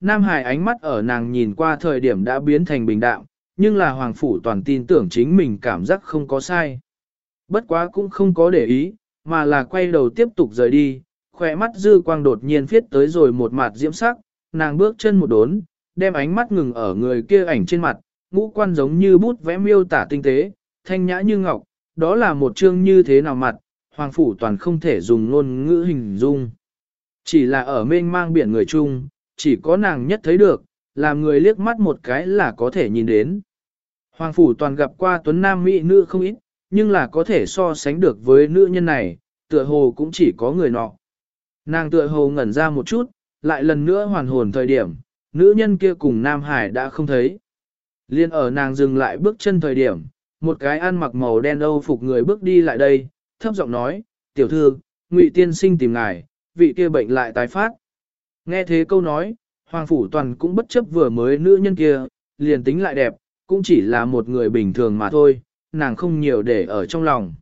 Nam Hải ánh mắt ở nàng nhìn qua thời điểm đã biến thành bình đạm, nhưng là Hoàng Phủ toàn tin tưởng chính mình cảm giác không có sai. Bất quá cũng không có để ý, mà là quay đầu tiếp tục rời đi, khỏe mắt dư quang đột nhiên viết tới rồi một mặt diễm sắc, nàng bước chân một đốn, đem ánh mắt ngừng ở người kia ảnh trên mặt, ngũ quan giống như bút vẽ miêu tả tinh tế, thanh nhã như ngọc, đó là một chương như thế nào mặt, Hoàng Phủ toàn không thể dùng ngôn ngữ hình dung. Chỉ là ở mênh mang biển người chung, chỉ có nàng nhất thấy được, làm người liếc mắt một cái là có thể nhìn đến. Hoàng Phủ toàn gặp qua tuấn nam mỹ nữ không ít, nhưng là có thể so sánh được với nữ nhân này, tựa hồ cũng chỉ có người nọ. Nàng tựa hồ ngẩn ra một chút, lại lần nữa hoàn hồn thời điểm, nữ nhân kia cùng Nam Hải đã không thấy. Liên ở nàng dừng lại bước chân thời điểm, một cái ăn mặc màu đen âu phục người bước đi lại đây, thấp giọng nói, tiểu thư, ngụy tiên sinh tìm ngài, vị kia bệnh lại tái phát. Nghe thế câu nói, Hoàng Phủ Toàn cũng bất chấp vừa mới nữ nhân kia, liền tính lại đẹp, cũng chỉ là một người bình thường mà thôi, nàng không nhiều để ở trong lòng.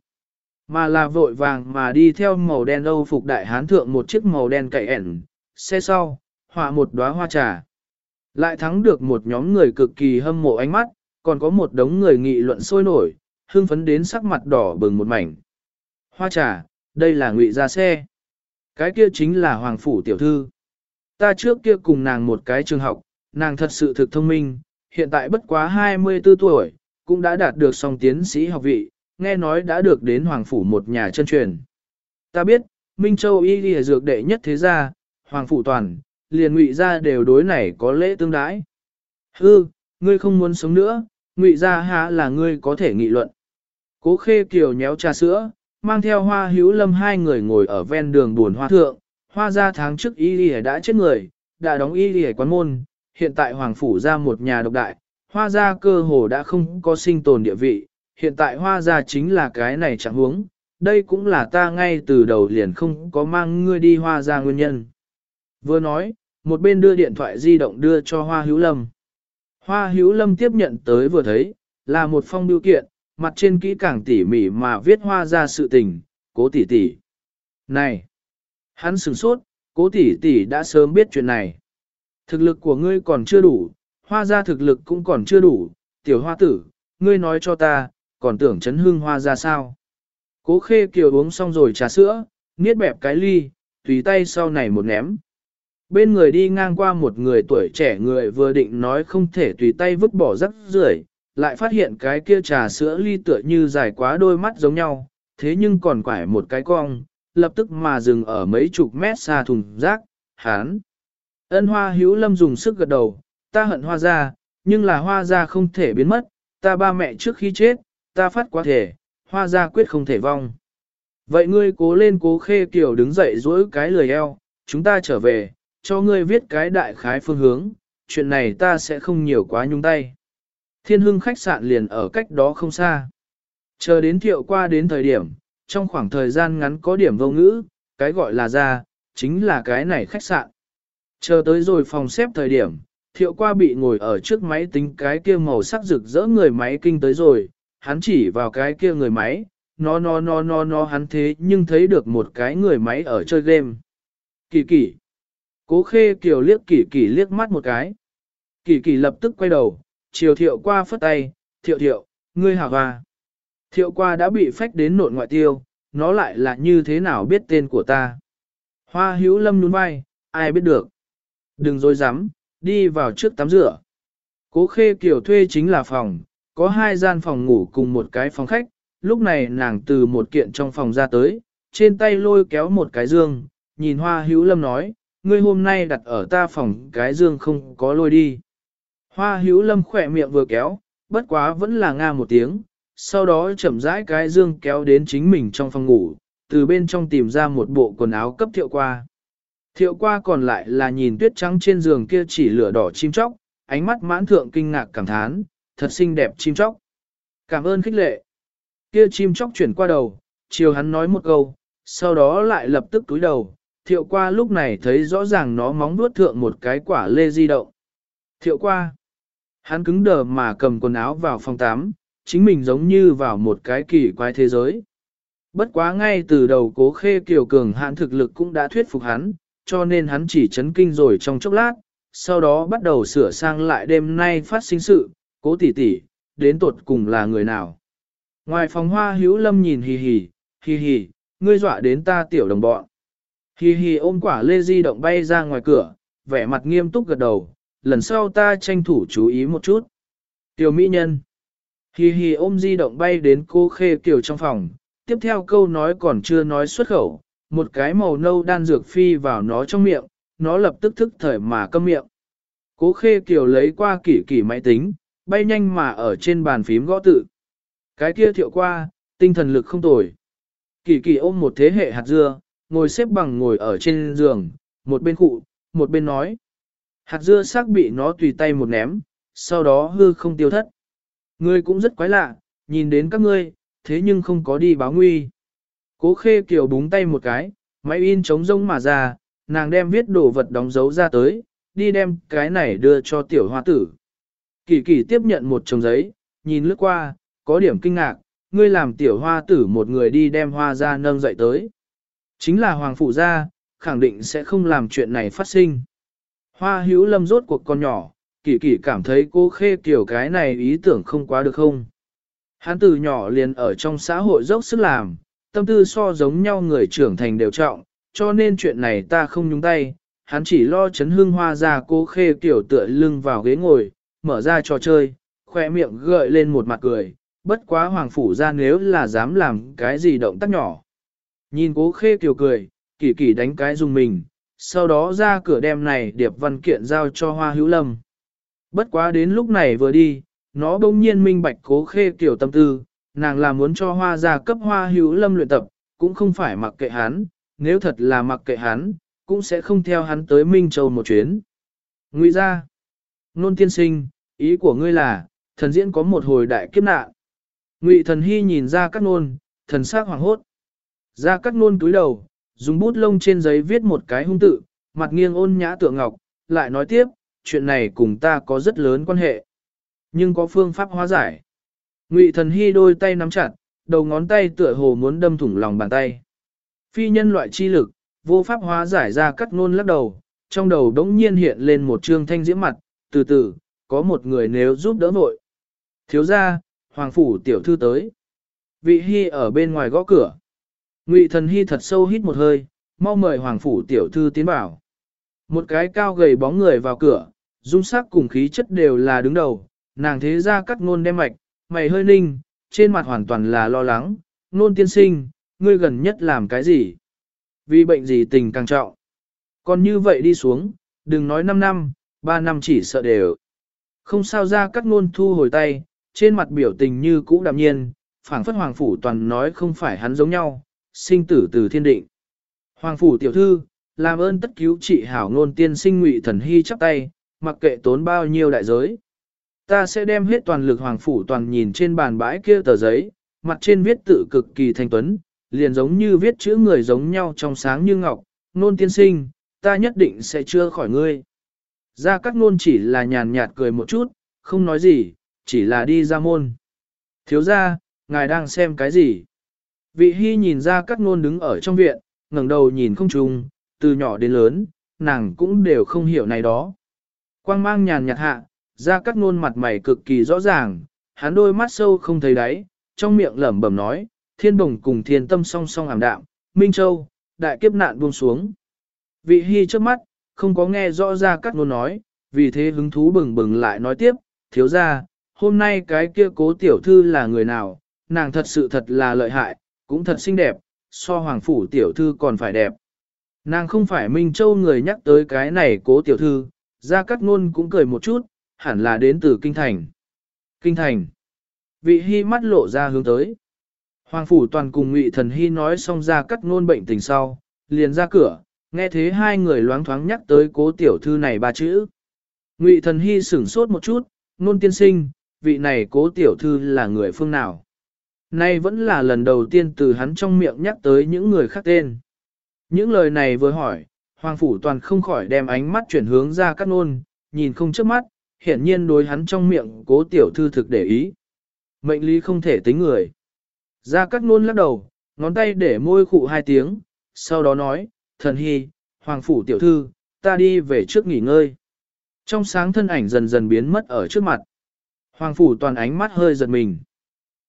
Mà là vội vàng mà đi theo màu đen âu phục đại hán thượng một chiếc màu đen cậy ẻn, xe sau, họa một đóa hoa trà. Lại thắng được một nhóm người cực kỳ hâm mộ ánh mắt, còn có một đống người nghị luận sôi nổi, hưng phấn đến sắc mặt đỏ bừng một mảnh. Hoa trà, đây là ngụy gia xe. Cái kia chính là Hoàng Phủ Tiểu Thư. Ta trước kia cùng nàng một cái trường học, nàng thật sự thực thông minh, hiện tại bất quá 24 tuổi, cũng đã đạt được song tiến sĩ học vị, nghe nói đã được đến Hoàng Phủ một nhà chân truyền. Ta biết, Minh Châu y lìa dược đệ nhất thế gia, Hoàng Phủ toàn, liền ngụy gia đều đối này có lễ tương đái. Hư, ngươi không muốn sống nữa, ngụy gia há là ngươi có thể nghị luận. Cố khê kiều nhéo trà sữa, mang theo hoa hữu lâm hai người ngồi ở ven đường buồn hoa thượng, hoa ra tháng trước y lìa đã chết người, đã đóng y lìa quán môn, hiện tại Hoàng Phủ ra một nhà độc đại, hoa gia cơ hồ đã không có sinh tồn địa vị, hiện tại hoa gia chính là cái này chẳng huống, đây cũng là ta ngay từ đầu liền không có mang ngươi đi hoa gia nguyên nhân. Vừa nói, một bên đưa điện thoại di động đưa cho hoa hữu lâm. Hoa hữu lâm tiếp nhận tới vừa thấy, là một phong biểu kiện, mặt trên kỹ càng tỉ mỉ mà viết hoa ra sự tình, cố tỷ tỷ. Này! Hắn sửng sốt, cố tỷ tỷ đã sớm biết chuyện này. Thực lực của ngươi còn chưa đủ, hoa ra thực lực cũng còn chưa đủ, tiểu hoa tử, ngươi nói cho ta, còn tưởng chấn hương hoa ra sao. Cố khê kiều uống xong rồi trà sữa, niết bẹp cái ly, tùy tay sau này một ném. Bên người đi ngang qua một người tuổi trẻ người vừa định nói không thể tùy tay vứt bỏ rắc rưởi, lại phát hiện cái kia trà sữa ly tựa như dài quá đôi mắt giống nhau, thế nhưng còn quải một cái cong, lập tức mà dừng ở mấy chục mét xa thùng rác, hán. Ân hoa hữu lâm dùng sức gật đầu, ta hận hoa ra, nhưng là hoa ra không thể biến mất, ta ba mẹ trước khi chết, ta phát quá thể, hoa ra quyết không thể vong. Vậy ngươi cố lên cố khê kiểu đứng dậy dỗi cái lười eo, chúng ta trở về, cho ngươi viết cái đại khái phương hướng, chuyện này ta sẽ không nhiều quá nhung tay. Thiên hưng khách sạn liền ở cách đó không xa. Chờ đến thiệu qua đến thời điểm, trong khoảng thời gian ngắn có điểm vô ngữ, cái gọi là ra, chính là cái này khách sạn. Chờ tới rồi phòng xếp thời điểm, thiệu qua bị ngồi ở trước máy tính cái kia màu sắc rực rỡ người máy kinh tới rồi, hắn chỉ vào cái kia người máy, nó nó nó nó nó hắn thế nhưng thấy được một cái người máy ở chơi game. Kỳ kỳ. Cố khê kiều liếc kỳ kỳ liếc mắt một cái. Kỳ kỳ lập tức quay đầu, chiều thiệu qua phất tay, thiệu thiệu, ngươi hảo hoa. Thiệu qua đã bị phách đến nộn ngoại tiêu, nó lại là như thế nào biết tên của ta. Hoa hữu lâm nhún vai, ai biết được. Đừng dối dám, đi vào trước tắm rửa. Cố khê kiểu thuê chính là phòng, có hai gian phòng ngủ cùng một cái phòng khách, lúc này nàng từ một kiện trong phòng ra tới, trên tay lôi kéo một cái dương, nhìn hoa hữu lâm nói, ngươi hôm nay đặt ở ta phòng cái dương không có lôi đi. Hoa hữu lâm khỏe miệng vừa kéo, bất quá vẫn là nga một tiếng, sau đó chậm rãi cái dương kéo đến chính mình trong phòng ngủ, từ bên trong tìm ra một bộ quần áo cấp thiệu qua. Thiệu qua còn lại là nhìn tuyết trắng trên giường kia chỉ lửa đỏ chim chóc, ánh mắt mãn thượng kinh ngạc cảm thán, thật xinh đẹp chim chóc. Cảm ơn khích lệ. Kia chim chóc chuyển qua đầu, chiều hắn nói một câu, sau đó lại lập tức túi đầu. Thiệu qua lúc này thấy rõ ràng nó móng vuốt thượng một cái quả lê di động. Thiệu qua. Hắn cứng đờ mà cầm quần áo vào phòng tắm chính mình giống như vào một cái kỳ quái thế giới. Bất quá ngay từ đầu cố khê kiều cường hạn thực lực cũng đã thuyết phục hắn, cho nên hắn chỉ chấn kinh rồi trong chốc lát, sau đó bắt đầu sửa sang lại đêm nay phát sinh sự, cố tỷ tỷ, đến tột cùng là người nào. Ngoài phòng hoa hữu lâm nhìn hì hì, hì hì, ngươi dọa đến ta tiểu đồng bọn. Hì hì ôm quả lê di động bay ra ngoài cửa, vẻ mặt nghiêm túc gật đầu, lần sau ta tranh thủ chú ý một chút. Tiểu mỹ nhân. Hi hi ôm di động bay đến cô khê kiều trong phòng, tiếp theo câu nói còn chưa nói xuất khẩu, một cái màu nâu đan dược phi vào nó trong miệng, nó lập tức thức thời mà câm miệng. Cố khê kiều lấy qua kỷ kỷ máy tính, bay nhanh mà ở trên bàn phím gõ tự. Cái kia thiệu qua, tinh thần lực không tồi. Kỷ kỷ ôm một thế hệ hạt dưa, ngồi xếp bằng ngồi ở trên giường, một bên cụ, một bên nói. Hạt dưa sắc bị nó tùy tay một ném, sau đó hư không tiêu thất. Ngươi cũng rất quái lạ, nhìn đến các ngươi, thế nhưng không có đi báo nguy. Cố khê kiểu búng tay một cái, máy in trống rông mà ra, nàng đem viết đồ vật đóng dấu ra tới, đi đem cái này đưa cho tiểu hoa tử. Kỳ kỳ tiếp nhận một chồng giấy, nhìn lướt qua, có điểm kinh ngạc, ngươi làm tiểu hoa tử một người đi đem hoa ra nâng dậy tới. Chính là hoàng phụ gia, khẳng định sẽ không làm chuyện này phát sinh. Hoa hữu lâm rốt cuộc con nhỏ, kỳ kỳ cảm thấy cô khê kiểu cái này ý tưởng không quá được không. Hắn từ nhỏ liền ở trong xã hội dốc sức làm, tâm tư so giống nhau người trưởng thành đều trọng, cho nên chuyện này ta không nhúng tay, hắn chỉ lo chấn hương hoa ra cô khê kiểu tựa lưng vào ghế ngồi, mở ra trò chơi, khoe miệng gợi lên một mặt cười, bất quá hoàng phủ ra nếu là dám làm cái gì động tác nhỏ. Nhìn cố khê kiểu cười, kỳ kỳ đánh cái dùng mình, sau đó ra cửa đem này điệp văn kiện giao cho hoa hữu lâm. Bất quá đến lúc này vừa đi, nó bỗng nhiên minh bạch cố khê kiểu tâm tư, nàng là muốn cho hoa gia cấp hoa hữu lâm luyện tập, cũng không phải mặc kệ hắn, nếu thật là mặc kệ hắn, cũng sẽ không theo hắn tới Minh Châu một chuyến. Ngụy ra, nôn tiên sinh, ý của ngươi là, thần diễn có một hồi đại kiếp nạn. Ngụy thần hy nhìn ra các nôn, thần sắc hoàng hốt. Ra các nôn túi đầu, dùng bút lông trên giấy viết một cái hung tự, mặt nghiêng ôn nhã tượng ngọc, lại nói tiếp, chuyện này cùng ta có rất lớn quan hệ. Nhưng có phương pháp hóa giải. Ngụy thần hy đôi tay nắm chặt, đầu ngón tay tựa hồ muốn đâm thủng lòng bàn tay. Phi nhân loại chi lực, vô pháp hóa giải ra cắt ngôn lắc đầu, trong đầu đống nhiên hiện lên một trương thanh diễm mặt, từ từ, có một người nếu giúp đỡ vội. Thiếu ra, hoàng phủ tiểu thư tới. Vị hy ở bên ngoài gõ cửa. Ngụy thần hy thật sâu hít một hơi, mau mời hoàng phủ tiểu thư tiến vào. Một cái cao gầy bóng người vào cửa, dung sắc cùng khí chất đều là đứng đầu, nàng thế ra cắt ngôn đem mạch, mày hơi ninh, trên mặt hoàn toàn là lo lắng, nôn tiên sinh, ngươi gần nhất làm cái gì? Vì bệnh gì tình càng trọng. Còn như vậy đi xuống, đừng nói 5 năm, 3 năm chỉ sợ đều. Không sao ra cắt ngôn thu hồi tay, trên mặt biểu tình như cũ đạm nhiên, phảng phất hoàng phủ toàn nói không phải hắn giống nhau, sinh tử từ thiên định. Hoàng phủ tiểu thư, làm ơn tất cứu trị hảo ngôn tiên sinh ngụy thần hy chắp tay, mặc kệ tốn bao nhiêu đại giới. Ta sẽ đem hết toàn lực hoàng phủ toàn nhìn trên bàn bãi kia tờ giấy, mặt trên viết tự cực kỳ thanh tuấn, liền giống như viết chữ người giống nhau trong sáng như ngọc, nôn tiên sinh, ta nhất định sẽ chưa khỏi ngươi. Ra các nôn chỉ là nhàn nhạt cười một chút, không nói gì, chỉ là đi ra môn. Thiếu ra, ngài đang xem cái gì? Vị hy nhìn ra các nôn đứng ở trong viện, ngẩng đầu nhìn không trùng, từ nhỏ đến lớn, nàng cũng đều không hiểu này đó. Quang mang nhàn nhạt hạ, ra các nôn mặt mày cực kỳ rõ ràng, hắn đôi mắt sâu không thấy đáy, trong miệng lẩm bẩm nói, thiên bồng cùng thiên tâm song song ảm đạm, Minh Châu, đại kiếp nạn buông xuống. Vị hy trước mắt, không có nghe rõ ra các nôn nói, vì thế hứng thú bừng bừng lại nói tiếp, thiếu ra, hôm nay cái kia cố tiểu thư là người nào, nàng thật sự thật là lợi hại, cũng thật xinh đẹp, so hoàng phủ tiểu thư còn phải đẹp. Nàng không phải Minh Châu người nhắc tới cái này cố tiểu thư, Gia Cát ngôn cũng cười một chút, hẳn là đến từ Kinh Thành. Kinh Thành. Vị hy mắt lộ ra hướng tới. Hoàng phủ toàn cùng ngụy thần hy nói xong Gia Cát ngôn bệnh tình sau, liền ra cửa, nghe thế hai người loáng thoáng nhắc tới cố tiểu thư này ba chữ. Ngụy thần hy sửng sốt một chút, ngôn tiên sinh, vị này cố tiểu thư là người phương nào. Nay vẫn là lần đầu tiên từ hắn trong miệng nhắc tới những người khác tên. Những lời này vừa hỏi, Hoàng Phủ Toàn không khỏi đem ánh mắt chuyển hướng ra cắt nôn, nhìn không trước mắt, hiển nhiên đối hắn trong miệng cố tiểu thư thực để ý. Mệnh lý không thể tính người. Ra cắt nôn lắc đầu, ngón tay để môi khụ hai tiếng, sau đó nói, thần hy, Hoàng Phủ tiểu thư, ta đi về trước nghỉ ngơi. Trong sáng thân ảnh dần dần biến mất ở trước mặt. Hoàng phủ toàn ánh mắt hơi giật mình.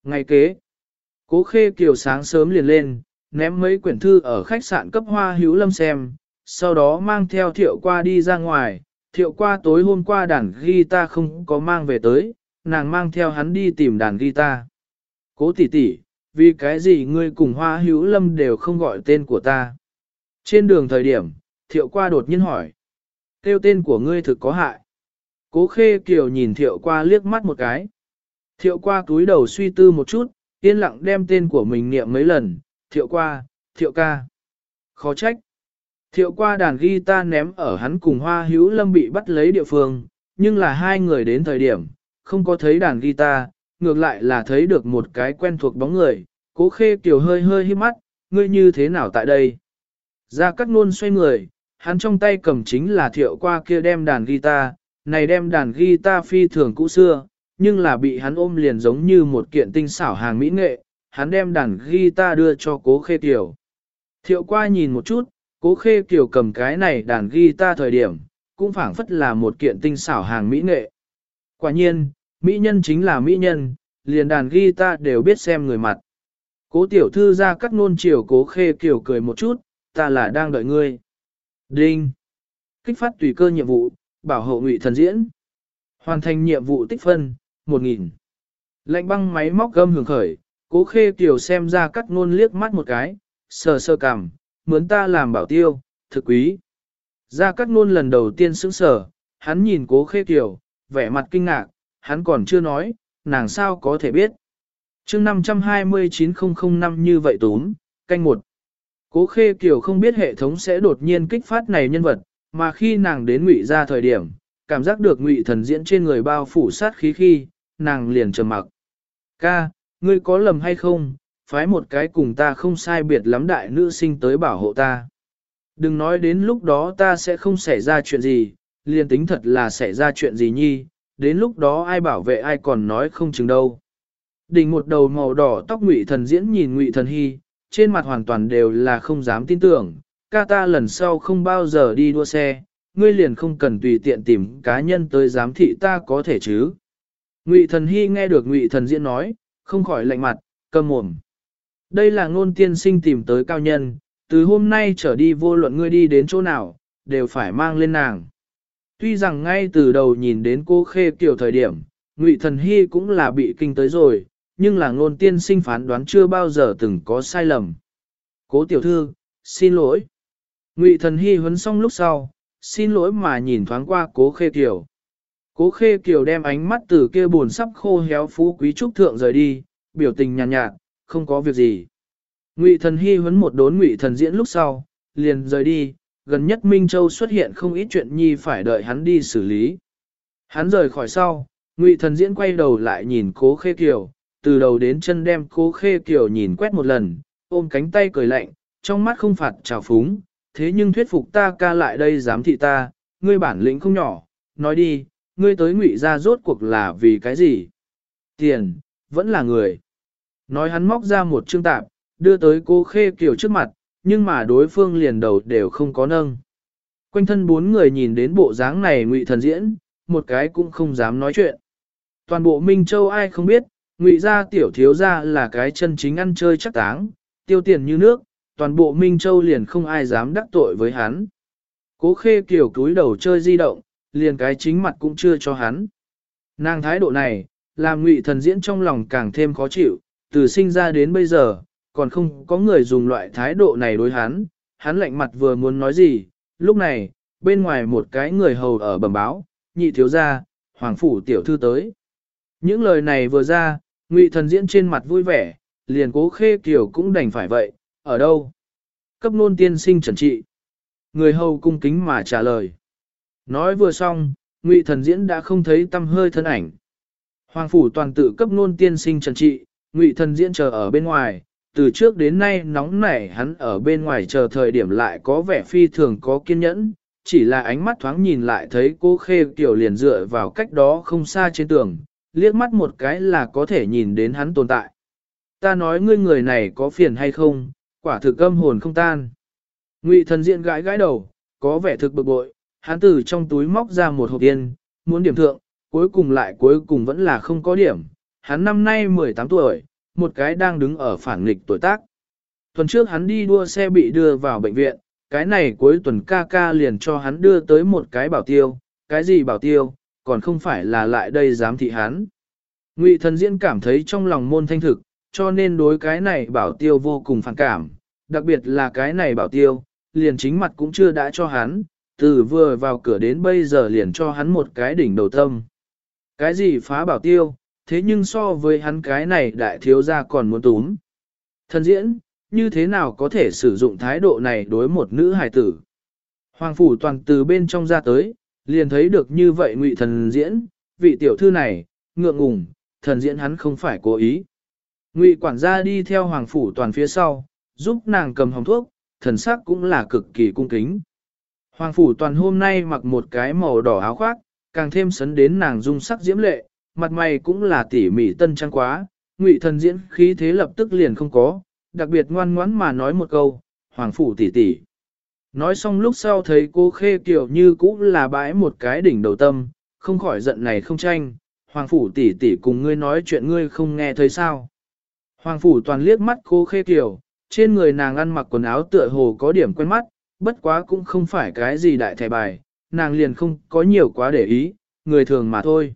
Ngày kế, cố khê kiều sáng sớm liền lên, ném mấy quyển thư ở khách sạn cấp hoa hữu lâm xem, sau đó mang theo thiệu qua đi ra ngoài, thiệu qua tối hôm qua đàn guitar không có mang về tới, nàng mang theo hắn đi tìm đàn guitar. Cố tỷ tỷ, vì cái gì ngươi cùng hoa hữu lâm đều không gọi tên của ta? Trên đường thời điểm, thiệu qua đột nhiên hỏi. Kêu tên của ngươi thực có hại. Cố khê kiều nhìn thiệu qua liếc mắt một cái. Thiệu qua túi đầu suy tư một chút, yên lặng đem tên của mình niệm mấy lần, thiệu qua, thiệu ca. Khó trách. Thiệu qua đàn guitar ném ở hắn cùng hoa hữu lâm bị bắt lấy địa phương, nhưng là hai người đến thời điểm, không có thấy đàn guitar, ngược lại là thấy được một cái quen thuộc bóng người, cố khê kiều hơi hơi hít mắt, ngươi như thế nào tại đây? Ra cắt nôn xoay người, hắn trong tay cầm chính là thiệu qua kia đem đàn guitar, này đem đàn guitar phi thường cũ xưa, nhưng là bị hắn ôm liền giống như một kiện tinh xảo hàng mỹ nghệ, hắn đem đàn guitar đưa cho cố khê kiều. Thiệu qua nhìn một chút, cố khê kiều cầm cái này đàn guitar thời điểm, cũng phảng phất là một kiện tinh xảo hàng mỹ nghệ. Quả nhiên, mỹ nhân chính là mỹ nhân, liền đàn guitar đều biết xem người mặt. Cố tiểu thư ra cắt nôn chiều cố khê kiều cười một chút, ta là đang đợi ngươi. Đinh! Kích phát tùy cơ nhiệm vụ, bảo hộ ngụy thần diễn. Hoàn thành nhiệm vụ tích phân, 1.000. Lệnh băng máy móc gâm hưởng khởi, cố khê kiều xem ra cắt nôn liếc mắt một cái, sờ sơ cằm, mướn ta làm bảo tiêu, thực quý. gia cát nôn lần đầu tiên sững sờ, hắn nhìn cố khê kiều, vẻ mặt kinh ngạc, hắn còn chưa nói, nàng sao có thể biết. chương 529005 như vậy tốn, canh một. Cố khê kiều không biết hệ thống sẽ đột nhiên kích phát này nhân vật, mà khi nàng đến ngụy ra thời điểm, cảm giác được ngụy thần diễn trên người bao phủ sát khí khi, nàng liền trầm mặc. Ca, ngươi có lầm hay không, phái một cái cùng ta không sai biệt lắm đại nữ sinh tới bảo hộ ta. Đừng nói đến lúc đó ta sẽ không xảy ra chuyện gì, liền tính thật là xảy ra chuyện gì nhi, đến lúc đó ai bảo vệ ai còn nói không chừng đâu. Đỉnh một đầu màu đỏ tóc ngụy thần diễn nhìn ngụy thần hy, trên mặt hoàn toàn đều là không dám tin tưởng, ca ta lần sau không bao giờ đi đua xe, ngươi liền không cần tùy tiện tìm cá nhân tới giám thị ta có thể chứ. Ngụy thần hy nghe được ngụy thần diễn nói, không khỏi lạnh mặt, câm mồm. Đây là ngôn tiên sinh tìm tới cao nhân, từ hôm nay trở đi vô luận ngươi đi đến chỗ nào, đều phải mang lên nàng. Tuy rằng ngay từ đầu nhìn đến cô khê kiểu thời điểm, ngụy thần hy cũng là bị kinh tới rồi, nhưng là ngôn tiên sinh phán đoán chưa bao giờ từng có sai lầm. Cố tiểu thư, xin lỗi. Ngụy thần hy huấn xong lúc sau, xin lỗi mà nhìn thoáng qua cố khê kiểu. Cố khê kiểu đem ánh mắt từ kia buồn sắp khô héo phú quý trúc thượng rời đi, biểu tình nhàn nhạt, nhạt, không có việc gì. Ngụy thần hy huấn một đốn ngụy thần diễn lúc sau, liền rời đi, gần nhất Minh Châu xuất hiện không ít chuyện nhi phải đợi hắn đi xử lý. Hắn rời khỏi sau, ngụy thần diễn quay đầu lại nhìn cố khê kiều, từ đầu đến chân đem cố khê kiều nhìn quét một lần, ôm cánh tay cười lạnh, trong mắt không phạt trào phúng, thế nhưng thuyết phục ta ca lại đây dám thị ta, ngươi bản lĩnh không nhỏ, nói đi, ngươi tới ngụy ra rốt cuộc là vì cái gì? Tiền, vẫn là người. Nói hắn móc ra một chương tạp, đưa tới cô khê kiều trước mặt, nhưng mà đối phương liền đầu đều không có nâng. Quanh thân bốn người nhìn đến bộ dáng này ngụy thần diễn, một cái cũng không dám nói chuyện. Toàn bộ Minh Châu ai không biết, ngụy gia tiểu thiếu gia là cái chân chính ăn chơi chắc táng, tiêu tiền như nước, toàn bộ Minh Châu liền không ai dám đắc tội với hắn. Cố khê kiểu túi đầu chơi di động, liền cái chính mặt cũng chưa cho hắn. Nàng thái độ này, làm ngụy thần diễn trong lòng càng thêm khó chịu, từ sinh ra đến bây giờ, còn không có người dùng loại thái độ này đối hắn, hắn lạnh mặt vừa muốn nói gì, lúc này, bên ngoài một cái người hầu ở bẩm báo, nhị thiếu gia, hoàng phủ tiểu thư tới. Những lời này vừa ra, ngụy thần diễn trên mặt vui vẻ, liền cố khê kiểu cũng đành phải vậy, ở đâu? Cấp nôn tiên sinh trần trị. Người hầu cung kính mà trả lời. Nói vừa xong, ngụy thần diễn đã không thấy tâm hơi thân ảnh. Hoàng phủ toàn tự cấp nôn tiên sinh trần trị, ngụy thần diễn chờ ở bên ngoài, từ trước đến nay nóng nảy hắn ở bên ngoài chờ thời điểm lại có vẻ phi thường có kiên nhẫn, chỉ là ánh mắt thoáng nhìn lại thấy cô khê tiểu liền dựa vào cách đó không xa trên tường, liếc mắt một cái là có thể nhìn đến hắn tồn tại. Ta nói ngươi người này có phiền hay không, quả thực âm hồn không tan. Ngụy thần diện gãi gãi đầu, có vẻ thực bực bội, hắn từ trong túi móc ra một hộp tiền, muốn điểm thượng, cuối cùng lại cuối cùng vẫn là không có điểm. Hắn năm nay 18 tuổi, một cái đang đứng ở phản nghịch tuổi tác. Tuần trước hắn đi đua xe bị đưa vào bệnh viện, cái này cuối tuần ca ca liền cho hắn đưa tới một cái bảo tiêu, cái gì bảo tiêu, còn không phải là lại đây dám thị hắn. Ngụy thần diễn cảm thấy trong lòng môn thanh thực, cho nên đối cái này bảo tiêu vô cùng phản cảm, đặc biệt là cái này bảo tiêu, liền chính mặt cũng chưa đã cho hắn, từ vừa vào cửa đến bây giờ liền cho hắn một cái đỉnh đầu tâm. Cái gì phá bảo tiêu, thế nhưng so với hắn cái này đại thiếu gia còn muốn túm. Thần diễn, như thế nào có thể sử dụng thái độ này đối một nữ hài tử? Hoàng phủ toàn từ bên trong ra tới, liền thấy được như vậy ngụy thần diễn, vị tiểu thư này, ngượng ngùng, thần diễn hắn không phải cố ý. Ngụy quản gia đi theo hoàng phủ toàn phía sau, giúp nàng cầm hồng thuốc, thần sắc cũng là cực kỳ cung kính. Hoàng phủ toàn hôm nay mặc một cái màu đỏ áo khoác, càng thêm sấn đến nàng dung sắc diễm lệ, mặt mày cũng là tỉ mỉ tân trang quá, ngụy thần diễn khí thế lập tức liền không có, đặc biệt ngoan ngoãn mà nói một câu, hoàng phủ tỷ tỷ. Nói xong lúc sau thấy cô khê kiểu như cũ là bãi một cái đỉnh đầu tâm, không khỏi giận này không tranh, hoàng phủ tỷ tỷ cùng ngươi nói chuyện ngươi không nghe thấy sao. Hoàng phủ toàn liếc mắt cô khê kiểu, trên người nàng ăn mặc quần áo tựa hồ có điểm quen mắt, bất quá cũng không phải cái gì đại thẻ bài, nàng liền không có nhiều quá để ý, người thường mà thôi.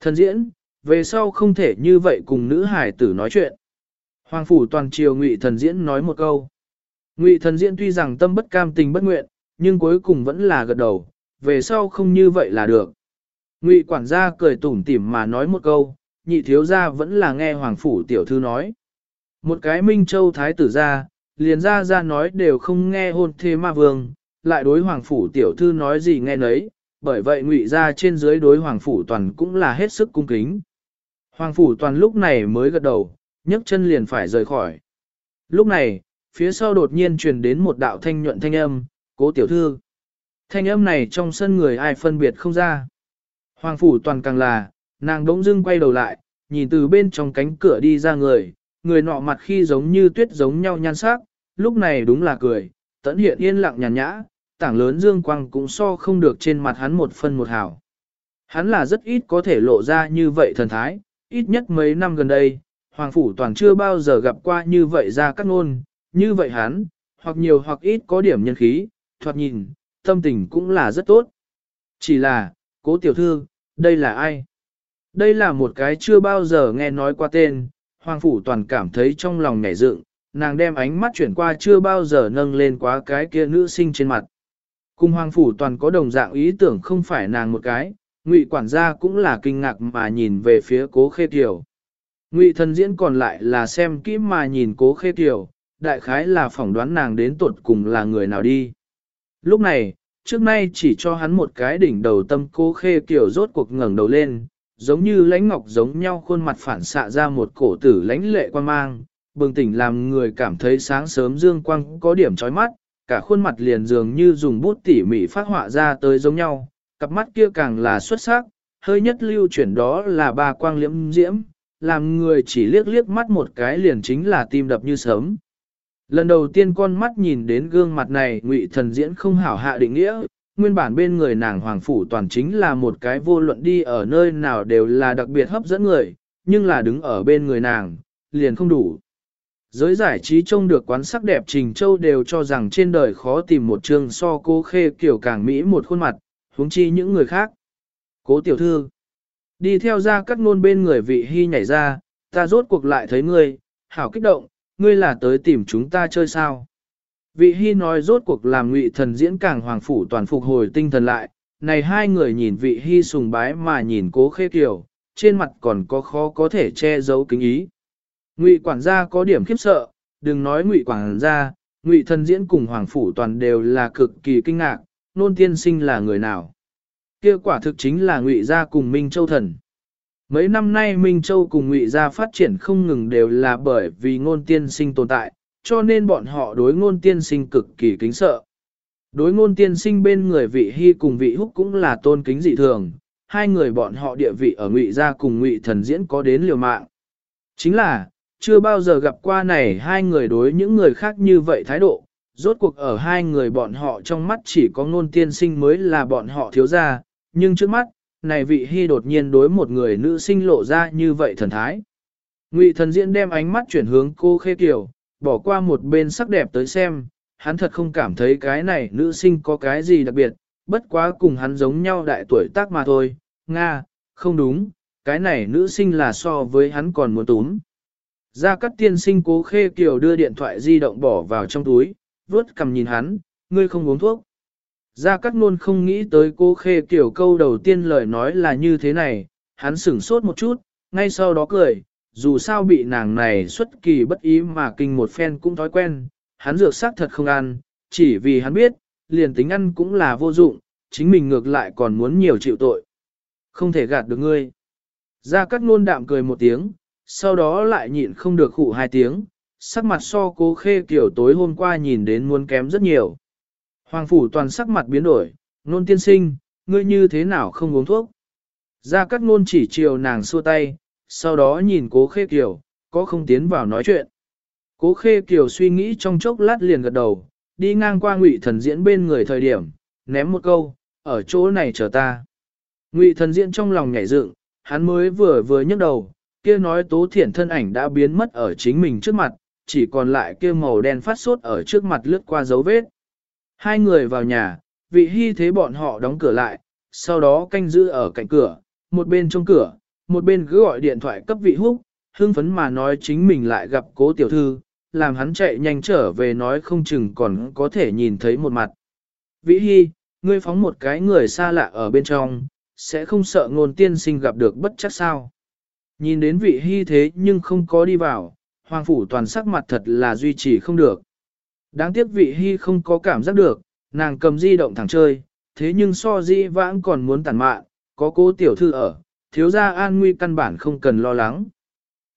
Thần diễn, về sau không thể như vậy cùng nữ hải tử nói chuyện. Hoàng phủ toàn triều ngụy thần diễn nói một câu. Ngụy thần diễn tuy rằng tâm bất cam tình bất nguyện, nhưng cuối cùng vẫn là gật đầu, về sau không như vậy là được. Ngụy quản gia cười tủm tỉm mà nói một câu, nhị thiếu gia vẫn là nghe hoàng phủ tiểu thư nói. Một cái minh châu thái tử gia, liền ra ra nói đều không nghe hôn thê ma vương, lại đối hoàng phủ tiểu thư nói gì nghe nấy, bởi vậy ngụy ra trên dưới đối hoàng phủ toàn cũng là hết sức cung kính. Hoàng phủ toàn lúc này mới gật đầu, nhấc chân liền phải rời khỏi. Lúc này, phía sau đột nhiên truyền đến một đạo thanh nhuận thanh âm, cố tiểu thư. Thanh âm này trong sân người ai phân biệt không ra. Hoàng phủ toàn càng là, nàng đống dưng quay đầu lại, nhìn từ bên trong cánh cửa đi ra người, người nọ mặt khi giống như tuyết giống nhau nhan sắc, lúc này đúng là cười, tẫn hiện yên lặng nhàn nhã, tảng lớn dương quang cũng so không được trên mặt hắn một phân một hào. Hắn là rất ít có thể lộ ra như vậy thần thái, ít nhất mấy năm gần đây, Hoàng Phủ Toàn chưa bao giờ gặp qua như vậy ra các ngôn, như vậy hắn, hoặc nhiều hoặc ít có điểm nhân khí, thoạt nhìn, tâm tình cũng là rất tốt. Chỉ là, cố tiểu thư, đây là ai? Đây là một cái chưa bao giờ nghe nói qua tên, Hoàng Phủ Toàn cảm thấy trong lòng nhảy dựng, nàng đem ánh mắt chuyển qua chưa bao giờ nâng lên quá cái kia nữ sinh trên mặt. Cùng Hoàng Phủ Toàn có đồng dạng ý tưởng không phải nàng một cái, Ngụy quản gia cũng là kinh ngạc mà nhìn về phía cố khê tiểu. Ngụy thần diễn còn lại là xem kỹ mà nhìn cố khê tiểu, đại khái là phỏng đoán nàng đến tuột cùng là người nào đi. Lúc này, trước nay chỉ cho hắn một cái đỉnh đầu tâm cố khê tiểu rốt cuộc ngẩng đầu lên, giống như lãnh ngọc giống nhau khuôn mặt phản xạ ra một cổ tử lãnh lệ quan mang, bừng tỉnh làm người cảm thấy sáng sớm dương quang có điểm chói mắt, cả khuôn mặt liền dường như dùng bút tỉ mỉ phát họa ra tới giống nhau, cặp mắt kia càng là xuất sắc, hơi nhất lưu chuyển đó là ba quang liễm diễm, làm người chỉ liếc liếc mắt một cái liền chính là tim đập như sớm. Lần đầu tiên con mắt nhìn đến gương mặt này ngụy thần diễn không hảo hạ định nghĩa, nguyên bản bên người nàng hoàng phủ toàn chính là một cái vô luận đi ở nơi nào đều là đặc biệt hấp dẫn người, nhưng là đứng ở bên người nàng, liền không đủ. Giới giải trí trông được quán sắc đẹp Trình Châu đều cho rằng trên đời khó tìm một trường so cô khê kiểu càng Mỹ một khuôn mặt, huống chi những người khác. Cố tiểu thư, đi theo ra cắt ngôn bên người vị hy nhảy ra, ta rốt cuộc lại thấy ngươi, hảo kích động, ngươi là tới tìm chúng ta chơi sao. Vị hy nói rốt cuộc làm ngụy thần diễn càng hoàng phủ toàn phục hồi tinh thần lại, này hai người nhìn vị hy sùng bái mà nhìn cố khê kiểu, trên mặt còn có khó có thể che giấu kính ý. Ngụy quản gia có điểm khiếp sợ, đừng nói ngụy quản gia, ngụy thần diễn cùng hoàng phủ toàn đều là cực kỳ kinh ngạc, nôn tiên sinh là người nào. Kia quả thực chính là ngụy gia cùng Minh Châu thần. Mấy năm nay Minh Châu cùng ngụy gia phát triển không ngừng đều là bởi vì ngôn tiên sinh tồn tại, cho nên bọn họ đối ngôn tiên sinh cực kỳ kính sợ. Đối ngôn tiên sinh bên người vị hy cùng vị húc cũng là tôn kính dị thường, hai người bọn họ địa vị ở ngụy gia cùng ngụy thần diễn có đến liều mạng. Chính là, chưa bao giờ gặp qua này hai người đối những người khác như vậy thái độ, rốt cuộc ở hai người bọn họ trong mắt chỉ có ngôn tiên sinh mới là bọn họ thiếu gia. nhưng trước mắt, này vị hy đột nhiên đối một người nữ sinh lộ ra như vậy thần thái. Ngụy thần diễn đem ánh mắt chuyển hướng cô khê kiều, bỏ qua một bên sắc đẹp tới xem, hắn thật không cảm thấy cái này nữ sinh có cái gì đặc biệt, bất quá cùng hắn giống nhau đại tuổi tác mà thôi, Nga, không đúng, cái này nữ sinh là so với hắn còn muốn túm. Gia Cát tiên sinh cố khê kiều đưa điện thoại di động bỏ vào trong túi, vuốt cầm nhìn hắn, ngươi không uống thuốc. Gia Cát luôn không nghĩ tới cố khê kiều câu đầu tiên lời nói là như thế này, hắn sửng sốt một chút, ngay sau đó cười, dù sao bị nàng này xuất kỳ bất ý mà kinh một phen cũng thói quen, hắn dược sắc thật không ăn, chỉ vì hắn biết, liền tính ăn cũng là vô dụng, chính mình ngược lại còn muốn nhiều chịu tội. Không thể gạt được ngươi. Gia Cát nôn đạm cười một tiếng, sau đó lại nhịn không được khụ hai tiếng, sắc mặt so cố khê kiểu tối hôm qua nhìn đến muốn kém rất nhiều. Hoàng phủ toàn sắc mặt biến đổi, nôn tiên sinh, ngươi như thế nào không uống thuốc. Gia Cát nôn chỉ chiều nàng xua tay, sau đó nhìn cố khê kiểu, có không tiến vào nói chuyện. Cố khê kiểu suy nghĩ trong chốc lát liền gật đầu, đi ngang qua ngụy thần diễn bên người thời điểm, ném một câu, ở chỗ này chờ ta. Ngụy thần diễn trong lòng nhảy dựng, hắn mới vừa vừa nhấc đầu, kia nói tố thiển thân ảnh đã biến mất ở chính mình trước mặt, chỉ còn lại kia màu đen phát sốt ở trước mặt lướt qua dấu vết. Hai người vào nhà, vị hy thế bọn họ đóng cửa lại, sau đó canh giữ ở cạnh cửa, một bên trong cửa, một bên cứ gọi điện thoại cấp vị húc, hưng phấn mà nói chính mình lại gặp cố tiểu thư, làm hắn chạy nhanh trở về nói không chừng còn có thể nhìn thấy một mặt. Vĩ Hy, ngươi phóng một cái người xa lạ ở bên trong, sẽ không sợ ngôn tiên sinh gặp được bất chắc sao. Nhìn đến vị Hy thế nhưng không có đi vào, hoàng phủ toàn sắc mặt thật là duy trì không được. Đáng tiếc vị Hy không có cảm giác được, nàng cầm di động thẳng chơi, thế nhưng so di vãng còn muốn tàn mạn, có cố tiểu thư ở, thiếu gia an nguy căn bản không cần lo lắng.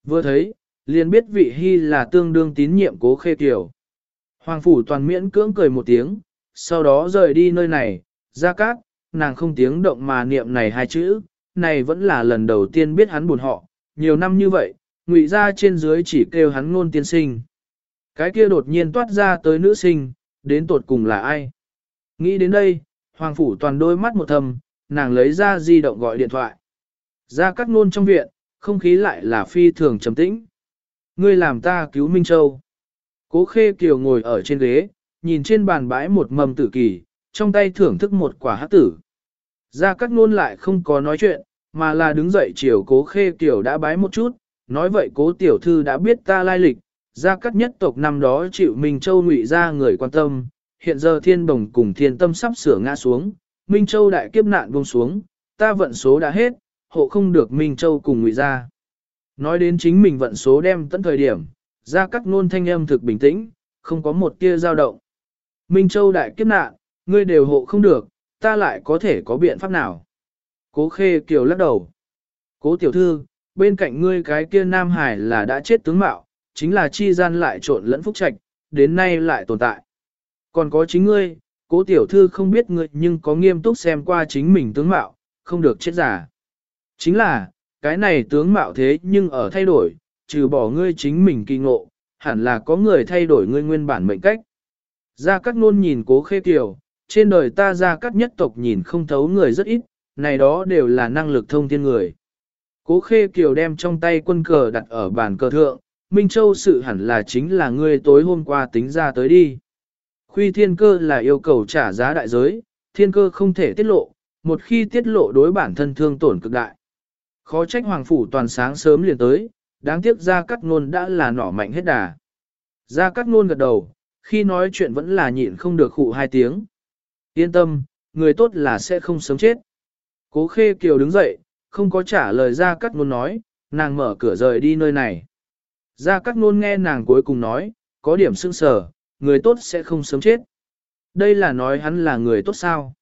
Vừa thấy, liền biết vị hy là tương đương tín nhiệm cố khê tiểu. Hoàng phủ toàn miễn cưỡng cười một tiếng, sau đó rời đi nơi này, ra cát, nàng không tiếng động mà niệm này hai chữ, này vẫn là lần đầu tiên biết hắn buồn họ, nhiều năm như vậy, ngụy ra trên dưới chỉ kêu hắn ngôn tiên sinh. Cái kia đột nhiên toát ra tới nữ sinh, đến tột cùng là ai? Nghĩ đến đây, hoàng phủ toàn đôi mắt một thầm, nàng lấy ra di động gọi điện thoại. Ra các nôn trong viện, không khí lại là phi thường trầm tĩnh. Ngươi làm ta cứu Minh Châu. Cố khê kiều ngồi ở trên ghế, nhìn trên bàn bãi một mầm tử kỳ, trong tay thưởng thức một quả hát tử. Ra các nôn lại không có nói chuyện, mà là đứng dậy chiều cố khê tiểu đã bái một chút, nói vậy cố tiểu thư đã biết ta lai lịch, gia cắt nhất tộc năm đó chịu Minh Châu ngụy ra người quan tâm, hiện giờ thiên bồng cùng thiên tâm sắp sửa ngã xuống, Minh Châu đại kiếp nạn buông xuống, ta vận số đã hết, hộ không được Minh Châu cùng ngụy ra. Nói đến chính mình vận số đem tận thời điểm, gia cắt nôn thanh âm thực bình tĩnh, không có một tia dao động. Minh Châu đại kiếp nạn, ngươi đều hộ không được, ta lại có thể có biện pháp nào? Cố khê kiều lắc đầu. Cố tiểu thư, bên cạnh ngươi cái kia Nam Hải là đã chết tướng mạo, chính là chi gian lại trộn lẫn phúc trạch, đến nay lại tồn tại. Còn có chính ngươi, cố tiểu thư không biết ngươi nhưng có nghiêm túc xem qua chính mình tướng mạo, không được chết giả. Chính là, cái này tướng mạo thế nhưng ở thay đổi, trừ bỏ ngươi chính mình kỳ ngộ, hẳn là có người thay đổi ngươi nguyên bản mệnh cách. Gia Cát Nôn nhìn cố khê kiều, trên đời ta Gia Cát nhất tộc nhìn không thấu người rất ít, này đó đều là năng lực thông thiên người. Cố khê kiều đem trong tay quân cờ đặt ở bàn cờ thượng, Minh Châu sự hẳn là chính là ngươi tối hôm qua tính ra tới đi. Khuy thiên cơ là yêu cầu trả giá đại giới, thiên cơ không thể tiết lộ, một khi tiết lộ đối bản thân thương tổn cực đại. Khó trách hoàng phủ toàn sáng sớm liền tới, đáng tiếc ra cắt ngôn đã là nỏ mạnh hết đà. Ra cắt ngôn gật đầu, khi nói chuyện vẫn là nhịn không được khụ hai tiếng. Yên tâm, người tốt là sẽ không sớm chết. Cố khê kiều đứng dậy, không có trả lời ra cắt ngôn nói, nàng mở cửa rời đi nơi này. Ra cắt ngôn nghe nàng cuối cùng nói, có điểm sưng sở, người tốt sẽ không sớm chết. Đây là nói hắn là người tốt sao?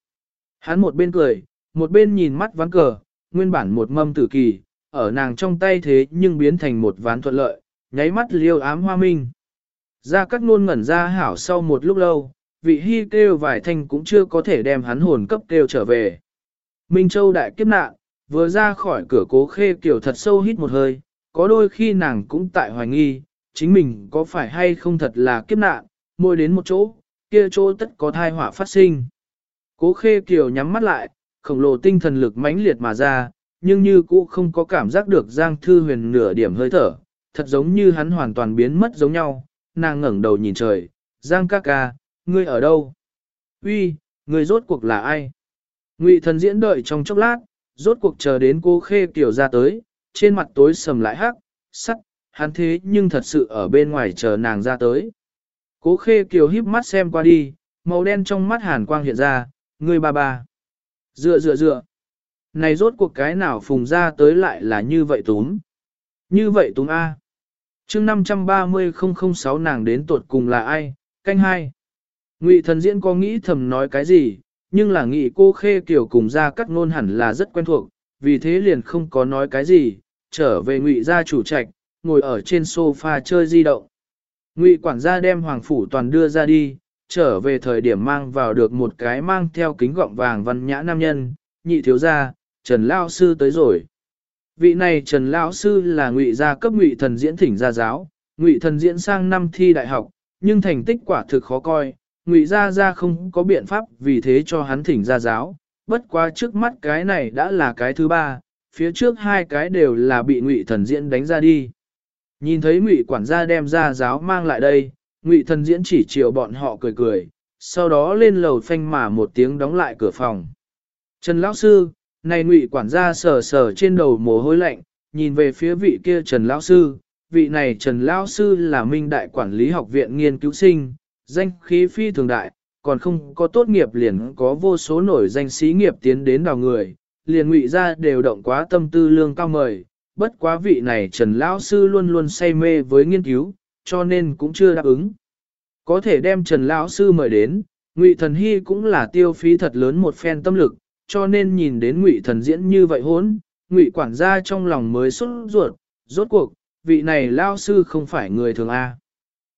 Hắn một bên cười, một bên nhìn mắt ván cờ, nguyên bản một mâm tử kỳ, ở nàng trong tay thế nhưng biến thành một ván thuận lợi, nháy mắt liêu ám hoa minh. Ra các nôn ngẩn ra hảo sau một lúc lâu, vị hy kêu vài thanh cũng chưa có thể đem hắn hồn cấp kêu trở về. Minh Châu đại kiếp nạn, vừa ra khỏi cửa cố khê kiểu thật sâu hít một hơi, có đôi khi nàng cũng tại hoài nghi, chính mình có phải hay không thật là kiếp nạn, môi đến một chỗ, kia chỗ tất có tai họa phát sinh. Cố khê kiểu nhắm mắt lại, khổng lồ tinh thần lực mãnh liệt mà ra, nhưng như cũ không có cảm giác được Giang Thư Huyền nửa điểm hơi thở, thật giống như hắn hoàn toàn biến mất giống nhau, nàng ngẩng đầu nhìn trời, Giang ca ca, ngươi ở đâu? Uy, ngươi rốt cuộc là ai? Ngụy thần diễn đợi trong chốc lát, rốt cuộc chờ đến cô khê kiểu ra tới, trên mặt tối sầm lại hắc, sắt, hắn thế nhưng thật sự ở bên ngoài chờ nàng ra tới. Cố khê kiều híp mắt xem qua đi, màu đen trong mắt hàn quang hiện ra, người bà bà, Dựa dựa dựa. Này rốt cuộc cái nào phùng ra tới lại là như vậy túm. Như vậy túm A. Trưng 530-006 nàng đến tuột cùng là ai, canh hai. Ngụy thần diễn có nghĩ thầm nói cái gì, nhưng là nghị cô khê kiểu cùng ra cắt ngôn hẳn là rất quen thuộc, vì thế liền không có nói cái gì, trở về ngụy gia chủ trạch, ngồi ở trên sofa chơi di động. Ngụy quản gia đem hoàng phủ toàn đưa ra đi, trở về thời điểm mang vào được một cái mang theo kính gọng vàng văn nhã nam nhân, nhị thiếu gia, Trần Lao Sư tới rồi. Vị này Trần Lão Sư là ngụy gia cấp ngụy thần diễn thỉnh gia giáo, ngụy thần diễn sang năm thi đại học, nhưng thành tích quả thực khó coi, ngụy gia gia không có biện pháp vì thế cho hắn thỉnh gia giáo, bất quá trước mắt cái này đã là cái thứ ba, phía trước hai cái đều là bị ngụy thần diễn đánh ra đi. Nhìn thấy ngụy quản gia đem gia giáo mang lại đây, ngụy thần diễn chỉ chiều bọn họ cười cười, sau đó lên lầu phanh mà một tiếng đóng lại cửa phòng. Trần Lão Sư, này ngụy quản gia sờ sờ trên đầu mồ hôi lạnh, nhìn về phía vị kia Trần Lão Sư, vị này Trần Lão Sư là minh đại quản lý học viện nghiên cứu sinh, danh khí phi thường đại, còn không có tốt nghiệp liền có vô số nổi danh sĩ nghiệp tiến đến đào người, liền ngụy ra đều động quá tâm tư lương cao mời, bất quá vị này Trần Lão Sư luôn luôn say mê với nghiên cứu, cho nên cũng chưa đáp ứng. Có thể đem Trần Lão Sư mời đến, Ngụy Thần Hy cũng là tiêu phí thật lớn một phen tâm lực, cho nên nhìn đến Ngụy Thần diễn như vậy hốn, Ngụy quản gia trong lòng mới xuất ruột, rốt cuộc, vị này Lão Sư không phải người thường A.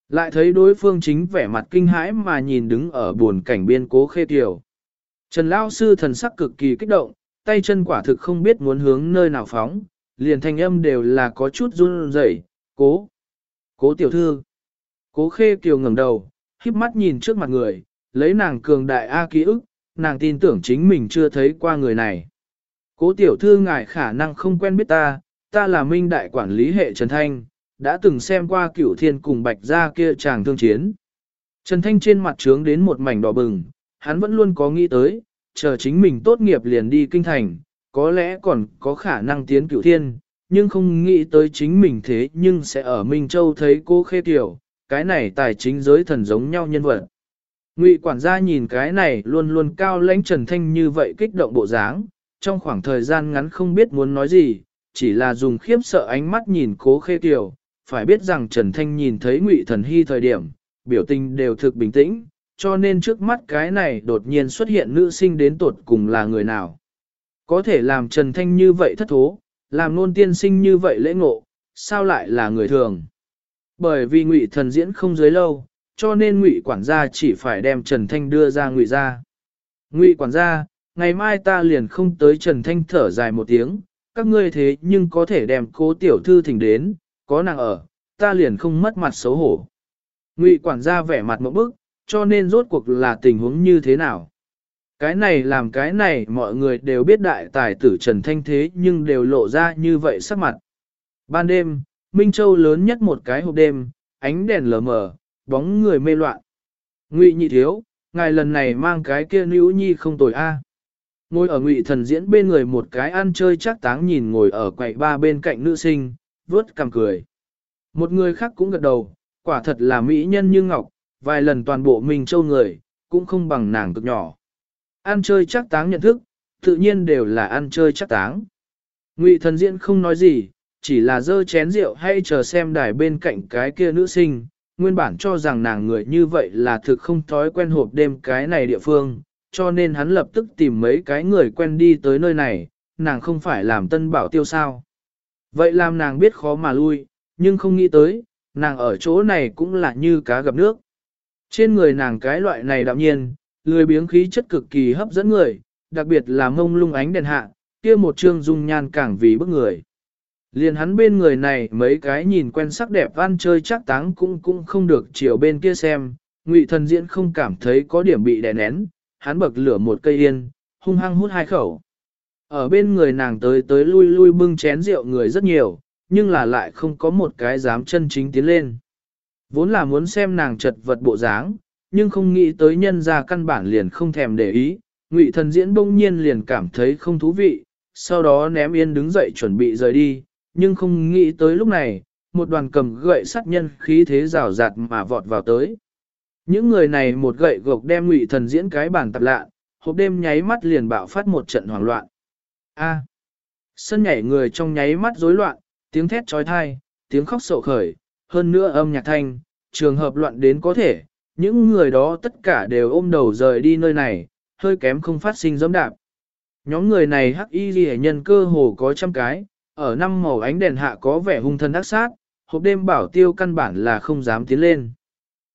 Lại thấy đối phương chính vẻ mặt kinh hãi mà nhìn đứng ở buồn cảnh biên cố khê tiểu. Trần Lão Sư thần sắc cực kỳ kích động, tay chân quả thực không biết muốn hướng nơi nào phóng, liền thanh âm đều là có chút run rẩy, cố, cố tiểu thư. Cố khê kiều ngẩng đầu, híp mắt nhìn trước mặt người, lấy nàng cường đại A ký ức, nàng tin tưởng chính mình chưa thấy qua người này. Cố tiểu thư ngài khả năng không quen biết ta, ta là minh đại quản lý hệ Trần Thanh, đã từng xem qua cửu thiên cùng bạch gia kia chàng thương chiến. Trần Thanh trên mặt trướng đến một mảnh đỏ bừng, hắn vẫn luôn có nghĩ tới, chờ chính mình tốt nghiệp liền đi kinh thành, có lẽ còn có khả năng tiến cửu thiên, nhưng không nghĩ tới chính mình thế nhưng sẽ ở Minh Châu thấy cô khê tiểu, cái này tài chính giới thần giống nhau nhân vật. Ngụy quản gia nhìn cái này luôn luôn cao lãnh Trần Thanh như vậy kích động bộ dáng, trong khoảng thời gian ngắn không biết muốn nói gì, chỉ là dùng khiếp sợ ánh mắt nhìn cố khê tiểu, phải biết rằng Trần Thanh nhìn thấy Ngụy Thần Hy thời điểm, biểu tình đều thực bình tĩnh, cho nên trước mắt cái này đột nhiên xuất hiện nữ sinh đến tột cùng là người nào. Có thể làm Trần Thanh như vậy thất thố, làm nôn tiên sinh như vậy lễ ngộ, sao lại là người thường. Bởi vì ngụy thần diễn không dưới lâu, cho nên ngụy quản gia chỉ phải đem Trần Thanh đưa ra ngụy ra. Ngụy quản gia, ngày mai ta liền không tới Trần Thanh thở dài một tiếng, các ngươi thế nhưng có thể đem cố tiểu thư thỉnh đến, có nàng ở, ta liền không mất mặt xấu hổ. Ngụy quản gia vẻ mặt một bức, cho nên rốt cuộc là tình huống như thế nào. Cái này làm cái này mọi người đều biết đại tài tử Trần Thanh thế nhưng đều lộ ra như vậy sắc mặt. Ban đêm, Minh Châu lớn nhất một cái hộp đêm, ánh đèn lờ mờ, bóng người mê loạn. Ngụy nhị thiếu, ngài lần này mang cái kia nữ nhi không tồi a. Ngồi ở ngụy thần diễn bên người một cái ăn chơi chắc táng nhìn ngồi ở quầy ba bên cạnh nữ sinh, vớt cằm cười. Một người khác cũng gật đầu, quả thật là mỹ nhân như ngọc, vài lần toàn bộ mình Châu người, cũng không bằng nàng cực nhỏ. Ăn chơi chắc táng nhận thức, tự nhiên đều là ăn chơi chắc táng. Ngụy thần diễn không nói gì, chỉ là dơ chén rượu hay chờ xem đài bên cạnh cái kia nữ sinh, nguyên bản cho rằng nàng người như vậy là thực không thói quen hộp đêm cái này địa phương, cho nên hắn lập tức tìm mấy cái người quen đi tới nơi này, nàng không phải làm tân bảo tiêu sao. Vậy làm nàng biết khó mà lui, nhưng không nghĩ tới, nàng ở chỗ này cũng là như cá gặp nước. Trên người nàng cái loại này đạm nhiên, lười biếng khí chất cực kỳ hấp dẫn người, đặc biệt là mông lung ánh đèn hạ, kia một trương dung nhan càng vì bức người. Liền hắn bên người này mấy cái nhìn quen sắc đẹp ăn chơi chắc táng cũng cũng không được chiều bên kia xem, Ngụy thần diễn không cảm thấy có điểm bị đè nén, hắn bậc lửa một cây yên, hung hăng hút hai khẩu. Ở bên người nàng tới tới lui lui bưng chén rượu người rất nhiều, nhưng là lại không có một cái dám chân chính tiến lên. Vốn là muốn xem nàng chật vật bộ dáng, nhưng không nghĩ tới nhân ra căn bản liền không thèm để ý, ngụy thần diễn bỗng nhiên liền cảm thấy không thú vị, sau đó ném yên đứng dậy chuẩn bị rời đi, nhưng không nghĩ tới lúc này, một đoàn cầm gậy sát nhân khí thế rào rạt mà vọt vào tới. Những người này một gậy gộc đem ngụy thần diễn cái bản tập lạ, hộp đêm nháy mắt liền bạo phát một trận hoảng loạn. A. Sân nhảy người trong nháy mắt rối loạn, tiếng thét trói thai, tiếng khóc sổ khởi, hơn nữa âm nhạc thanh, trường hợp loạn đến có thể, những người đó tất cả đều ôm đầu rời đi nơi này, hơi kém không phát sinh dẫm đạp. Nhóm người này hắc y ghi nhân cơ hồ có trăm cái, ở năm màu ánh đèn hạ có vẻ hung thân ác sát, hộp đêm bảo tiêu căn bản là không dám tiến lên.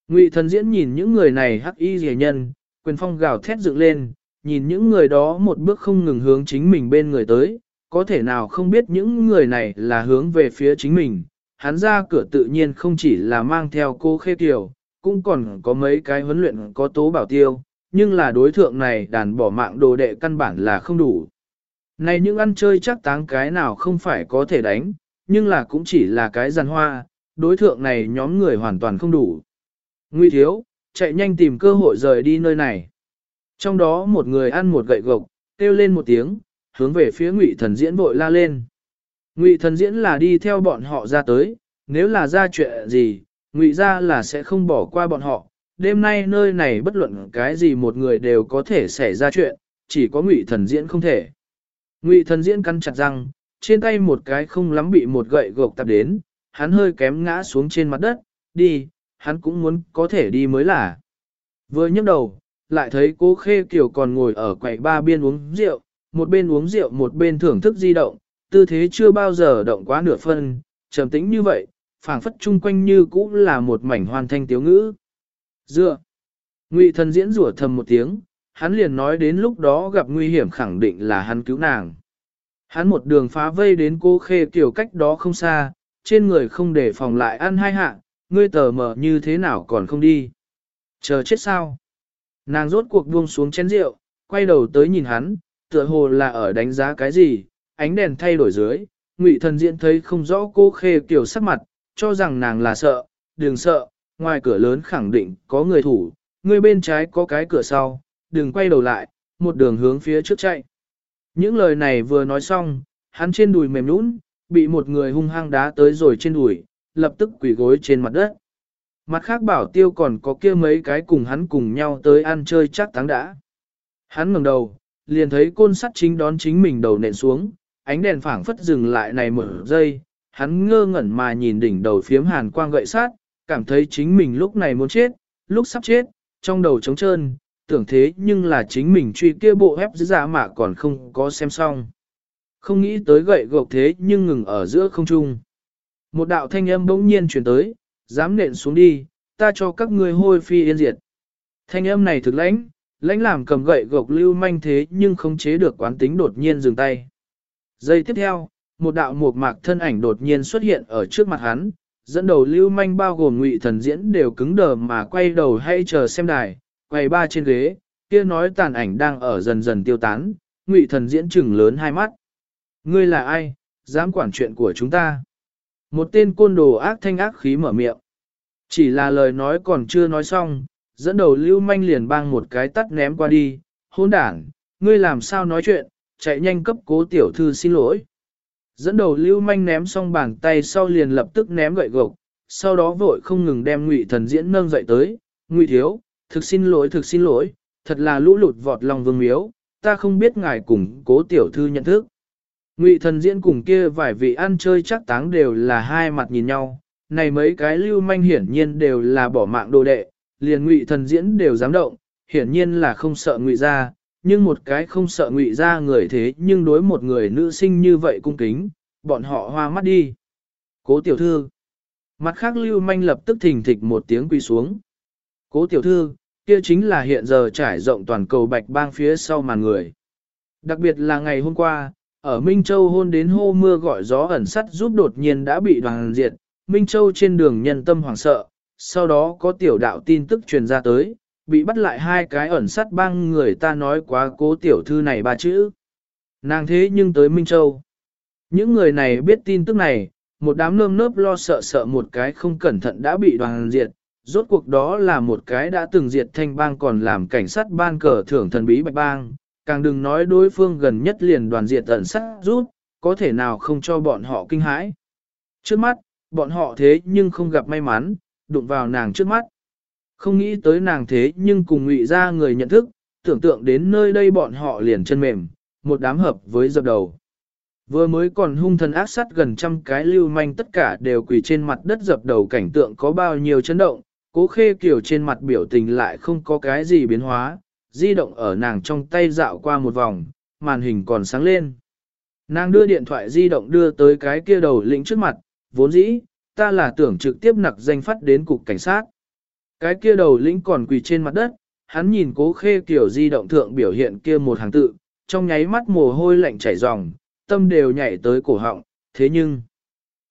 Ngụy thần diễn nhìn những người này hắc y ghi nhân, quyền phong gào thét dựng lên, nhìn những người đó một bước không ngừng hướng chính mình bên người tới, có thể nào không biết những người này là hướng về phía chính mình. Hắn ra cửa tự nhiên không chỉ là mang theo cô khê kiều, cũng còn có mấy cái huấn luyện có tố bảo tiêu, nhưng là đối thượng này đàn bỏ mạng đồ đệ căn bản là không đủ. Này những ăn chơi chắc táng cái nào không phải có thể đánh, nhưng là cũng chỉ là cái giàn hoa, đối thượng này nhóm người hoàn toàn không đủ. Nguy thiếu, chạy nhanh tìm cơ hội rời đi nơi này. Trong đó một người ăn một gậy gộc, kêu lên một tiếng, hướng về phía ngụy thần diễn vội la lên. Ngụy thần diễn là đi theo bọn họ ra tới, nếu là ra chuyện gì, ngụy ra là sẽ không bỏ qua bọn họ. Đêm nay nơi này bất luận cái gì một người đều có thể xảy ra chuyện, chỉ có ngụy thần diễn không thể. Ngụy thần diễn cắn chặt răng, trên tay một cái không lắm bị một gậy gộc tập đến, hắn hơi kém ngã xuống trên mặt đất, đi, hắn cũng muốn có thể đi mới là. Vừa nhấc đầu, lại thấy cố khê kiểu còn ngồi ở quầy ba biên uống rượu, một bên uống rượu một bên thưởng thức di động, tư thế chưa bao giờ động quá nửa phân, trầm tĩnh như vậy, phảng phất chung quanh như cũ là một mảnh hoàn thanh tiếu ngữ. Dựa. Ngụy thần diễn rủa thầm một tiếng, hắn liền nói đến lúc đó gặp nguy hiểm khẳng định là hắn cứu nàng. Hắn một đường phá vây đến cô khê kiểu cách đó không xa, trên người không để phòng lại ăn hai hạ, ngươi tờ mờ như thế nào còn không đi. Chờ chết sao? Nàng rốt cuộc buông xuống chén rượu, quay đầu tới nhìn hắn, tựa hồ là ở đánh giá cái gì, ánh đèn thay đổi dưới, ngụy thần diễn thấy không rõ cô khê kiểu sắc mặt, cho rằng nàng là sợ, đừng sợ, ngoài cửa lớn khẳng định có người thủ, người bên trái có cái cửa sau, đừng quay đầu lại, một đường hướng phía trước chạy. Những lời này vừa nói xong, hắn trên đùi mềm nũng, bị một người hung hăng đá tới rồi trên đùi, lập tức quỳ gối trên mặt đất. Mặt khác bảo tiêu còn có kia mấy cái cùng hắn cùng nhau tới ăn chơi chắc thắng đã. Hắn ngẩng đầu, liền thấy côn sắt chính đón chính mình đầu nện xuống, ánh đèn phảng phất dừng lại này một giây, hắn ngơ ngẩn mà nhìn đỉnh đầu phiếm hàn quang gậy sát, cảm thấy chính mình lúc này muốn chết, lúc sắp chết, trong đầu trống trơn, tưởng thế nhưng là chính mình truy kia bộ ép giả dạ mà còn không có xem xong. Không nghĩ tới gậy gộc thế nhưng ngừng ở giữa không trung. Một đạo thanh âm bỗng nhiên truyền tới, dám nện xuống đi, ta cho các ngươi hôi phi yên diệt. Thanh âm này thực lãnh, lãnh làm cầm gậy gộc lưu manh thế nhưng không chế được quán tính đột nhiên dừng tay. Giây tiếp theo, một đạo mục mạc thân ảnh đột nhiên xuất hiện ở trước mặt hắn, dẫn đầu lưu manh bao gồm ngụy thần diễn đều cứng đờ mà quay đầu hay chờ xem đài, quay ba trên ghế, kia nói tàn ảnh đang ở dần dần tiêu tán, ngụy thần diễn trừng lớn hai mắt. Ngươi là ai, dám quản chuyện của chúng ta? Một tên côn đồ ác thanh ác khí mở miệng. Chỉ là lời nói còn chưa nói xong, dẫn đầu lưu manh liền bang một cái tắt ném qua đi, hôn đảng, ngươi làm sao nói chuyện, chạy nhanh cấp cố tiểu thư xin lỗi. Dẫn đầu lưu manh ném xong bàn tay sau liền lập tức ném gậy gộc, sau đó vội không ngừng đem ngụy thần diễn nâng dậy tới, ngụy thiếu, thực xin lỗi thực xin lỗi, thật là lũ lụt vọt lòng vương miếu, ta không biết ngài cùng cố tiểu thư nhận thức. Ngụy thần diễn cùng kia vài vị ăn chơi chắc táng đều là hai mặt nhìn nhau, này mấy cái lưu manh hiển nhiên đều là bỏ mạng đồ đệ, liền ngụy thần diễn đều dám động, hiển nhiên là không sợ ngụy ra, nhưng một cái không sợ ngụy ra người thế nhưng đối một người nữ sinh như vậy cung kính, bọn họ hoa mắt đi. Cố tiểu thư. Mặt khác lưu manh lập tức thình thịch một tiếng quỳ xuống. Cố tiểu thư, kia chính là hiện giờ trải rộng toàn cầu bạch bang phía sau màn người. Đặc biệt là ngày hôm qua, ở Minh Châu hôn đến hô mưa gọi gió ẩn sắt giúp đột nhiên đã bị đoàn diệt, Minh Châu trên đường nhân tâm hoảng sợ, sau đó có tiểu đạo tin tức truyền ra tới, bị bắt lại hai cái ẩn sắt băng người ta nói quá cố tiểu thư này ba chữ. Nàng thế nhưng tới Minh Châu. Những người này biết tin tức này, một đám nơm nớp lo sợ sợ một cái không cẩn thận đã bị đoàn diệt, rốt cuộc đó là một cái đã từng diệt thanh bang còn làm cảnh sát ban cờ thưởng thần bí bạch bang, càng đừng nói đối phương gần nhất liền đoàn diệt ẩn sát rút, có thể nào không cho bọn họ kinh hãi. Trước mắt, bọn họ thế nhưng không gặp may mắn, đụng vào nàng trước mắt. Không nghĩ tới nàng thế nhưng cùng ngụy ra người nhận thức, tưởng tượng đến nơi đây bọn họ liền chân mềm, một đám hợp với dập đầu. Vừa mới còn hung thần ác sát gần trăm cái lưu manh tất cả đều quỳ trên mặt đất dập đầu cảnh tượng có bao nhiêu chấn động, cố khê kiểu trên mặt biểu tình lại không có cái gì biến hóa, di động ở nàng trong tay dạo qua một vòng, màn hình còn sáng lên. Nàng đưa điện thoại di động đưa tới cái kia đầu lĩnh trước mặt, vốn dĩ, ta là tưởng trực tiếp nặc danh phát đến cục cảnh sát. Cái kia đầu lĩnh còn quỳ trên mặt đất, hắn nhìn cố khê kiểu di động thượng biểu hiện kia một hàng tự, trong nháy mắt mồ hôi lạnh chảy ròng, tâm đều nhảy tới cổ họng, thế nhưng,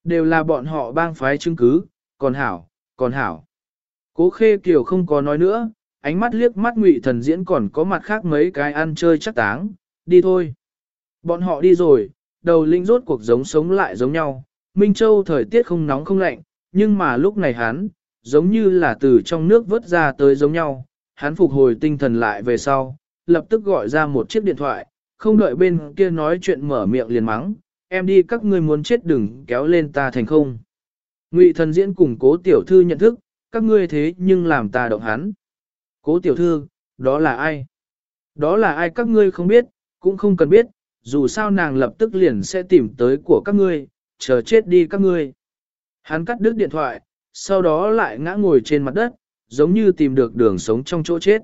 đều là bọn họ bang phái chứng cứ, còn hảo, còn hảo. Cố khê kiều không có nói nữa, ánh mắt liếc mắt ngụy thần diễn còn có mặt khác mấy cái ăn chơi chắc táng, đi thôi. Bọn họ đi rồi, đầu linh rốt cuộc giống sống lại giống nhau, Minh Châu thời tiết không nóng không lạnh, nhưng mà lúc này hắn, giống như là từ trong nước vớt ra tới giống nhau, hắn phục hồi tinh thần lại về sau, lập tức gọi ra một chiếc điện thoại, không đợi bên kia nói chuyện mở miệng liền mắng, em đi các ngươi muốn chết đừng kéo lên ta thành không. Ngụy thần diễn cùng cố tiểu thư nhận thức, các ngươi thế nhưng làm ta động hắn. Cố tiểu thư, đó là ai? Đó là ai các ngươi không biết, cũng không cần biết, dù sao nàng lập tức liền sẽ tìm tới của các ngươi, chờ chết đi các ngươi. Hắn cắt đứt điện thoại, sau đó lại ngã ngồi trên mặt đất, giống như tìm được đường sống trong chỗ chết.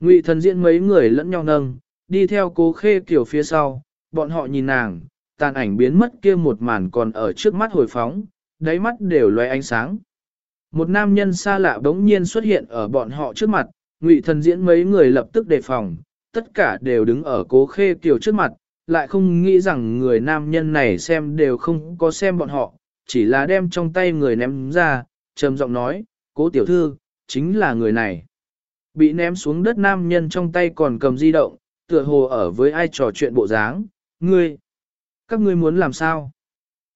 Ngụy thần diễn mấy người lẫn nhau nâng, đi theo cố khê kiểu phía sau, bọn họ nhìn nàng, tàn ảnh biến mất kia một màn còn ở trước mắt hồi phóng, đáy mắt đều loe ánh sáng. Một nam nhân xa lạ bỗng nhiên xuất hiện ở bọn họ trước mặt, ngụy thần diễn mấy người lập tức đề phòng, tất cả đều đứng ở cố khê kiều trước mặt, lại không nghĩ rằng người nam nhân này xem đều không có xem bọn họ, chỉ là đem trong tay người ném ra, trầm giọng nói, cố tiểu thư, chính là người này. Bị ném xuống đất nam nhân trong tay còn cầm di động, tựa hồ ở với ai trò chuyện bộ dáng, ngươi, các ngươi muốn làm sao?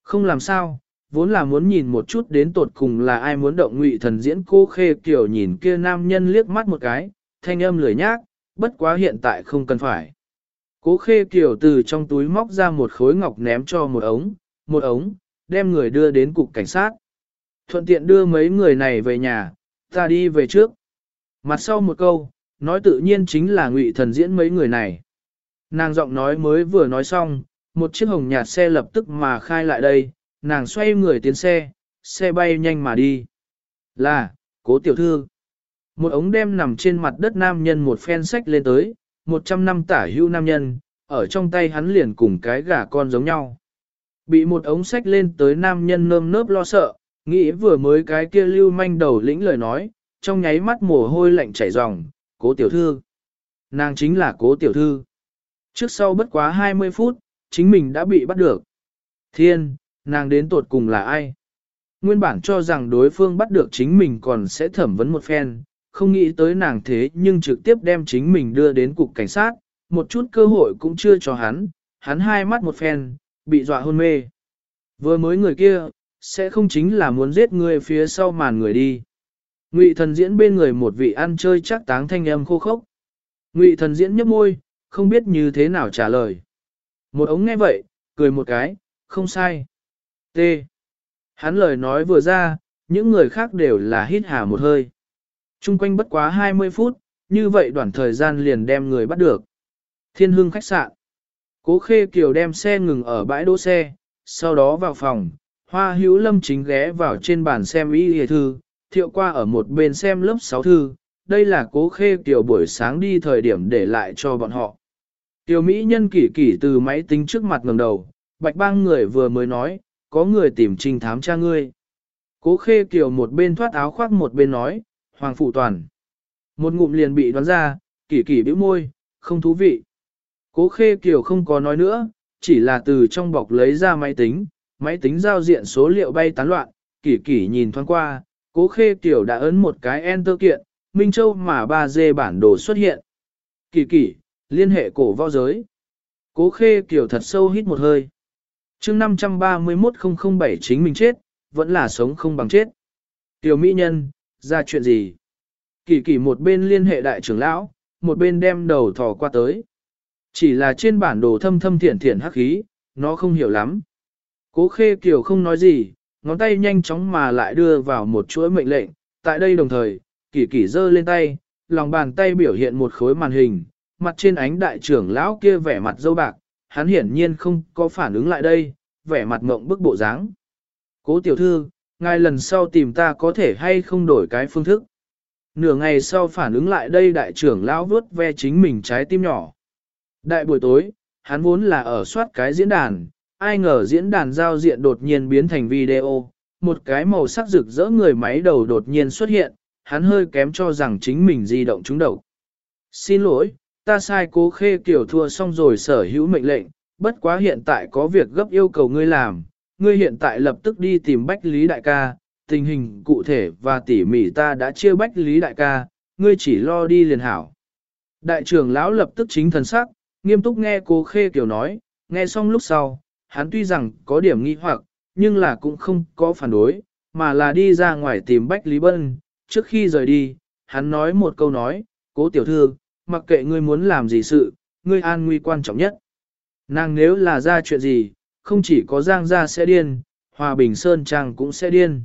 Không làm sao, vốn là muốn nhìn một chút đến tột cùng là ai muốn động ngụy thần diễn cô khê kiểu nhìn kia nam nhân liếc mắt một cái, thanh âm lười nhác, bất quá hiện tại không cần phải. Cố khê kiểu từ trong túi móc ra một khối ngọc ném cho một ống, một ống, đem người đưa đến cục cảnh sát. Thuận tiện đưa mấy người này về nhà, ta đi về trước. Mặt sau một câu, nói tự nhiên chính là ngụy thần diễn mấy người này. Nàng giọng nói mới vừa nói xong, một chiếc hồng nhạt xe lập tức mà khai lại đây, nàng xoay người tiến xe, xe bay nhanh mà đi. Là, cố tiểu thư. Một ống đem nằm trên mặt đất nam nhân một phen sách lên tới, một trăm năm tả hưu nam nhân, ở trong tay hắn liền cùng cái gà con giống nhau. Bị một ống sách lên tới nam nhân nơm nớp lo sợ, nghĩ vừa mới cái kia lưu manh đầu lĩnh lời nói, trong nháy mắt mồ hôi lạnh chảy ròng, cố tiểu thư. Nàng chính là cố tiểu thư. Trước sau bất quá 20 phút, chính mình đã bị bắt được. Thiên, nàng đến tột cùng là ai? Nguyên bản cho rằng đối phương bắt được chính mình còn sẽ thẩm vấn một phen, không nghĩ tới nàng thế nhưng trực tiếp đem chính mình đưa đến cục cảnh sát, một chút cơ hội cũng chưa cho hắn, hắn hai mắt một phen, bị dọa hôn mê. Vừa mới người kia, sẽ không chính là muốn giết người phía sau màn người đi. Ngụy thần diễn bên người một vị ăn chơi chắc táng thanh âm khô khốc. Ngụy thần diễn nhấp môi, không biết như thế nào trả lời. Một ống nghe vậy, cười một cái, không sai. T. Hắn lời nói vừa ra, những người khác đều là hít hà một hơi. Trung quanh bất quá 20 phút, như vậy đoạn thời gian liền đem người bắt được. Thiên hương khách sạn. Cố khê kiều đem xe ngừng ở bãi đỗ xe, sau đó vào phòng, hoa hữu lâm chính ghé vào trên bàn xem ý hề thư, thiệu qua ở một bên xem lớp 6 thư, đây là cố khê kiều buổi sáng đi thời điểm để lại cho bọn họ. Tiểu Mỹ nhân kỷ kỷ từ máy tính trước mặt ngẩng đầu, bạch bang người vừa mới nói, có người tìm trình thám cha ngươi. Cố khê kiều một bên thoát áo khoác một bên nói, Hoàng Phụ Toàn. Một ngụm liền bị đoán ra, kỳ kỳ bĩu môi, không thú vị. Cố khê kiều không có nói nữa, chỉ là từ trong bọc lấy ra máy tính, máy tính giao diện số liệu bay tán loạn, kỳ kỳ nhìn thoáng qua, cố khê kiểu đã ấn một cái enter kiện, Minh Châu mà 3D bản đồ xuất hiện. Kỳ kỳ, liên hệ cổ võ giới. Cố khê kiểu thật sâu hít một hơi. Trước 531-007 chính mình chết, vẫn là sống không bằng chết. Tiểu mỹ nhân, ra chuyện gì? Kỳ kỳ một bên liên hệ đại trưởng lão, một bên đem đầu thò qua tới. Chỉ là trên bản đồ thâm thâm thiển thiển hắc khí, nó không hiểu lắm. Cố khê kiều không nói gì, ngón tay nhanh chóng mà lại đưa vào một chuỗi mệnh lệnh. Tại đây đồng thời, kỳ kỳ giơ lên tay, lòng bàn tay biểu hiện một khối màn hình, mặt trên ánh đại trưởng lão kia vẻ mặt dâu bạc, hắn hiển nhiên không có phản ứng lại đây, vẻ mặt ngộng bức bộ dáng. Cố tiểu thư, ngài lần sau tìm ta có thể hay không đổi cái phương thức. Nửa ngày sau phản ứng lại đây đại trưởng lão vuốt ve chính mình trái tim nhỏ. Đại buổi tối, hắn vốn là ở soát cái diễn đàn, ai ngờ diễn đàn giao diện đột nhiên biến thành video, một cái màu sắc rực rỡ người máy đầu đột nhiên xuất hiện, hắn hơi kém cho rằng chính mình di động trúng đầu. Xin lỗi, ta sai cố khê kiểu thua xong rồi sở hữu mệnh lệnh, bất quá hiện tại có việc gấp yêu cầu ngươi làm, ngươi hiện tại lập tức đi tìm Bách Lý Đại ca, tình hình cụ thể và tỉ mỉ ta đã chia Bách Lý Đại ca, ngươi chỉ lo đi liền hảo. Đại trưởng lão lập tức chính thần sắc, nghiêm túc nghe cô khê Kiều nói, nghe xong lúc sau, hắn tuy rằng có điểm nghi hoặc, nhưng là cũng không có phản đối, mà là đi ra ngoài tìm Bách Lý Bân. Trước khi rời đi, hắn nói một câu nói, cố tiểu thư, mặc kệ ngươi muốn làm gì sự, ngươi an nguy quan trọng nhất. Nàng nếu là ra chuyện gì, không chỉ có Giang gia sẽ điên, Hòa Bình Sơn Trang cũng sẽ điên.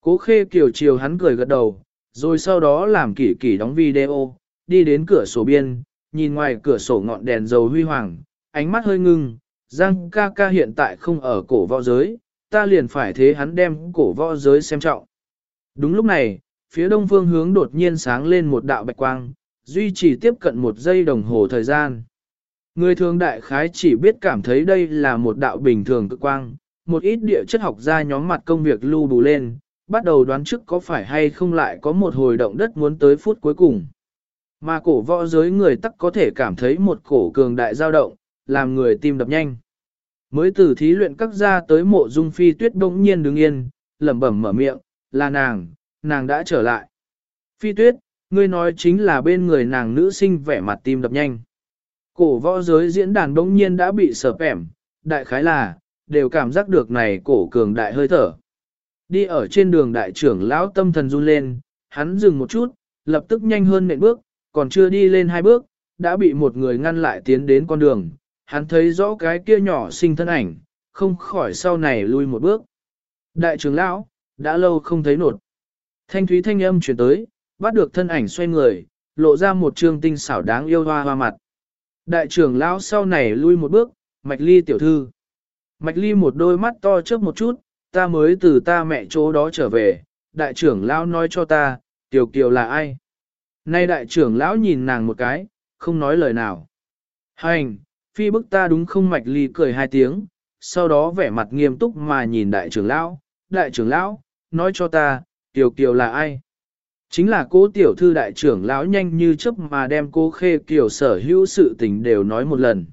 Cố khê kiểu chiều hắn cười gật đầu, rồi sau đó làm kỷ kỷ đóng video, đi đến cửa sổ biên, nhìn ngoài cửa sổ ngọn đèn dầu huy hoàng, ánh mắt hơi ngưng, Giang ca ca hiện tại không ở cổ võ giới, ta liền phải thế hắn đem cổ võ giới xem trọng. Đúng lúc này, phía đông phương hướng đột nhiên sáng lên một đạo bạch quang, duy trì tiếp cận một giây đồng hồ thời gian. Người thường đại khái chỉ biết cảm thấy đây là một đạo bình thường cực quang, một ít địa chất học gia nhóm mặt công việc lưu bù lên, bắt đầu đoán trước có phải hay không lại có một hồi động đất muốn tới phút cuối cùng. Mà cổ võ giới người tắc có thể cảm thấy một cổ cường đại dao động, làm người tim đập nhanh. Mới từ thí luyện các gia tới mộ dung phi tuyết bỗng nhiên đứng yên, lẩm bẩm mở miệng, là nàng, nàng đã trở lại. Phi tuyết, ngươi nói chính là bên người nàng nữ sinh vẻ mặt tim đập nhanh. Cổ võ giới diễn đàn đông nhiên đã bị sợp ẻm, đại khái là, đều cảm giác được này cổ cường đại hơi thở. Đi ở trên đường đại trưởng lão tâm thần run lên, hắn dừng một chút, lập tức nhanh hơn nệm bước, còn chưa đi lên hai bước, đã bị một người ngăn lại tiến đến con đường, hắn thấy rõ cái kia nhỏ sinh thân ảnh, không khỏi sau này lui một bước. Đại trưởng lão, đã lâu không thấy nột. Thanh thúy thanh âm chuyển tới, bắt được thân ảnh xoay người, lộ ra một trương tinh xảo đáng yêu hoa hoa mặt. Đại trưởng lão sau này lui một bước, mạch ly tiểu thư. Mạch ly một đôi mắt to trước một chút, ta mới từ ta mẹ chỗ đó trở về, đại trưởng lão nói cho ta, tiểu kiều là ai. Nay đại trưởng lão nhìn nàng một cái, không nói lời nào. Hành, Phi bức ta đúng không mạch ly cười hai tiếng, sau đó vẻ mặt nghiêm túc mà nhìn đại trưởng lão, đại trưởng lão, nói cho ta, tiểu kiều là ai? Chính là cố tiểu thư đại trưởng lão nhanh như chớp mà đem cô khê kiểu sở hữu sự tình đều nói một lần.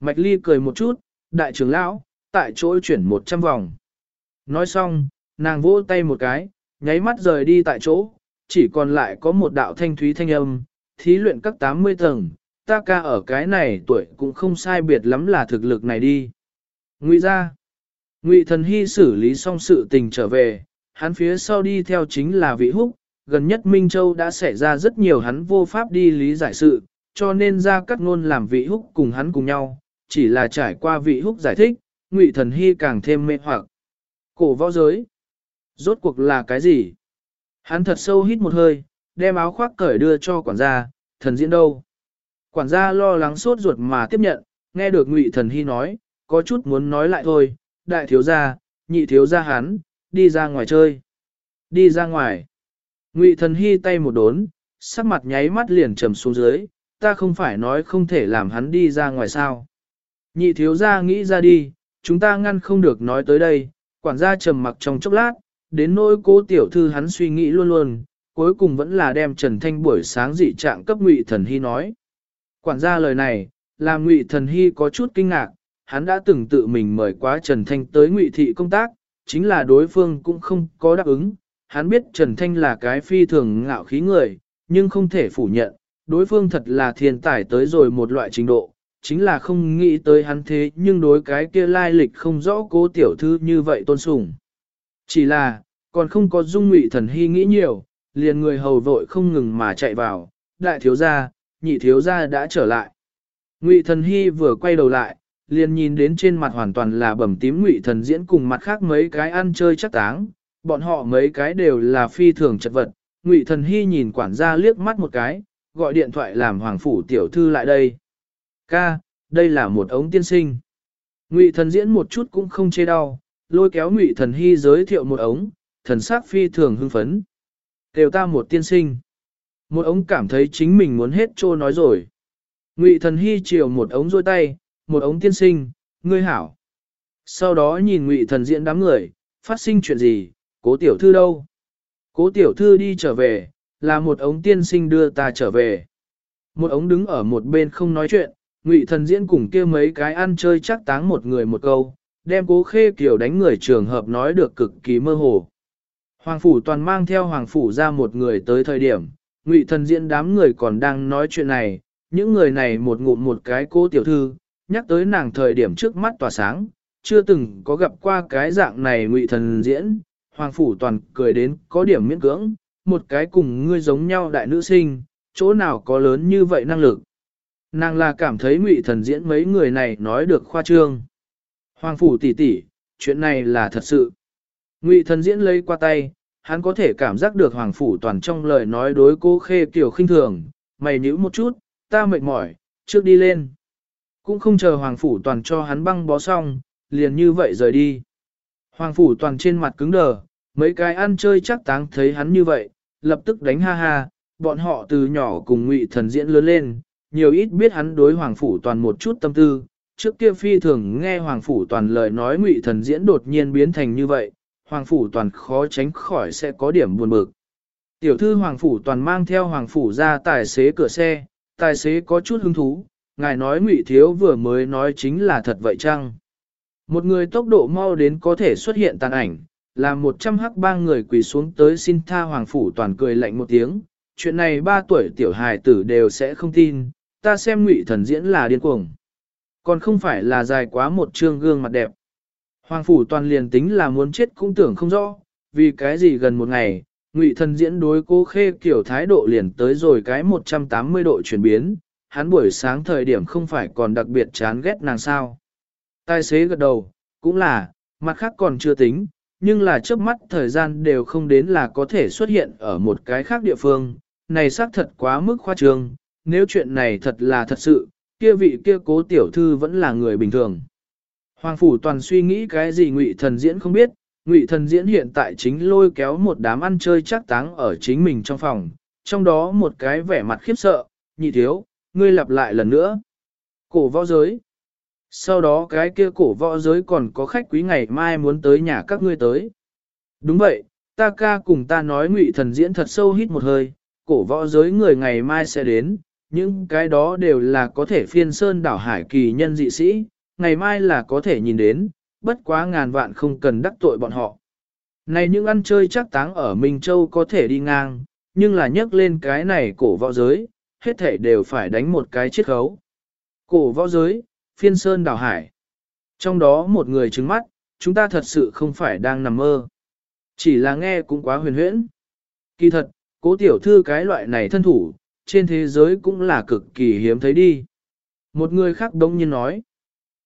Mạch ly cười một chút, đại trưởng lão, tại chỗ chuyển một trăm vòng. Nói xong, nàng vỗ tay một cái, nháy mắt rời đi tại chỗ, chỉ còn lại có một đạo thanh thúy thanh âm, thí luyện các 80 tầng, ta ca ở cái này tuổi cũng không sai biệt lắm là thực lực này đi. Ngụy ra. Ngụy thần hy xử lý xong sự tình trở về, hắn phía sau đi theo chính là vị húc, gần nhất Minh Châu đã xảy ra rất nhiều hắn vô pháp đi lý giải sự, cho nên ra cắt ngôn làm vị húc cùng hắn cùng nhau, chỉ là trải qua vị húc giải thích, Ngụy thần hy càng thêm mê hoặc. Cổ võ giới. Rốt cuộc là cái gì? Hắn thật sâu hít một hơi, đem áo khoác cởi đưa cho quản gia, thần diễn đâu? Quản gia lo lắng sốt ruột mà tiếp nhận, nghe được Ngụy Thần Hy nói, có chút muốn nói lại thôi, đại thiếu gia, nhị thiếu gia hắn, đi ra ngoài chơi. Đi ra ngoài. Ngụy Thần Hy tay một đốn, sắc mặt nháy mắt liền trầm xuống dưới, ta không phải nói không thể làm hắn đi ra ngoài sao. Nhị thiếu gia nghĩ ra đi, chúng ta ngăn không được nói tới đây, quản gia trầm mặc trong chốc lát, đến nỗi cố tiểu thư hắn suy nghĩ luôn luôn, cuối cùng vẫn là đem Trần Thanh buổi sáng dị trạng cấp Ngụy Thần Hy nói. Quản gia lời này, làm Ngụy Thần Hy có chút kinh ngạc, hắn đã từng tự mình mời quá Trần Thanh tới Ngụy Thị công tác, chính là đối phương cũng không có đáp ứng, hắn biết Trần Thanh là cái phi thường ngạo khí người, nhưng không thể phủ nhận, đối phương thật là thiên tài tới rồi một loại trình độ, chính là không nghĩ tới hắn thế nhưng đối cái kia lai lịch không rõ cố tiểu thư như vậy tôn sùng. Chỉ là, còn không có dung ngụy thần hy nghĩ nhiều, liền người hầu vội không ngừng mà chạy vào, đại thiếu gia, nhị thiếu gia đã trở lại. Ngụy thần hy vừa quay đầu lại, liền nhìn đến trên mặt hoàn toàn là bầm tím ngụy thần diễn cùng mặt khác mấy cái ăn chơi chắc táng, bọn họ mấy cái đều là phi thường chật vật. Ngụy thần hy nhìn quản gia liếc mắt một cái, gọi điện thoại làm hoàng phủ tiểu thư lại đây. Ca, đây là một ống tiên sinh. Ngụy thần diễn một chút cũng không chê đau, lôi kéo Ngụy thần hy giới thiệu một ống, thần sắc phi thường hưng phấn. Đều ta một tiên sinh. Một ống cảm thấy chính mình muốn hết trô nói rồi. Ngụy thần hy chiều một ống rôi tay, một ống tiên sinh, ngươi hảo. Sau đó nhìn ngụy thần diễn đám người, phát sinh chuyện gì, cố tiểu thư đâu? Cố tiểu thư đi trở về, là một ống tiên sinh đưa ta trở về. Một ống đứng ở một bên không nói chuyện, ngụy thần diễn cùng kia mấy cái ăn chơi chắc táng một người một câu, đem cố khê kiểu đánh người trường hợp nói được cực kỳ mơ hồ. Hoàng phủ toàn mang theo hoàng phủ ra một người tới thời điểm, ngụy thần diễn đám người còn đang nói chuyện này, những người này một ngụm một cái cố tiểu thư, nhắc tới nàng thời điểm trước mắt tỏa sáng, chưa từng có gặp qua cái dạng này ngụy thần diễn, hoàng phủ toàn cười đến có điểm miễn cưỡng, một cái cùng ngươi giống nhau đại nữ sinh, chỗ nào có lớn như vậy năng lực. Nàng là cảm thấy ngụy thần diễn mấy người này nói được khoa trương. Hoàng phủ tỷ tỷ, chuyện này là thật sự. Ngụy thần diễn lấy qua tay, hắn có thể cảm giác được hoàng phủ toàn trong lời nói đối cô khê kiểu khinh thường, mày nhíu một chút, ta mệt mỏi, trước đi lên. Cũng không chờ hoàng phủ toàn cho hắn băng bó xong, liền như vậy rời đi. Hoàng phủ toàn trên mặt cứng đờ, mấy cái ăn chơi chắc táng thấy hắn như vậy, lập tức đánh ha ha, bọn họ từ nhỏ cùng ngụy thần diễn lớn lên, nhiều ít biết hắn đối hoàng phủ toàn một chút tâm tư. Trước kia phi thường nghe hoàng phủ toàn lời nói ngụy thần diễn đột nhiên biến thành như vậy, hoàng phủ toàn khó tránh khỏi sẽ có điểm buồn bực. Tiểu thư hoàng phủ toàn mang theo hoàng phủ ra tài xế cửa xe, tài xế có chút hứng thú, ngài nói ngụy thiếu vừa mới nói chính là thật vậy chăng? Một người tốc độ mau đến có thể xuất hiện tàn ảnh, là một trăm hắc ba người quỳ xuống tới xin tha hoàng phủ toàn cười lạnh một tiếng, chuyện này ba tuổi tiểu hài tử đều sẽ không tin, ta xem ngụy thần diễn là điên cuồng. Còn không phải là dài quá một trương gương mặt đẹp. Hoàng phủ toàn liền tính là muốn chết cũng tưởng không rõ, vì cái gì gần một ngày, ngụy thần diễn đối cô khê kiểu thái độ liền tới rồi cái 180 độ chuyển biến, hắn buổi sáng thời điểm không phải còn đặc biệt chán ghét nàng sao. Tài xế gật đầu, cũng là, mặt khác còn chưa tính, nhưng là trước mắt thời gian đều không đến là có thể xuất hiện ở một cái khác địa phương, này xác thật quá mức khoa trương, nếu chuyện này thật là thật sự, kia vị kia cố tiểu thư vẫn là người bình thường. Hoàng phủ toàn suy nghĩ cái gì ngụy thần diễn không biết, ngụy thần diễn hiện tại chính lôi kéo một đám ăn chơi chắc táng ở chính mình trong phòng, trong đó một cái vẻ mặt khiếp sợ, nhị thiếu, ngươi lặp lại lần nữa. Cổ võ giới. Sau đó cái kia cổ võ giới còn có khách quý ngày mai muốn tới nhà các ngươi tới. Đúng vậy, ta ca cùng ta nói ngụy thần diễn thật sâu hít một hơi, cổ võ giới người ngày mai sẽ đến, những cái đó đều là có thể phiên sơn đảo hải kỳ nhân dị sĩ, ngày mai là có thể nhìn đến, bất quá ngàn vạn không cần đắc tội bọn họ. Này những ăn chơi chắc táng ở Minh Châu có thể đi ngang, nhưng là nhắc lên cái này cổ võ giới, hết thể đều phải đánh một cái chiết khấu. Cổ võ giới, phiên sơn đảo hải. Trong đó một người trứng mắt, chúng ta thật sự không phải đang nằm mơ. Chỉ là nghe cũng quá huyền huyễn. Kỳ thật, cố tiểu thư cái loại này thân thủ, trên thế giới cũng là cực kỳ hiếm thấy đi. Một người khác đông nhiên nói.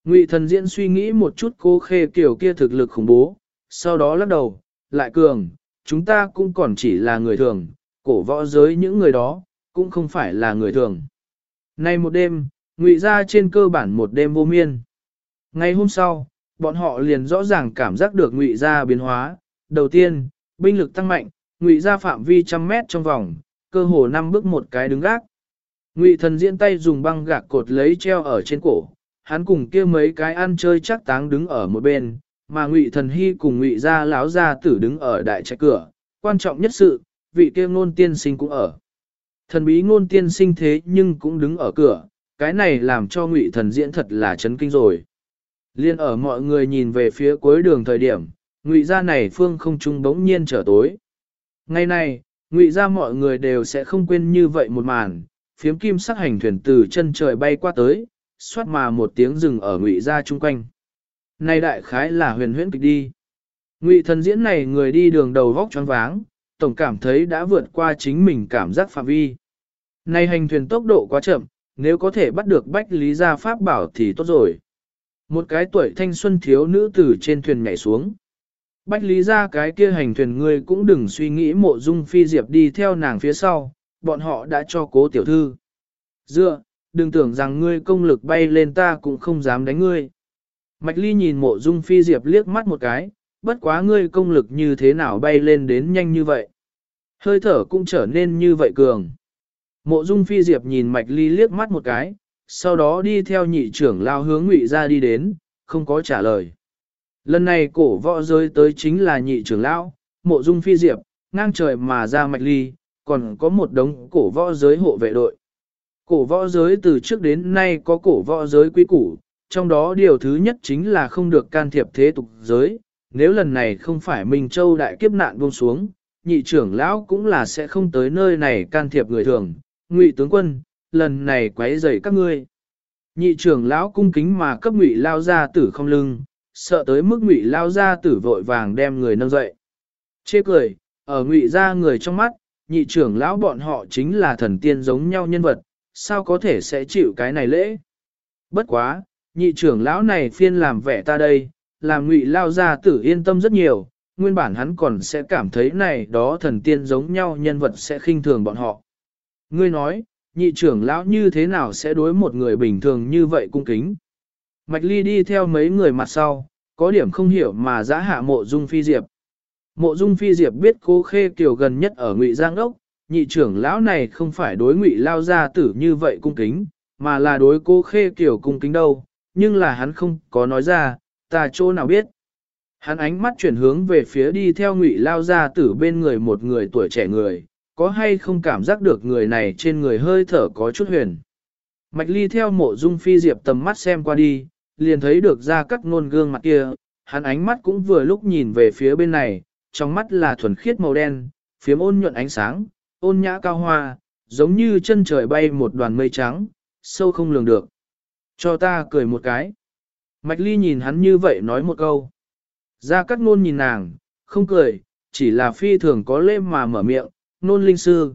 Ngụy thần diễn suy nghĩ một chút cô khê kiểu kia thực lực khủng bố, sau đó lắc đầu, lại cường, chúng ta cũng còn chỉ là người thường, cổ võ giới những người đó, cũng không phải là người thường. Nay một đêm, ngụy ra trên cơ bản một đêm vô miên. Ngày hôm sau, bọn họ liền rõ ràng cảm giác được ngụy ra biến hóa. Đầu tiên, binh lực tăng mạnh, ngụy ra phạm vi trăm mét trong vòng, cơ hồ năm bước một cái đứng gác. Ngụy thần diễn tay dùng băng gạc cột lấy treo ở trên cổ, hắn cùng kia mấy cái ăn chơi chắc táng đứng ở một bên, mà ngụy thần hy cùng ngụy gia lão gia tử đứng ở đại trạch cửa. Quan trọng nhất sự, vị kia ngôn tiên sinh cũng ở. Thần bí ngôn tiên sinh thế nhưng cũng đứng ở cửa, cái này làm cho ngụy thần diễn thật là chấn kinh rồi. Liên ở mọi người nhìn về phía cuối đường thời điểm, ngụy gia này phương không trung bỗng nhiên trở tối. Ngày này, ngụy gia mọi người đều sẽ không quên như vậy một màn, phiếm kim sắc hành thuyền từ chân trời bay qua tới, xoát mà một tiếng rừng ở ngụy gia chung quanh. Này đại khái là huyền huyễn kịch đi. Ngụy thần diễn này người đi đường đầu vóc choáng váng, tổng cảm thấy đã vượt qua chính mình cảm giác phạm vi. Này hành thuyền tốc độ quá chậm, nếu có thể bắt được bách lý gia pháp bảo thì tốt rồi. Một cái tuổi thanh xuân thiếu nữ từ trên thuyền nhảy xuống. Bách lý gia cái kia hành thuyền ngươi cũng đừng suy nghĩ mộ dung phi diệp đi theo nàng phía sau, bọn họ đã cho cố tiểu thư. Dựa, đừng tưởng rằng ngươi công lực bay lên ta cũng không dám đánh ngươi. Mạch ly nhìn mộ dung phi diệp liếc mắt một cái, bất quá ngươi công lực như thế nào bay lên đến nhanh như vậy. Hơi thở cũng trở nên như vậy cường. Mộ dung phi diệp nhìn mạch ly liếc mắt một cái, sau đó đi theo nhị trưởng lao hướng ngụy ra đi đến, không có trả lời. Lần này cổ võ giới tới chính là nhị trưởng lão, mộ dung phi diệp, ngang trời mà ra mạch ly, còn có một đống cổ võ giới hộ vệ đội. Cổ võ giới từ trước đến nay có cổ võ giới quý củ, trong đó điều thứ nhất chính là không được can thiệp thế tục giới. Nếu lần này không phải Minh Châu đại kiếp nạn buông xuống, nhị trưởng lão cũng là sẽ không tới nơi này can thiệp người thường. Ngụy tướng quân, lần này quấy rầy các ngươi. Nhị trưởng lão cung kính mà cấp ngụy lao ra tử không lưng, sợ tới mức ngụy lao ra tử vội vàng đem người nâng dậy. Chê cười, ở ngụy ra người trong mắt, nhị trưởng lão bọn họ chính là thần tiên giống nhau nhân vật, sao có thể sẽ chịu cái này lễ. Bất quá, nhị trưởng lão này phiên làm vẻ ta đây, làm ngụy lao ra tử yên tâm rất nhiều, nguyên bản hắn còn sẽ cảm thấy này đó thần tiên giống nhau nhân vật sẽ khinh thường bọn họ. Ngươi nói, nhị trưởng lão như thế nào sẽ đối một người bình thường như vậy cung kính. Mạch ly đi theo mấy người mặt sau, có điểm không hiểu mà giã hạ mộ dung phi diệp. Mộ dung phi diệp biết cố khê kiều gần nhất ở ngụy Giang Đốc, nhị trưởng lão này không phải đối ngụy lao gia tử như vậy cung kính, mà là đối cố khê kiều cung kính đâu, nhưng là hắn không có nói ra, ta chỗ nào biết. Hắn ánh mắt chuyển hướng về phía đi theo ngụy lao gia tử bên người một người tuổi trẻ người, có hay không cảm giác được người này trên người hơi thở có chút huyền. Mạch ly theo mộ dung phi diệp tầm mắt xem qua đi, liền thấy được ra cắt ngôn gương mặt kia, hắn ánh mắt cũng vừa lúc nhìn về phía bên này, trong mắt là thuần khiết màu đen, phiếm ôn nhuận ánh sáng, ôn nhã cao hoa, giống như chân trời bay một đoàn mây trắng, sâu không lường được. Cho ta cười một cái. Mạch ly nhìn hắn như vậy nói một câu. Ra cắt ngôn nhìn nàng, không cười, chỉ là phi thường có lê mà mở miệng, nôn linh sư.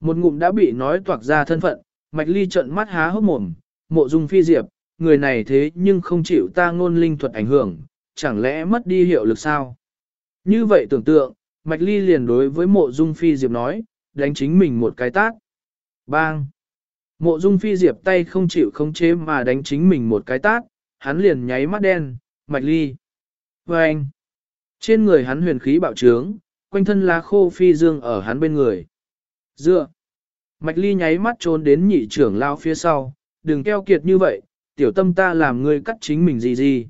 Một ngụm đã bị nói toạc ra thân phận, mạch ly trận mắt há hốc mồm, mộ dung phi diệp, người này thế nhưng không chịu ta ngôn linh thuật ảnh hưởng, chẳng lẽ mất đi hiệu lực sao? Như vậy tưởng tượng, mạch ly liền đối với mộ dung phi diệp nói, đánh chính mình một cái tát. Bang! Mộ dung phi diệp tay không chịu khống chế mà đánh chính mình một cái tát, hắn liền nháy mắt đen, mạch ly. Và anh! Trên người hắn huyền khí bạo trướng, quanh thân lá khô phi dương ở hắn bên người. Dựa! Mạch ly nháy mắt trốn đến nhị trưởng lao phía sau, đừng keo kiệt như vậy, tiểu tâm ta làm ngươi cắt chính mình gì gì.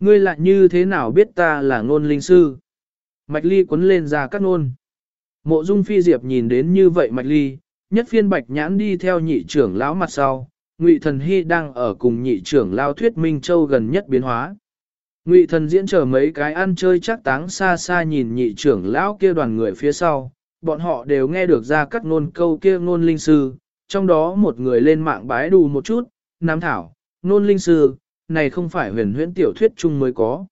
Ngươi lại như thế nào biết ta là ngôn linh sư? Mạch ly quấn lên ra cắt ngôn. Mộ dung phi diệp nhìn đến như vậy mạch ly, nhất phiên bạch nhãn đi theo nhị trưởng lão mặt sau, ngụy thần hy đang ở cùng nhị trưởng lao thuyết minh châu gần nhất biến hóa. Ngụy thần diễn chờ mấy cái ăn chơi chắc táng xa xa nhìn nhị trưởng lão kia đoàn người phía sau, bọn họ đều nghe được ra cắt ngôn câu kia ngôn linh sư, trong đó một người lên mạng bái đù một chút, nam thảo, ngôn linh sư, này không phải huyền huyễn tiểu thuyết chung mới có.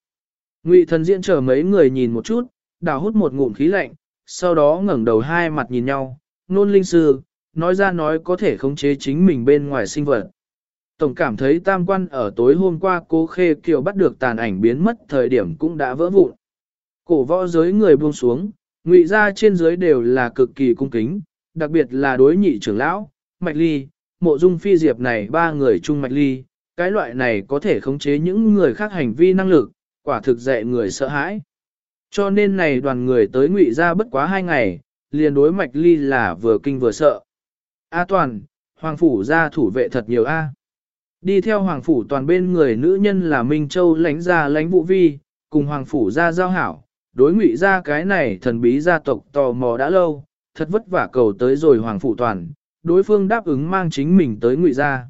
Ngụy thần diễn chờ mấy người nhìn một chút, đào hút một ngụm khí lạnh, sau đó ngẩng đầu hai mặt nhìn nhau, ngôn linh sư, nói ra nói có thể khống chế chính mình bên ngoài sinh vật. Tổng cảm thấy tam quan ở tối hôm qua cố khê kiều bắt được tàn ảnh biến mất thời điểm cũng đã vỡ vụn. Cổ võ giới người buông xuống, ngụy ra trên dưới đều là cực kỳ cung kính, đặc biệt là đối nhị trưởng lão, mạch ly, mộ dung phi diệp này ba người chung mạch ly, cái loại này có thể khống chế những người khác hành vi năng lực, quả thực dạy người sợ hãi. Cho nên này đoàn người tới ngụy ra bất quá hai ngày, liền đối mạch ly là vừa kinh vừa sợ. A toàn, hoàng phủ gia thủ vệ thật nhiều A. Đi theo hoàng phủ toàn bên người nữ nhân là Minh Châu lãnh gia lãnh vũ vi, cùng hoàng phủ ra giao hảo, đối ngụy ra cái này thần bí gia tộc tò mò đã lâu, thật vất vả cầu tới rồi hoàng phủ toàn, đối phương đáp ứng mang chính mình tới ngụy ra.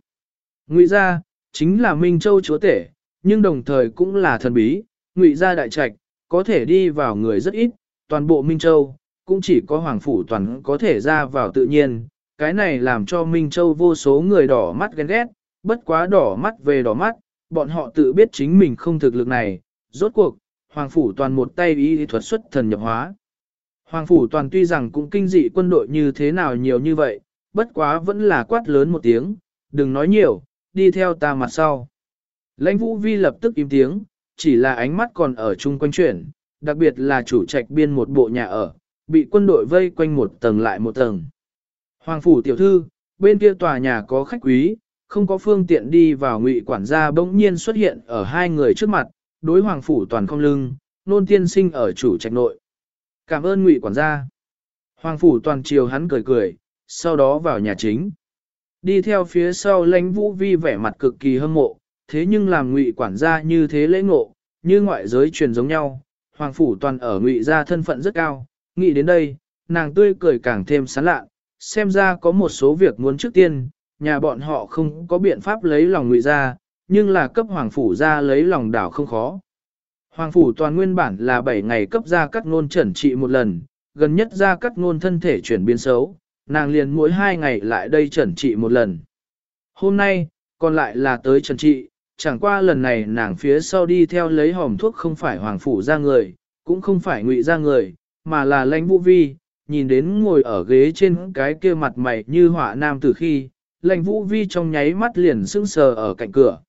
Ngụy ra, chính là Minh Châu chúa tể, nhưng đồng thời cũng là thần bí, ngụy ra đại trạch, có thể đi vào người rất ít, toàn bộ Minh Châu, cũng chỉ có Hoàng Phủ Toàn có thể ra vào tự nhiên, cái này làm cho Minh Châu vô số người đỏ mắt ghen ghét, bất quá đỏ mắt về đỏ mắt, bọn họ tự biết chính mình không thực lực này, rốt cuộc, Hoàng Phủ Toàn một tay ý thuật xuất thần nhập hóa. Hoàng Phủ Toàn tuy rằng cũng kinh dị quân đội như thế nào nhiều như vậy, bất quá vẫn là quát lớn một tiếng, đừng nói nhiều, đi theo ta mặt sau. Lãnh Vũ Vi lập tức im tiếng, chỉ là ánh mắt còn ở chung quanh chuyển, đặc biệt là chủ trạch biên một bộ nhà ở, bị quân đội vây quanh một tầng lại một tầng. Hoàng phủ tiểu thư, bên kia tòa nhà có khách quý, không có phương tiện đi vào ngụy quản gia bỗng nhiên xuất hiện ở hai người trước mặt, đối hoàng phủ toàn không lưng, nôn tiên sinh ở chủ trạch nội. Cảm ơn ngụy quản gia. Hoàng phủ toàn chiều hắn cười cười, sau đó vào nhà chính. Đi theo phía sau lãnh vũ vi vẻ mặt cực kỳ hâm mộ, thế nhưng làm ngụy quản gia như thế lễ ngộ, như ngoại giới truyền giống nhau, hoàng phủ toàn ở ngụy gia thân phận rất cao, nghĩ đến đây, nàng tươi cười càng thêm sán lạ, xem ra có một số việc muốn trước tiên, nhà bọn họ không có biện pháp lấy lòng ngụy gia, nhưng là cấp hoàng phủ ra lấy lòng đảo không khó. Hoàng phủ toàn nguyên bản là 7 ngày cấp ra cắt ngôn trần trị một lần, gần nhất ra cắt ngôn thân thể chuyển biến xấu, nàng liền mỗi 2 ngày lại đây trần trị một lần. Hôm nay, còn lại là tới trần trị, chẳng qua lần này nàng phía sau đi theo lấy hòm thuốc không phải hoàng phủ ra người, cũng không phải ngụy ra người, mà là lãnh vũ vi, nhìn đến ngồi ở ghế trên cái kia mặt mày như họa nam từ khi, lãnh vũ vi trong nháy mắt liền sững sờ ở cạnh cửa.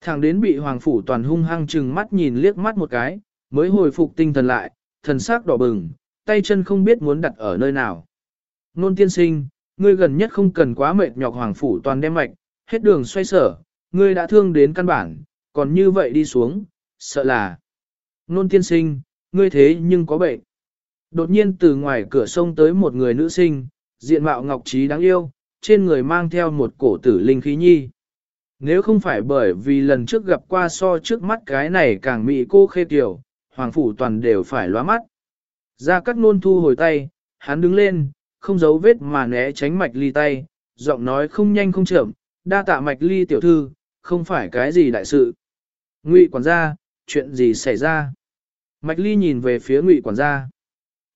Thẳng đến bị hoàng phủ toàn hung hăng chừng mắt nhìn liếc mắt một cái, mới hồi phục tinh thần lại, thần sắc đỏ bừng, tay chân không biết muốn đặt ở nơi nào. Nôn tiên sinh, ngươi gần nhất không cần quá mệt nhọc hoàng phủ toàn đem mạch, hết đường xoay sở, ngươi đã thương đến căn bản, còn như vậy đi xuống, sợ là. Nôn tiên sinh, ngươi thế nhưng có bệnh. Đột nhiên từ ngoài cửa sông tới một người nữ sinh, diện mạo ngọc trí đáng yêu, trên người mang theo một cổ tử linh khí nhi. Nếu không phải bởi vì lần trước gặp qua so trước mắt cái này càng mị cô khê tiểu, hoàng phủ toàn đều phải lóa mắt. Ra cắt nôn thu hồi tay, hắn đứng lên, không giấu vết mà né tránh mạch ly tay, giọng nói không nhanh không chậm, đa tạ mạch ly tiểu thư, không phải cái gì đại sự. Ngụy quản gia, chuyện gì xảy ra? Mạch ly nhìn về phía ngụy quản gia.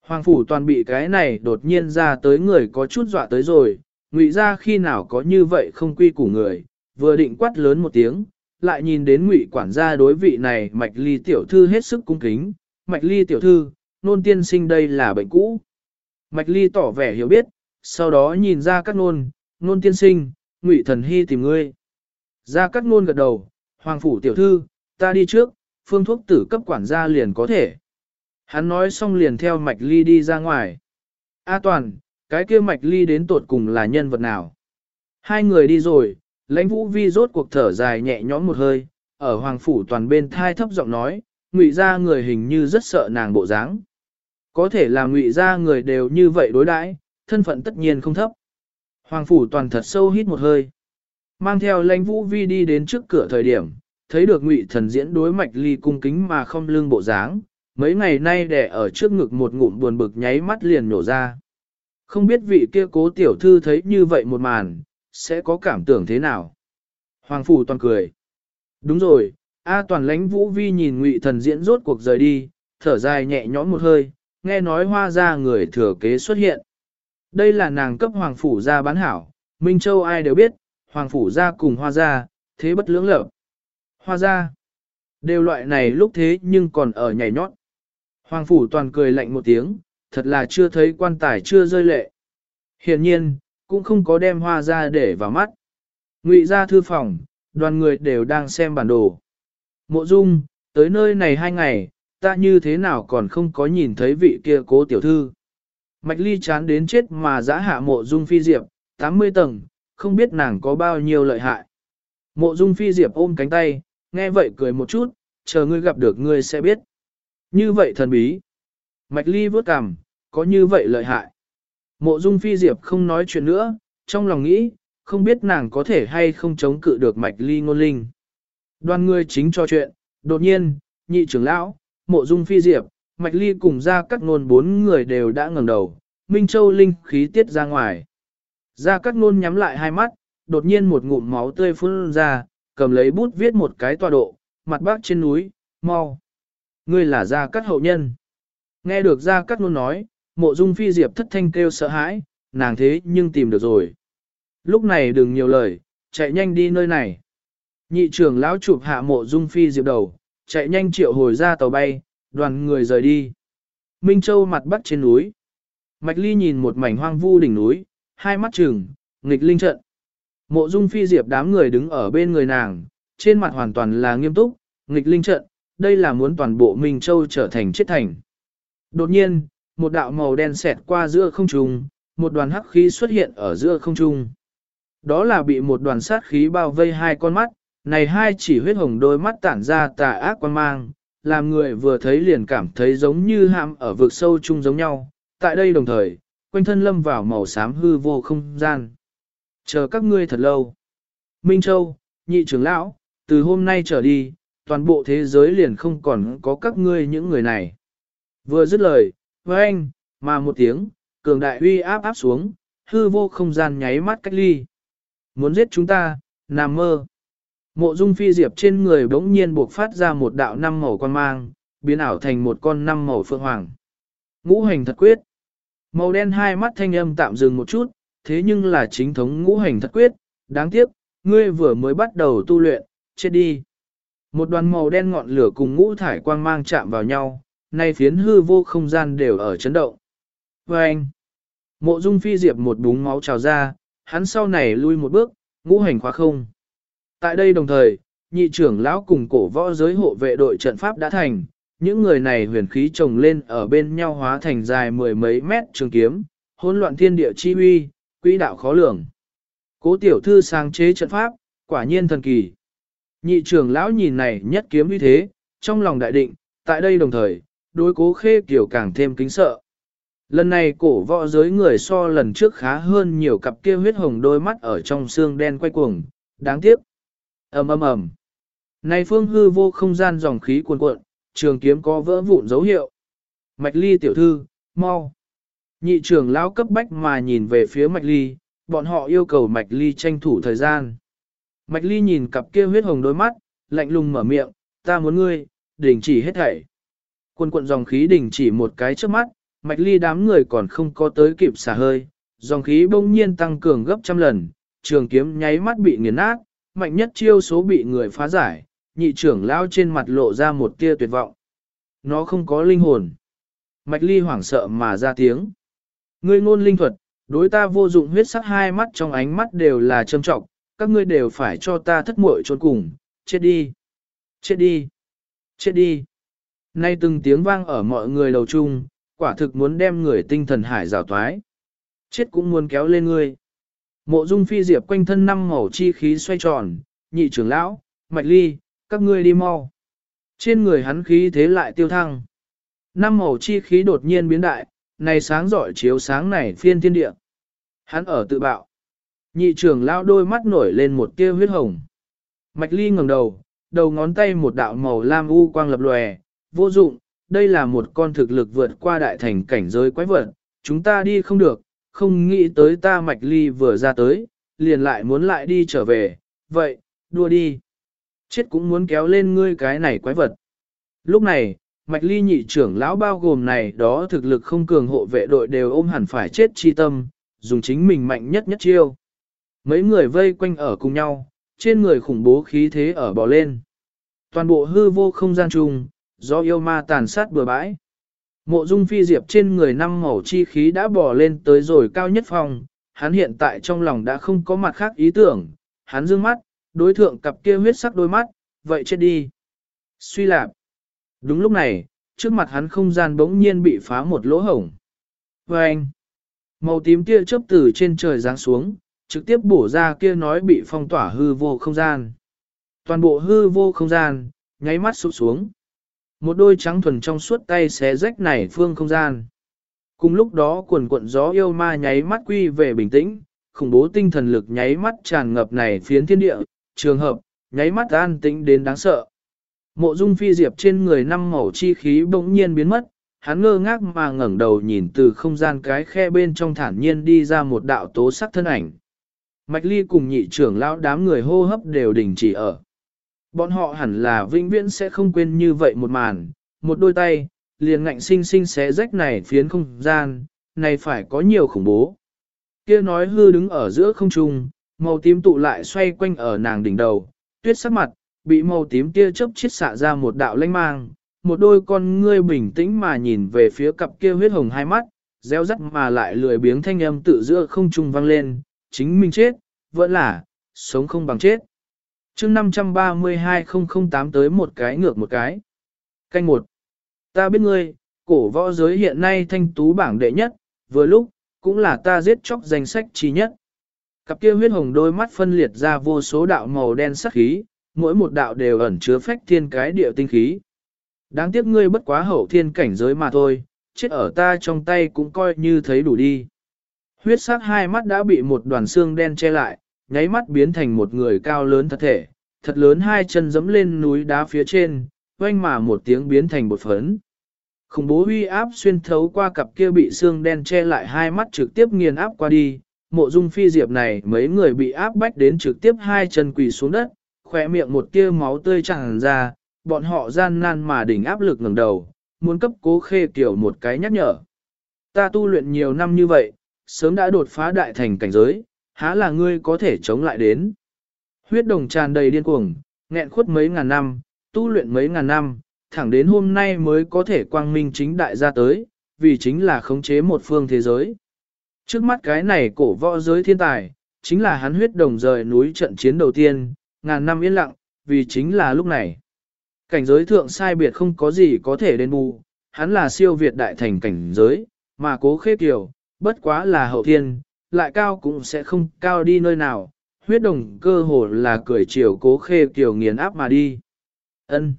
Hoàng phủ toàn bị cái này đột nhiên ra tới người có chút dọa tới rồi, ngụy ra khi nào có như vậy không quy củ người, vừa định quát lớn một tiếng, lại nhìn đến ngụy quản gia đối vị này mạch ly tiểu thư hết sức cung kính, mạch ly tiểu thư, nôn tiên sinh đây là bệnh cũ. Mạch ly tỏ vẻ hiểu biết, sau đó nhìn ra các nôn, nôn tiên sinh, ngụy thần hy tìm ngươi. Ra các nôn gật đầu, hoàng phủ tiểu thư, ta đi trước, phương thuốc tử cấp quản gia liền có thể. Hắn nói xong liền theo mạch ly đi ra ngoài. A toàn, cái kia mạch ly đến tột cùng là nhân vật nào? Hai người đi rồi, lãnh vũ vi rốt cuộc thở dài nhẹ nhõm một hơi, ở hoàng phủ toàn bên thai thấp giọng nói, ngụy ra người hình như rất sợ nàng bộ dáng. Có thể là ngụy ra người đều như vậy đối đãi, thân phận tất nhiên không thấp. Hoàng phủ toàn thật sâu hít một hơi. Mang theo lãnh vũ vi đi đến trước cửa thời điểm, thấy được ngụy thần diễn đối mạch ly cung kính mà không lương bộ dáng, mấy ngày nay đẻ ở trước ngực một ngụm buồn bực nháy mắt liền nổ ra. Không biết vị kia cố tiểu thư thấy như vậy một màn, sẽ có cảm tưởng thế nào? Hoàng phủ toàn cười. Đúng rồi, A toàn lãnh vũ vi nhìn ngụy thần diễn rốt cuộc rời đi, thở dài nhẹ nhõm một hơi, nghe nói hoa ra người thừa kế xuất hiện. Đây là nàng cấp hoàng phủ ra bán hảo, Minh Châu ai đều biết, hoàng phủ ra cùng hoa ra, thế bất lưỡng lợp. Hoa ra, đều loại này lúc thế nhưng còn ở nhảy nhót. Hoàng phủ toàn cười lạnh một tiếng, thật là chưa thấy quan tài chưa rơi lệ. Hiện nhiên, cũng không có đem hoa ra để vào mắt. Ngụy ra thư phòng, đoàn người đều đang xem bản đồ. Mộ dung, tới nơi này hai ngày, ta như thế nào còn không có nhìn thấy vị kia cố tiểu thư. Mạch ly chán đến chết mà giã hạ mộ dung phi diệp, 80 tầng, không biết nàng có bao nhiêu lợi hại. Mộ dung phi diệp ôm cánh tay, nghe vậy cười một chút, chờ ngươi gặp được ngươi sẽ biết. Như vậy thần bí. Mạch ly vớt cằm, có như vậy lợi hại. Mộ dung phi diệp không nói chuyện nữa, trong lòng nghĩ, không biết nàng có thể hay không chống cự được mạch ly ngôn linh. Đoàn người chính cho chuyện, đột nhiên, nhị trưởng lão, mộ dung phi diệp, mạch ly cùng ra các ngôn bốn người đều đã ngẩng đầu, Minh Châu linh khí tiết ra ngoài. Ra các ngôn nhắm lại hai mắt, đột nhiên một ngụm máu tươi phun ra, cầm lấy bút viết một cái tọa độ, mặt bác trên núi, mau. Ngươi là gia cắt hậu nhân. Nghe được gia cắt nôn nói, mộ dung phi diệp thất thanh kêu sợ hãi, nàng thế nhưng tìm được rồi. Lúc này đừng nhiều lời, chạy nhanh đi nơi này. Nhị trưởng lão chụp hạ mộ dung phi diệp đầu, chạy nhanh triệu hồi ra tàu bay, đoàn người rời đi. Minh Châu mặt bắc trên núi. Mạch Ly nhìn một mảnh hoang vu đỉnh núi, hai mắt trừng, nghịch linh trận. Mộ dung phi diệp đám người đứng ở bên người nàng, trên mặt hoàn toàn là nghiêm túc, nghịch linh trận, đây là muốn toàn bộ Minh Châu trở thành chết thành. Đột nhiên, một đạo màu đen xẹt qua giữa không trung, một đoàn hắc khí xuất hiện ở giữa không trung. Đó là bị một đoàn sát khí bao vây hai con mắt, này hai chỉ huyết hồng đôi mắt tản ra tà ác quan mang, làm người vừa thấy liền cảm thấy giống như hạm ở vực sâu chung giống nhau. Tại đây đồng thời, quanh thân lâm vào màu xám hư vô không gian. Chờ các ngươi thật lâu. Minh Châu, nhị trưởng lão, từ hôm nay trở đi, toàn bộ thế giới liền không còn có các ngươi những người này. Vừa dứt lời, với anh, mà một tiếng, cường đại uy áp áp xuống, hư vô không gian nháy mắt cách ly. Muốn giết chúng ta, nằm mơ. Mộ dung phi diệp trên người bỗng nhiên buộc phát ra một đạo năm màu quan mang, biến ảo thành một con năm màu phượng hoàng. Ngũ hành thật quyết. Màu đen hai mắt thanh âm tạm dừng một chút, thế nhưng là chính thống ngũ hành thật quyết, đáng tiếc, ngươi vừa mới bắt đầu tu luyện, chết đi. Một đoàn màu đen ngọn lửa cùng ngũ thải quang mang chạm vào nhau, nay phiến hư vô không gian đều ở chấn động. Và anh, mộ dung phi diệp một búng máu trào ra, hắn sau này lui một bước, ngũ hành khóa không. Tại đây đồng thời, nhị trưởng lão cùng cổ võ giới hộ vệ đội trận pháp đã thành, những người này huyền khí chồng lên ở bên nhau hóa thành dài mười mấy mét trường kiếm, hỗn loạn thiên địa chi uy, quỹ đạo khó lường. Cố tiểu thư sáng chế trận pháp, quả nhiên thần kỳ. Nhị trưởng lão nhìn này nhất kiếm như thế, trong lòng đại định, tại đây đồng thời, đối cố khê kiểu càng thêm kính sợ. Lần này cổ võ giới người so lần trước khá hơn nhiều cặp kia huyết hồng đôi mắt ở trong xương đen quay cuồng, đáng tiếc ầm ầm ầm. Này phương hư vô không gian dòng khí cuồn cuộn, trường kiếm có vỡ vụn dấu hiệu. Mạch ly tiểu thư, mau. Nhị trưởng lão cấp bách mà nhìn về phía mạch ly, bọn họ yêu cầu mạch ly tranh thủ thời gian. Mạch ly nhìn cặp kia huyết hồng đôi mắt, lạnh lùng mở miệng, ta muốn ngươi, đình chỉ hết thảy. Quân cuộn dòng khí đình chỉ một cái trước mắt, mạch ly đám người còn không có tới kịp xả hơi, dòng khí bỗng nhiên tăng cường gấp trăm lần, trường kiếm nháy mắt bị nghiền nát, mạnh nhất chiêu số bị người phá giải, nhị trưởng lao trên mặt lộ ra một tia tuyệt vọng. Nó không có linh hồn. Mạch ly hoảng sợ mà ra tiếng. Ngươi ngôn linh thuật, đối ta vô dụng huyết sắc hai mắt trong ánh mắt đều là trâm trọng, các ngươi đều phải cho ta thất muội trốn cùng, chết đi, chết đi, chết đi. Nay từng tiếng vang ở mọi người đầu chung, quả thực muốn đem người tinh thần hải rào toái. Chết cũng muốn kéo lên ngươi. Mộ dung phi diệp quanh thân năm màu chi khí xoay tròn, nhị trưởng lão, mạch ly, các ngươi đi mau. Trên người hắn khí thế lại tiêu thăng. Năm màu chi khí đột nhiên biến đại, này sáng giỏi chiếu sáng này phiên thiên địa. Hắn ở tự bạo. Nhị trưởng lão đôi mắt nổi lên một tia huyết hồng. Mạch ly ngẩng đầu, đầu ngón tay một đạo màu lam u quang lập lòe, vô dụng, đây là một con thực lực vượt qua đại thành cảnh giới quái vật, chúng ta đi không được, không nghĩ tới ta mạch ly vừa ra tới, liền lại muốn lại đi trở về, vậy, đua đi. Chết cũng muốn kéo lên ngươi cái này quái vật. Lúc này, mạch ly nhị trưởng lão bao gồm này đó thực lực không cường hộ vệ đội đều ôm hẳn phải chết chi tâm, dùng chính mình mạnh nhất nhất chiêu. Mấy người vây quanh ở cùng nhau, trên người khủng bố khí thế ở bò lên. Toàn bộ hư vô không gian chung, do yêu ma tàn sát bừa bãi. Mộ dung phi diệp trên người năm màu chi khí đã bò lên tới rồi cao nhất phòng, hắn hiện tại trong lòng đã không có mặt khác ý tưởng, hắn dương mắt, đối thượng cặp kia huyết sắc đôi mắt, vậy chết đi. Suy lạp. Đúng lúc này, trước mặt hắn không gian bỗng nhiên bị phá một lỗ hổng. Và anh, màu tím kia chớp từ trên trời giáng xuống, trực tiếp bổ ra kia nói bị phong tỏa hư vô không gian. Toàn bộ hư vô không gian, nháy mắt sụp xuống. Một đôi trắng thuần trong suốt tay xé rách này phương không gian. Cùng lúc đó quần cuộn gió yêu ma nháy mắt quy về bình tĩnh, khủng bố tinh thần lực nháy mắt tràn ngập này phiến thiên địa, trường hợp, nháy mắt an tĩnh đến đáng sợ. Mộ dung phi diệp trên người năm màu chi khí bỗng nhiên biến mất, hắn ngơ ngác mà ngẩng đầu nhìn từ không gian cái khe bên trong thản nhiên đi ra một đạo tố sắc thân ảnh. Mạch ly cùng nhị trưởng lão đám người hô hấp đều đình chỉ ở. Bọn họ hẳn là vĩnh viễn sẽ không quên như vậy một màn, một đôi tay, liền ngạnh sinh sinh xé rách này phiến không gian, này phải có nhiều khủng bố. Kia nói hư đứng ở giữa không trung, màu tím tụ lại xoay quanh ở nàng đỉnh đầu, tuyết sắc mặt, bị màu tím tia chớp chiết xạ ra một đạo lanh mang, một đôi con ngươi bình tĩnh mà nhìn về phía cặp kia huyết hồng hai mắt, reo rắt mà lại lười biếng thanh âm tự giữa không trung vang lên, chính mình chết, vẫn là, sống không bằng chết chương 532008 tới một cái ngược một cái. Canh một. Ta biết ngươi, cổ võ giới hiện nay thanh tú bảng đệ nhất, vừa lúc, cũng là ta giết chóc danh sách chi nhất. Cặp kia huyết hồng đôi mắt phân liệt ra vô số đạo màu đen sắc khí, mỗi một đạo đều ẩn chứa phách thiên cái địa tinh khí. Đáng tiếc ngươi bất quá hậu thiên cảnh giới mà thôi, chết ở ta trong tay cũng coi như thấy đủ đi. Huyết sắc hai mắt đã bị một đoàn xương đen che lại, nháy mắt biến thành một người cao lớn thật thể, thật lớn hai chân dẫm lên núi đá phía trên, oanh mà một tiếng biến thành bột phấn. Khủng bố uy áp xuyên thấu qua cặp kia bị xương đen che lại hai mắt trực tiếp nghiền áp qua đi, mộ dung phi diệp này mấy người bị áp bách đến trực tiếp hai chân quỳ xuống đất, khỏe miệng một tia máu tươi tràn ra, bọn họ gian nan mà đỉnh áp lực ngẩng đầu, muốn cấp cố khê kiểu một cái nhắc nhở. Ta tu luyện nhiều năm như vậy, sớm đã đột phá đại thành cảnh giới, há là ngươi có thể chống lại đến. Huyết đồng tràn đầy điên cuồng, nghẹn khuất mấy ngàn năm, tu luyện mấy ngàn năm, thẳng đến hôm nay mới có thể quang minh chính đại ra tới, vì chính là khống chế một phương thế giới. Trước mắt cái này cổ võ giới thiên tài, chính là hắn huyết đồng rời núi trận chiến đầu tiên, ngàn năm yên lặng, vì chính là lúc này. Cảnh giới thượng sai biệt không có gì có thể đền bù, hắn là siêu việt đại thành cảnh giới, mà cố khê kiểu, bất quá là hậu thiên, lại cao cũng sẽ không cao đi nơi nào, huyết đồng cơ hồ là cười chiều cố khê kiều nghiền áp mà đi. ân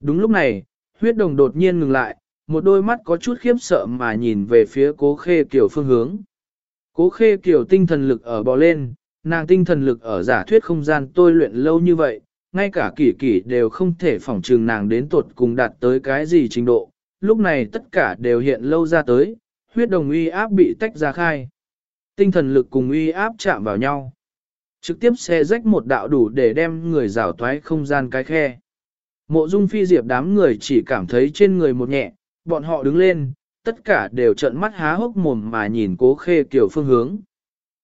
Đúng lúc này, huyết đồng đột nhiên ngừng lại, một đôi mắt có chút khiếp sợ mà nhìn về phía cố khê kiều phương hướng. Cố khê kiều tinh thần lực ở bò lên, nàng tinh thần lực ở giả thuyết không gian tôi luyện lâu như vậy, ngay cả kỷ kỷ đều không thể phỏng trừng nàng đến tuột cùng đạt tới cái gì trình độ, lúc này tất cả đều hiện lâu ra tới, huyết đồng uy áp bị tách ra khai. Tinh thần lực cùng uy áp chạm vào nhau. Trực tiếp xe rách một đạo đủ để đem người rào thoái không gian cái khe. Mộ dung phi diệp đám người chỉ cảm thấy trên người một nhẹ, bọn họ đứng lên, tất cả đều trợn mắt há hốc mồm mà nhìn cố khê kiểu phương hướng.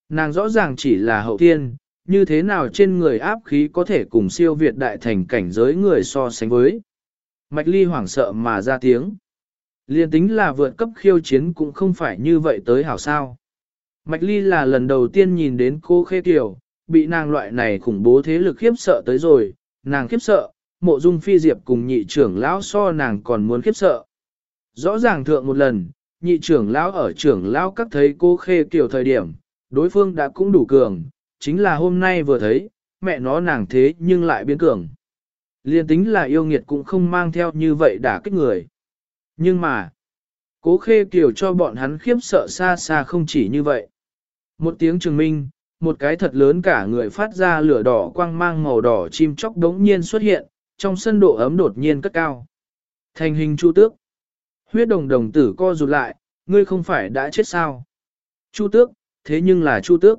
Nàng rõ ràng chỉ là hậu thiên, như thế nào trên người áp khí có thể cùng siêu việt đại thành cảnh giới người so sánh với. Mạch ly hoảng sợ mà ra tiếng. Liên tính là vượt cấp khiêu chiến cũng không phải như vậy tới hảo sao. Mạch ly là lần đầu tiên nhìn đến cô khê tiểu, bị nàng loại này khủng bố thế lực khiếp sợ tới rồi, nàng khiếp sợ, mộ dung phi diệp cùng nhị trưởng lão so nàng còn muốn khiếp sợ. Rõ ràng thượng một lần, nhị trưởng lão ở trưởng lão các thấy cô khê tiểu thời điểm, đối phương đã cũng đủ cường, chính là hôm nay vừa thấy, mẹ nó nàng thế nhưng lại biến cường. Liên tính là yêu nghiệt cũng không mang theo như vậy đả kích người. Nhưng mà, cố khê kiểu cho bọn hắn khiếp sợ xa xa không chỉ như vậy. Một tiếng trường minh, một cái thật lớn cả người phát ra lửa đỏ quang mang màu đỏ chim chóc đống nhiên xuất hiện, trong sân độ ấm đột nhiên cất cao. Thành hình chu tước. Huyết đồng đồng tử co rụt lại, ngươi không phải đã chết sao? Chu tước, thế nhưng là chu tước.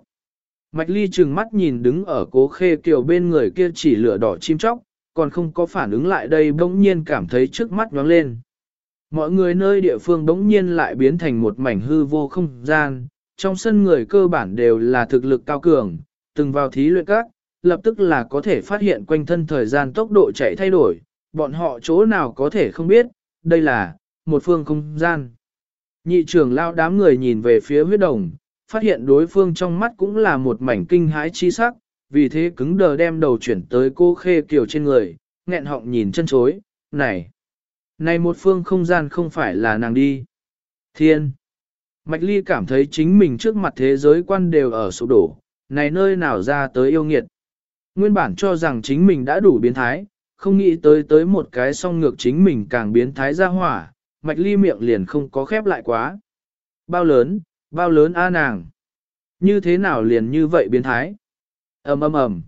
Mạch ly trừng mắt nhìn đứng ở cố khê kiều bên người kia chỉ lửa đỏ chim chóc, còn không có phản ứng lại đây bỗng nhiên cảm thấy trước mắt nhoáng lên. Mọi người nơi địa phương bỗng nhiên lại biến thành một mảnh hư vô không gian, trong sân người cơ bản đều là thực lực cao cường, từng vào thí luyện các, lập tức là có thể phát hiện quanh thân thời gian tốc độ chạy thay đổi, bọn họ chỗ nào có thể không biết, đây là một phương không gian. Nhị trưởng lao đám người nhìn về phía huyết đồng, phát hiện đối phương trong mắt cũng là một mảnh kinh hãi chi sắc, vì thế cứng đờ đem đầu chuyển tới cô khê kiểu trên người, nghẹn họng nhìn chân chối, này, này một phương không gian không phải là nàng đi. Thiên! Mạch Ly cảm thấy chính mình trước mặt thế giới quan đều ở sụp đổ, này nơi nào ra tới yêu nghiệt. Nguyên bản cho rằng chính mình đã đủ biến thái, không nghĩ tới tới một cái song ngược chính mình càng biến thái ra hỏa, Mạch Ly miệng liền không có khép lại quá. Bao lớn, bao lớn a nàng. Như thế nào liền như vậy biến thái? ầm ầm ầm.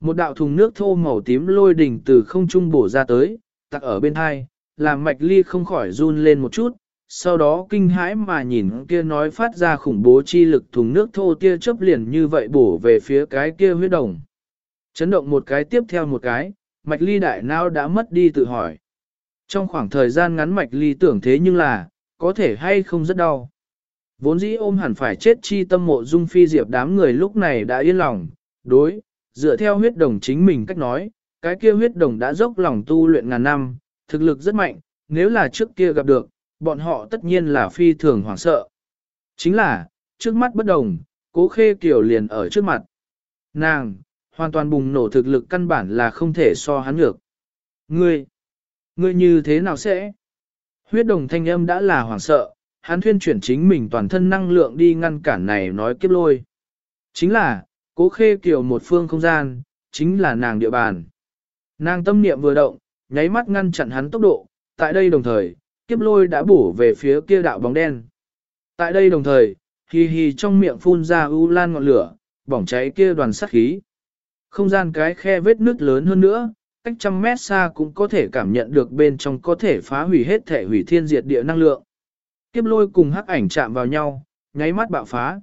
Một đạo thùng nước thô màu tím lôi đỉnh từ không trung bổ ra tới, tặc ở bên hai, làm mạch ly không khỏi run lên một chút, sau đó kinh hãi mà nhìn kia nói phát ra khủng bố chi lực thùng nước thô tia chớp liền như vậy bổ về phía cái kia huyết đồng. Chấn động một cái tiếp theo một cái, mạch ly đại não đã mất đi tự hỏi. Trong khoảng thời gian ngắn mạch ly tưởng thế nhưng là, có thể hay không rất đau. Vốn dĩ ôm hẳn phải chết chi tâm mộ dung phi diệp đám người lúc này đã yên lòng, đối, dựa theo huyết đồng chính mình cách nói, cái kia huyết đồng đã dốc lòng tu luyện ngàn năm, thực lực rất mạnh, nếu là trước kia gặp được, bọn họ tất nhiên là phi thường hoảng sợ. Chính là, trước mắt bất đồng, cố khê kiểu liền ở trước mặt. Nàng, hoàn toàn bùng nổ thực lực căn bản là không thể so hắn được. Ngươi, ngươi như thế nào sẽ? Huyết đồng thanh âm đã là hoảng sợ, hắn thuyên chuyển chính mình toàn thân năng lượng đi ngăn cản này nói kiếp lôi. Chính là, cố khê kiểu một phương không gian, chính là nàng địa bàn. Nàng tâm niệm vừa động, nháy mắt ngăn chặn hắn tốc độ, tại đây đồng thời, kiếp lôi đã bổ về phía kia đạo bóng đen. Tại đây đồng thời, hì hì trong miệng phun ra u lan ngọn lửa, bỏng cháy kia đoàn sát khí. Không gian cái khe vết nứt lớn hơn nữa, cách trăm mét xa cũng có thể cảm nhận được bên trong có thể phá hủy hết thể hủy thiên diệt địa năng lượng. Kiếp lôi cùng hắc ảnh chạm vào nhau, nháy mắt bạo phá.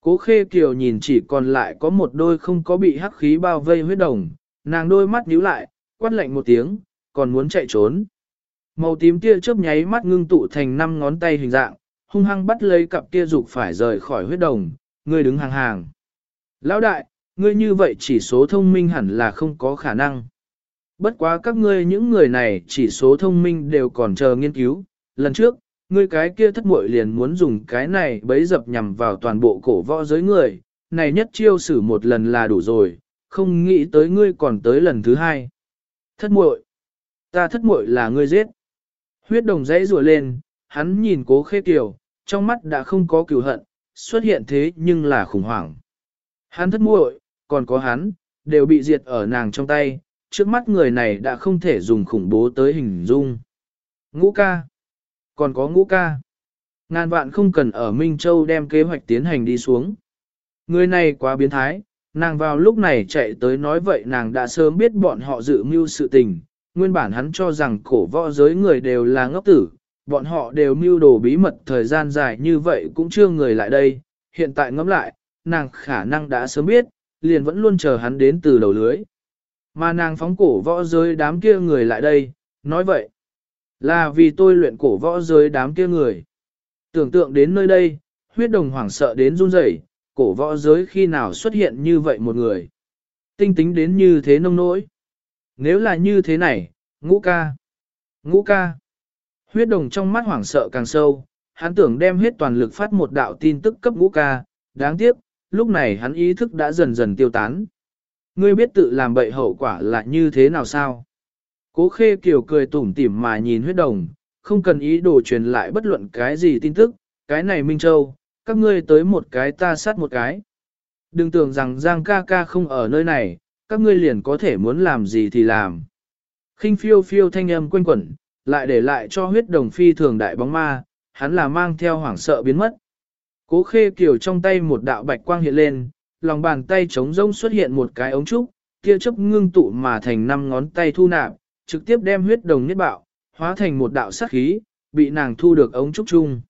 Cố khê kiều nhìn chỉ còn lại có một đôi không có bị hắc khí bao vây huyết đồng, nàng đôi mắt nhíu lại, quát lạnh một tiếng, còn muốn chạy trốn. Màu tím kia chớp nháy mắt ngưng tụ thành năm ngón tay hình dạng, hung hăng bắt lấy cặp kia dục phải rời khỏi huyết đồng, ngươi đứng hàng hàng. Lão đại, ngươi như vậy chỉ số thông minh hẳn là không có khả năng. Bất quá các ngươi những người này chỉ số thông minh đều còn chờ nghiên cứu. Lần trước, ngươi cái kia thất muội liền muốn dùng cái này bấy dập nhằm vào toàn bộ cổ võ giới người. Này nhất chiêu xử một lần là đủ rồi, không nghĩ tới ngươi còn tới lần thứ hai. Thất muội, ta thất muội là ngươi giết. Huyết đồng dãy rùa lên, hắn nhìn cố khê kiều, trong mắt đã không có cửu hận, xuất hiện thế nhưng là khủng hoảng. Hắn thất muội, còn có hắn, đều bị diệt ở nàng trong tay, trước mắt người này đã không thể dùng khủng bố tới hình dung. Ngũ ca. Còn có ngũ ca. Ngàn vạn không cần ở Minh Châu đem kế hoạch tiến hành đi xuống. Người này quá biến thái, nàng vào lúc này chạy tới nói vậy nàng đã sớm biết bọn họ dự mưu sự tình. Nguyên bản hắn cho rằng cổ võ giới người đều là ngốc tử, bọn họ đều mưu đồ bí mật thời gian dài như vậy cũng chưa người lại đây. Hiện tại ngẫm lại, nàng khả năng đã sớm biết, liền vẫn luôn chờ hắn đến từ đầu lưới. Mà nàng phóng cổ võ giới đám kia người lại đây, nói vậy, là vì tôi luyện cổ võ giới đám kia người. Tưởng tượng đến nơi đây, huyết đồng hoảng sợ đến run rẩy, cổ võ giới khi nào xuất hiện như vậy một người. Tinh tính đến như thế nông nỗi. Nếu là như thế này, ngũ ca, ngũ ca. Huyết đồng trong mắt hoảng sợ càng sâu, hắn tưởng đem hết toàn lực phát một đạo tin tức cấp ngũ ca, đáng tiếc, lúc này hắn ý thức đã dần dần tiêu tán. Ngươi biết tự làm bậy hậu quả là như thế nào sao? Cố khê kiều cười tủm tỉm mà nhìn huyết đồng, không cần ý đồ truyền lại bất luận cái gì tin tức, cái này Minh Châu, các ngươi tới một cái ta sát một cái. Đừng tưởng rằng Giang ca ca không ở nơi này, các ngươi liền có thể muốn làm gì thì làm. khinh phiêu phiêu thanh âm quanh quẩn, lại để lại cho huyết đồng phi thường đại bóng ma, hắn là mang theo hoảng sợ biến mất. Cố khê kiều trong tay một đạo bạch quang hiện lên, lòng bàn tay trống rông xuất hiện một cái ống trúc, kia chấp ngưng tụ mà thành năm ngón tay thu nạp, trực tiếp đem huyết đồng niết bạo, hóa thành một đạo sát khí, bị nàng thu được ống trúc chung.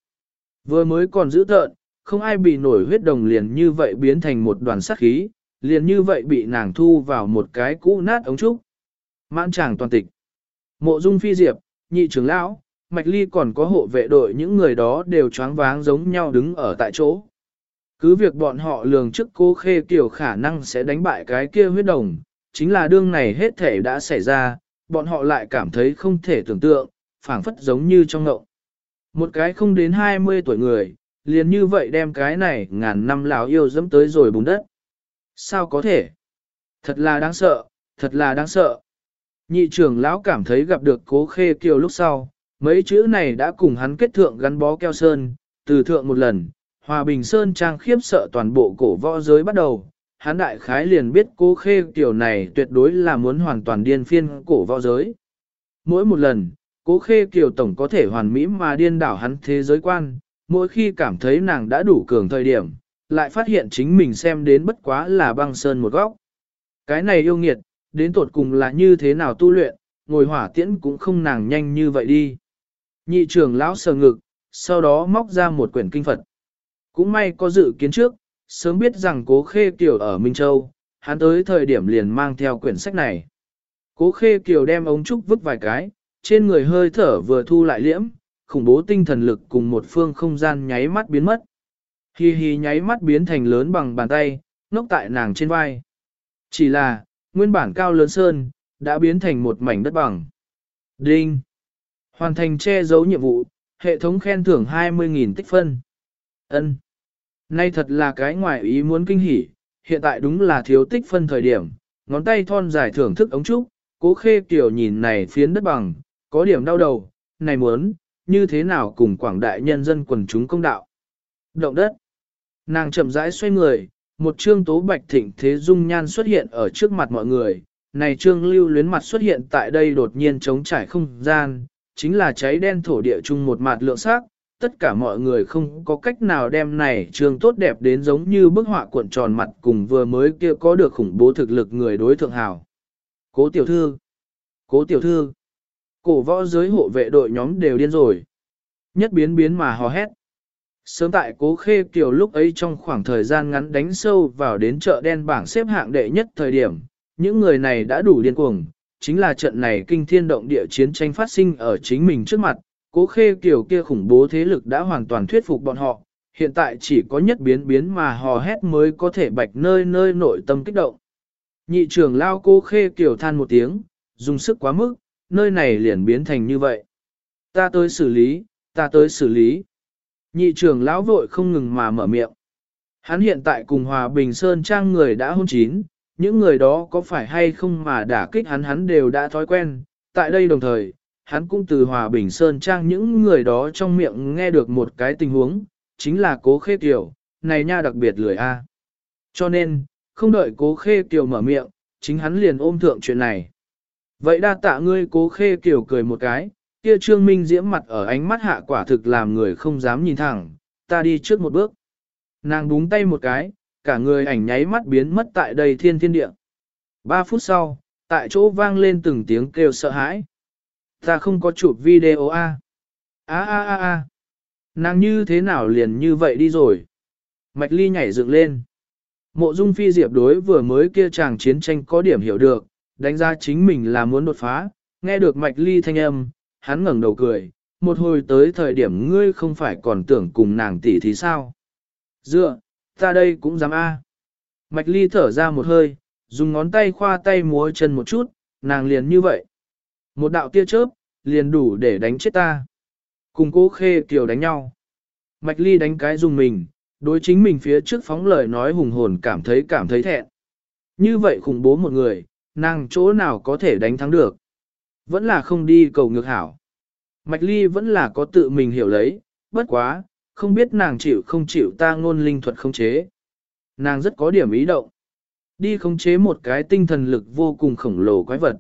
Vừa mới còn giữ tợn, không ai bị nổi huyết đồng liền như vậy biến thành một đoàn sát khí, liền như vậy bị nàng thu vào một cái cũ nát ống trúc. Mãn tràng toàn tịch. Mộ dung phi diệp, nhị trưởng lão, mạch ly còn có hộ vệ đội những người đó đều choáng váng giống nhau đứng ở tại chỗ. Cứ việc bọn họ lường trước cô khê kiểu khả năng sẽ đánh bại cái kia huyết đồng, chính là đương này hết thể đã xảy ra, bọn họ lại cảm thấy không thể tưởng tượng, phảng phất giống như trong ngộng. Một cái không đến 20 tuổi người, liền như vậy đem cái này ngàn năm lão yêu dẫm tới rồi bùn đất. Sao có thể? Thật là đáng sợ, thật là đáng sợ. Nhị trưởng lão cảm thấy gặp được cố khê kiều lúc sau, mấy chữ này đã cùng hắn kết thượng gắn bó keo sơn, từ thượng một lần, Hòa Bình Sơn trang khiếp sợ toàn bộ cổ võ giới bắt đầu, hắn đại khái liền biết cố khê kiều này tuyệt đối là muốn hoàn toàn điên phiên cổ võ giới. Mỗi một lần, cố khê kiều tổng có thể hoàn mỹ mà điên đảo hắn thế giới quan, mỗi khi cảm thấy nàng đã đủ cường thời điểm, lại phát hiện chính mình xem đến bất quá là băng sơn một góc. Cái này yêu nghiệt, đến tột cùng là như thế nào tu luyện, ngồi hỏa tiễn cũng không nàng nhanh như vậy đi. Nhị trưởng lão sờ ngực, sau đó móc ra một quyển kinh Phật. Cũng may có dự kiến trước, sớm biết rằng cố khê kiều ở Minh Châu, hắn tới thời điểm liền mang theo quyển sách này. Cố khê kiều đem ống trúc vứt vài cái, trên người hơi thở vừa thu lại liễm, khủng bố tinh thần lực cùng một phương không gian nháy mắt biến mất. Hi hi nháy mắt biến thành lớn bằng bàn tay, nốc tại nàng trên vai. Chỉ là, nguyên bản cao lớn sơn, đã biến thành một mảnh đất bằng. Đinh! Hoàn thành che giấu nhiệm vụ, hệ thống khen thưởng 20.000 tích phân. Ân. Nay thật là cái ngoài ý muốn kinh hỉ, hiện tại đúng là thiếu tích phân thời điểm, ngón tay thon dài thưởng thức ống trúc, cố khê kiểu nhìn này phiến đất bằng, có điểm đau đầu, này muốn, như thế nào cùng quảng đại nhân dân quần chúng công đạo. Động đất. Nàng chậm rãi xoay người, một trương tố bạch thịnh thế dung nhan xuất hiện ở trước mặt mọi người. Này trương lưu luyến mặt xuất hiện tại đây đột nhiên chống trải không gian, chính là cháy đen thổ địa chung một mặt lượng sắc. Tất cả mọi người không có cách nào đem này trương tốt đẹp đến giống như bức họa cuộn tròn mặt cùng vừa mới kia có được khủng bố thực lực người đối thượng hào. Cố tiểu thư! Cố tiểu thư! Cổ võ giới hộ vệ đội nhóm đều điên rồi. Nhất biến biến mà hò hét. Sớm tại cố khê kiều lúc ấy trong khoảng thời gian ngắn đánh sâu vào đến chợ đen bảng xếp hạng đệ nhất thời điểm, những người này đã đủ điên cuồng, chính là trận này kinh thiên động địa chiến tranh phát sinh ở chính mình trước mặt, cố khê kiều kia khủng bố thế lực đã hoàn toàn thuyết phục bọn họ, hiện tại chỉ có nhất biến biến mà hò hét mới có thể bạch nơi nơi nội tâm kích động. Nhị trưởng lao cố khê kiều than một tiếng, dùng sức quá mức, nơi này liền biến thành như vậy. Ta tới xử lý, ta tới xử lý. Nhị trưởng lão vội không ngừng mà mở miệng. Hắn hiện tại cùng Hòa Bình Sơn Trang người đã hôn chín, những người đó có phải hay không mà đả kích hắn hắn đều đã thói quen. Tại đây đồng thời, hắn cũng từ Hòa Bình Sơn Trang những người đó trong miệng nghe được một cái tình huống, chính là cố khê tiểu này nha đặc biệt lười a. Cho nên, không đợi cố khê tiểu mở miệng, chính hắn liền ôm thượng chuyện này. Vậy đa tạ ngươi cố khê tiểu cười một cái, kia trương minh diễm mặt ở ánh mắt hạ quả thực làm người không dám nhìn thẳng, ta đi trước một bước. Nàng búng tay một cái, cả người ảnh nháy mắt biến mất tại đây thiên thiên địa. Ba phút sau, tại chỗ vang lên từng tiếng kêu sợ hãi. Ta không có chụp video a. A a a a. Nàng như thế nào liền như vậy đi rồi. Mạch ly nhảy dựng lên. Mộ dung phi diệp đối vừa mới kia chàng chiến tranh có điểm hiểu được, đánh giá chính mình là muốn đột phá, nghe được mạch ly thanh âm, hắn ngẩng đầu cười, một hồi tới thời điểm ngươi không phải còn tưởng cùng nàng tỷ thì sao? Dựa, ta đây cũng dám a. Mạch ly thở ra một hơi, dùng ngón tay khoa tay múa chân một chút, nàng liền như vậy. Một đạo tia chớp, liền đủ để đánh chết ta. Cùng cố khê kiều đánh nhau. Mạch ly đánh cái dùng mình, đối chính mình phía trước phóng lời nói hùng hồn cảm thấy cảm thấy thẹn. Như vậy khủng bố một người, nàng chỗ nào có thể đánh thắng được. Vẫn là không đi cầu ngược hảo. Mạch ly vẫn là có tự mình hiểu lấy, bất quá, không biết nàng chịu không chịu ta ngôn linh thuật không chế. Nàng rất có điểm ý động. Đi khống chế một cái tinh thần lực vô cùng khổng lồ quái vật.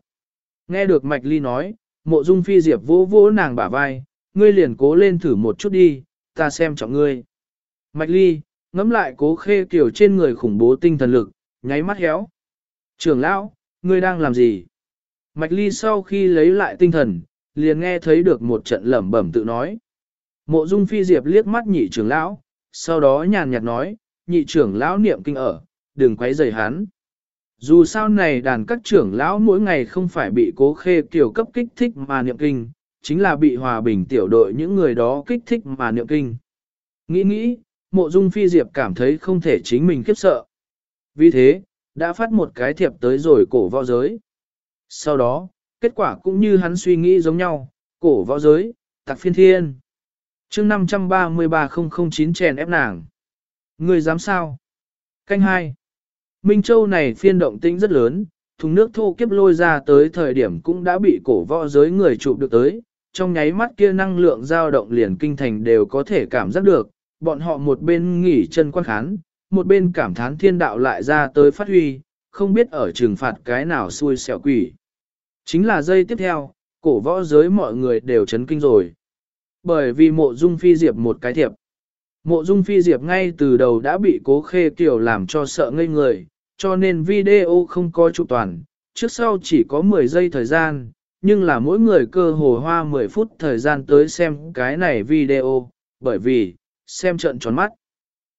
Nghe được Mạch Ly nói, mộ dung phi diệp vỗ vỗ nàng bả vai, ngươi liền cố lên thử một chút đi, ta xem trọng ngươi. Mạch Ly, ngẫm lại cố khê kiểu trên người khủng bố tinh thần lực, nháy mắt héo. Trưởng lão, ngươi đang làm gì? Mạch ly sau khi lấy lại tinh thần, liền nghe thấy được một trận lẩm bẩm tự nói. Mộ dung phi diệp liếc mắt nhị trưởng lão, sau đó nhàn nhạt nói, nhị trưởng lão niệm kinh ở, đừng quấy rầy hắn. Dù sao này đàn các trưởng lão mỗi ngày không phải bị cố khê tiểu cấp kích thích mà niệm kinh, chính là bị hòa bình tiểu đội những người đó kích thích mà niệm kinh. Nghĩ nghĩ, mộ dung phi diệp cảm thấy không thể chính mình khiếp sợ. Vì thế, đã phát một cái thiệp tới rồi cổ võ giới. Sau đó, kết quả cũng như hắn suy nghĩ giống nhau, cổ võ giới, tạc phiên thiên. chương 533009 chèn ép nàng. Người dám sao? Canh 2. Minh Châu này phiên động tĩnh rất lớn, thùng nước thô kiếp lôi ra tới thời điểm cũng đã bị cổ võ giới người chụp được tới, trong nháy mắt kia năng lượng dao động liền kinh thành đều có thể cảm giác được, bọn họ một bên nghỉ chân quan khán, một bên cảm thán thiên đạo lại ra tới phát huy, không biết ở trừng phạt cái nào xui xẻo quỷ. Chính là giây tiếp theo, cổ võ giới mọi người đều chấn kinh rồi. Bởi vì mộ dung phi diệp một cái thiệp. Mộ dung phi diệp ngay từ đầu đã bị cố khê kiểu làm cho sợ ngây người, cho nên video không có trụ toàn, trước sau chỉ có 10 giây thời gian, nhưng là mỗi người cơ hồ hoa 10 phút thời gian tới xem cái này video, bởi vì, xem trận tròn mắt.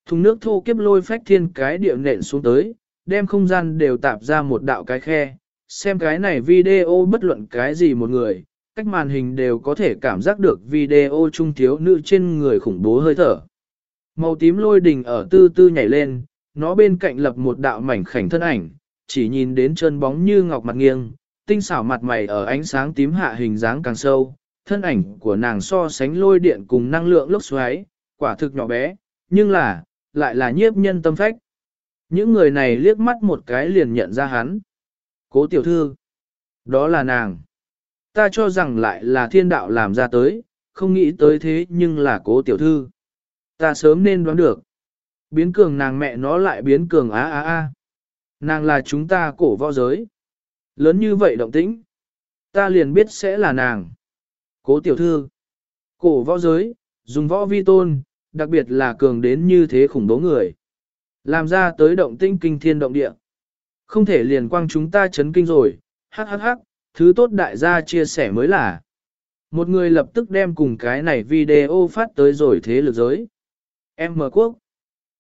Thùng nước thô kiếp lôi phách thiên cái điệu nện xuống tới, đem không gian đều tạp ra một đạo cái khe, xem cái này video bất luận cái gì một người, cách màn hình đều có thể cảm giác được video trung thiếu nữ trên người khủng bố hơi thở. Màu tím lôi đình ở tư tư nhảy lên, nó bên cạnh lập một đạo mảnh khảnh thân ảnh, chỉ nhìn đến chân bóng như ngọc mặt nghiêng, tinh xảo mặt mày ở ánh sáng tím hạ hình dáng càng sâu, thân ảnh của nàng so sánh lôi điện cùng năng lượng lốc xoáy, quả thực nhỏ bé, nhưng là, lại là nhiếp nhân tâm phách. Những người này liếc mắt một cái liền nhận ra hắn. Cố tiểu thư, đó là nàng. Ta cho rằng lại là thiên đạo làm ra tới, không nghĩ tới thế nhưng là cố tiểu thư. Ta sớm nên đoán được. Biến cường nàng mẹ nó lại biến cường á á á. Nàng là chúng ta cổ võ giới. Lớn như vậy động tĩnh. Ta liền biết sẽ là nàng. Cố tiểu thư. Cổ võ giới, dùng võ vi tôn, đặc biệt là cường đến như thế khủng bố người. Làm ra tới động tĩnh kinh thiên động địa. Không thể liền quang chúng ta chấn kinh rồi, hắc hắc hắc, thứ tốt đại gia chia sẻ mới là. Một người lập tức đem cùng cái này video phát tới rồi thế lực giới. M quốc.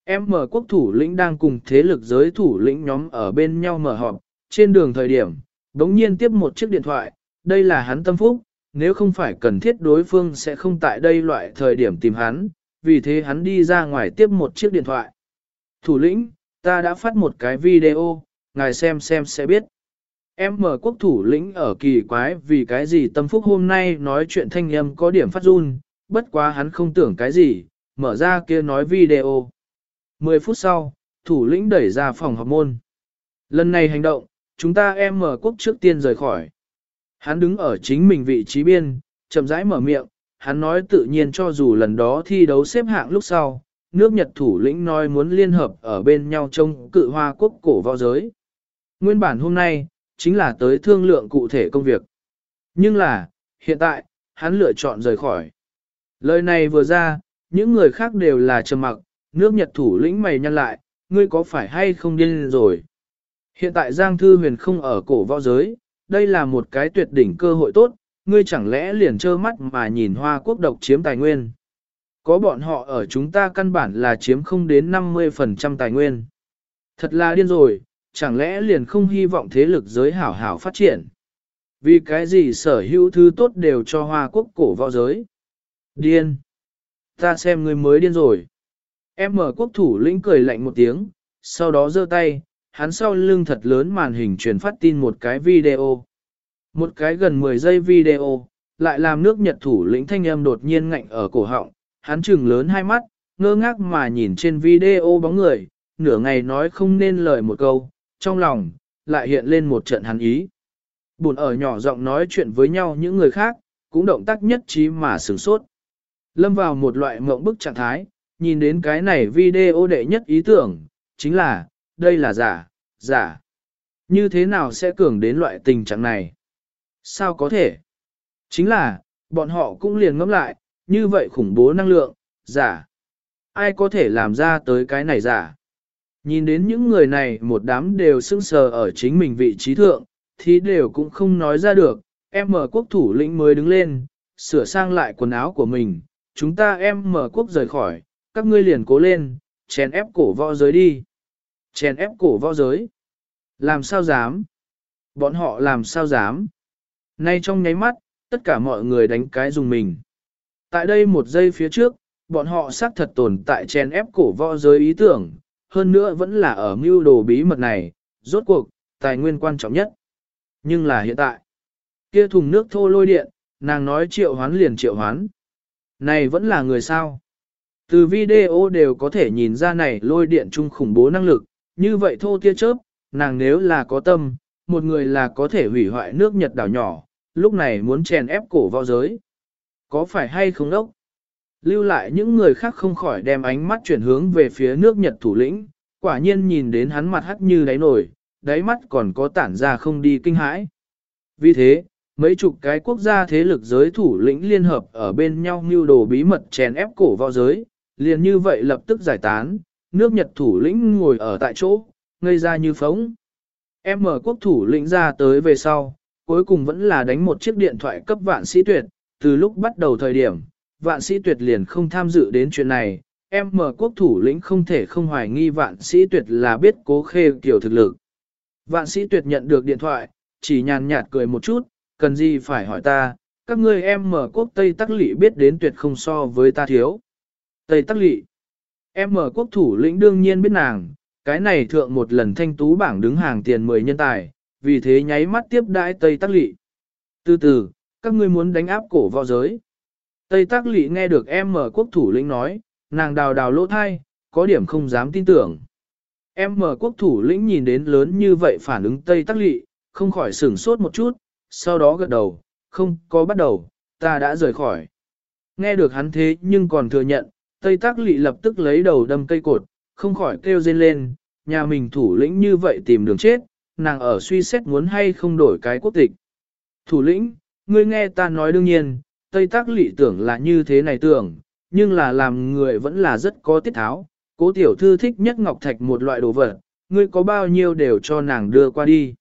M quốc thủ lĩnh đang cùng thế lực giới thủ lĩnh nhóm ở bên nhau mở họp, trên đường thời điểm, đống nhiên tiếp một chiếc điện thoại, đây là hắn tâm phúc, nếu không phải cần thiết đối phương sẽ không tại đây loại thời điểm tìm hắn, vì thế hắn đi ra ngoài tiếp một chiếc điện thoại. Thủ lĩnh, ta đã phát một cái video, ngài xem xem sẽ biết. Em mở quốc thủ lĩnh ở kỳ quái vì cái gì tâm phúc hôm nay nói chuyện thanh âm có điểm phát run, bất quá hắn không tưởng cái gì, mở ra kia nói video. 10 phút sau, thủ lĩnh đẩy ra phòng họp môn. Lần này hành động, chúng ta em mở quốc trước tiên rời khỏi. Hắn đứng ở chính mình vị trí biên, chậm rãi mở miệng, hắn nói tự nhiên cho dù lần đó thi đấu xếp hạng lúc sau, nước Nhật thủ lĩnh nói muốn liên hợp ở bên nhau trong cự hoa quốc cổ võ giới. Nguyên bản hôm nay, chính là tới thương lượng cụ thể công việc. Nhưng là, hiện tại, hắn lựa chọn rời khỏi. Lời này vừa ra, những người khác đều là trầm mặc, nước Nhật thủ lĩnh mày nhăn lại, ngươi có phải hay không điên rồi. Hiện tại Giang Thư Huyền không ở cổ võ giới, đây là một cái tuyệt đỉnh cơ hội tốt, ngươi chẳng lẽ liền trơ mắt mà nhìn hoa quốc độc chiếm tài nguyên. Có bọn họ ở chúng ta căn bản là chiếm không đến 50% tài nguyên. Thật là điên rồi, chẳng lẽ liền không hy vọng thế lực giới hảo hảo phát triển. Vì cái gì sở hữu thứ tốt đều cho hoa quốc cổ võ giới. Điên. Ta xem người mới điên rồi. Em mở quốc thủ lĩnh cười lạnh một tiếng, sau đó giơ tay, hắn sau lưng thật lớn màn hình truyền phát tin một cái video. Một cái gần 10 giây video, lại làm nước Nhật thủ lĩnh thanh âm đột nhiên ngạnh ở cổ họng, hắn trừng lớn hai mắt, ngơ ngác mà nhìn trên video bóng người, nửa ngày nói không nên lời một câu, trong lòng, lại hiện lên một trận hắn ý. Buồn ở nhỏ giọng nói chuyện với nhau những người khác, cũng động tác nhất trí mà sửng sốt. Lâm vào một loại mộng bức trạng thái, nhìn đến cái này video đệ nhất ý tưởng, chính là, đây là giả, giả. Như thế nào sẽ cường đến loại tình trạng này? Sao có thể? Chính là, bọn họ cũng liền ngẫm lại, như vậy khủng bố năng lượng, giả. Ai có thể làm ra tới cái này giả? Nhìn đến những người này một đám đều sững sờ ở chính mình vị trí thượng, thì đều cũng không nói ra được, em mở quốc thủ lĩnh mới đứng lên, sửa sang lại quần áo của mình, chúng ta em mở quốc rời khỏi, các ngươi liền cố lên, chèn ép cổ võ giới đi. Chèn ép cổ võ giới. Làm sao dám? Bọn họ làm sao dám? Nay trong nháy mắt, tất cả mọi người đánh cái dùng mình. Tại đây một giây phía trước, bọn họ xác thật tồn tại chèn ép cổ võ giới ý tưởng, hơn nữa vẫn là ở mưu đồ bí mật này, rốt cuộc, tài nguyên quan trọng nhất. Nhưng là hiện tại, kia thùng nước thô lôi điện, nàng nói triệu hoán liền triệu hoán. Này vẫn là người sao? Từ video đều có thể nhìn ra này lôi điện trung khủng bố năng lực, như vậy thô tia chớp, nàng nếu là có tâm, một người là có thể hủy hoại nước Nhật đảo nhỏ, lúc này muốn chèn ép cổ võ giới. Có phải hay không đốc? Lưu lại những người khác không khỏi đem ánh mắt chuyển hướng về phía nước Nhật thủ lĩnh, quả nhiên nhìn đến hắn mặt hắt như đáy nổi, đáy mắt còn có tản ra không đi kinh hãi. Vì thế, mấy chục cái quốc gia thế lực giới thủ lĩnh liên hợp ở bên nhau như đồ bí mật chèn ép cổ võ giới, liền như vậy lập tức giải tán, nước Nhật thủ lĩnh ngồi ở tại chỗ, ngây ra như phóng. Em mở quốc thủ lĩnh ra tới về sau, cuối cùng vẫn là đánh một chiếc điện thoại cấp vạn sĩ tuyệt, từ lúc bắt đầu thời điểm, vạn sĩ tuyệt liền không tham dự đến chuyện này, em mở quốc thủ lĩnh không thể không hoài nghi vạn sĩ tuyệt là biết cố khê kiểu thực lực. Vạn sĩ tuyệt nhận được điện thoại, chỉ nhàn nhạt cười một chút, cần gì phải hỏi ta, các ngươi em mở quốc Tây Tắc Lị biết đến tuyệt không so với ta thiếu. Tây Tắc Lị, em mở quốc thủ lĩnh đương nhiên biết nàng, cái này thượng một lần thanh tú bảng đứng hàng tiền 10 nhân tài, vì thế nháy mắt tiếp đãi Tây Tắc Lị. Từ từ, các ngươi muốn đánh áp cổ võ giới. Tây Tắc Lị nghe được em mở quốc thủ lĩnh nói, nàng đào đào lỗ thai, có điểm không dám tin tưởng. Em mở quốc thủ lĩnh nhìn đến lớn như vậy phản ứng Tây Tắc Lị, không khỏi sửng sốt một chút, sau đó gật đầu, không có bắt đầu, ta đã rời khỏi. Nghe được hắn thế nhưng còn thừa nhận, Tây Tắc Lị lập tức lấy đầu đâm cây cột, không khỏi kêu rên lên, nhà mình thủ lĩnh như vậy tìm đường chết, nàng ở suy xét muốn hay không đổi cái quốc tịch. Thủ lĩnh, ngươi nghe ta nói đương nhiên, Tây Tác Lị tưởng là như thế này tưởng, nhưng là làm người vẫn là rất có tiết tháo, cố tiểu thư thích nhất ngọc thạch một loại đồ vật, ngươi có bao nhiêu đều cho nàng đưa qua đi.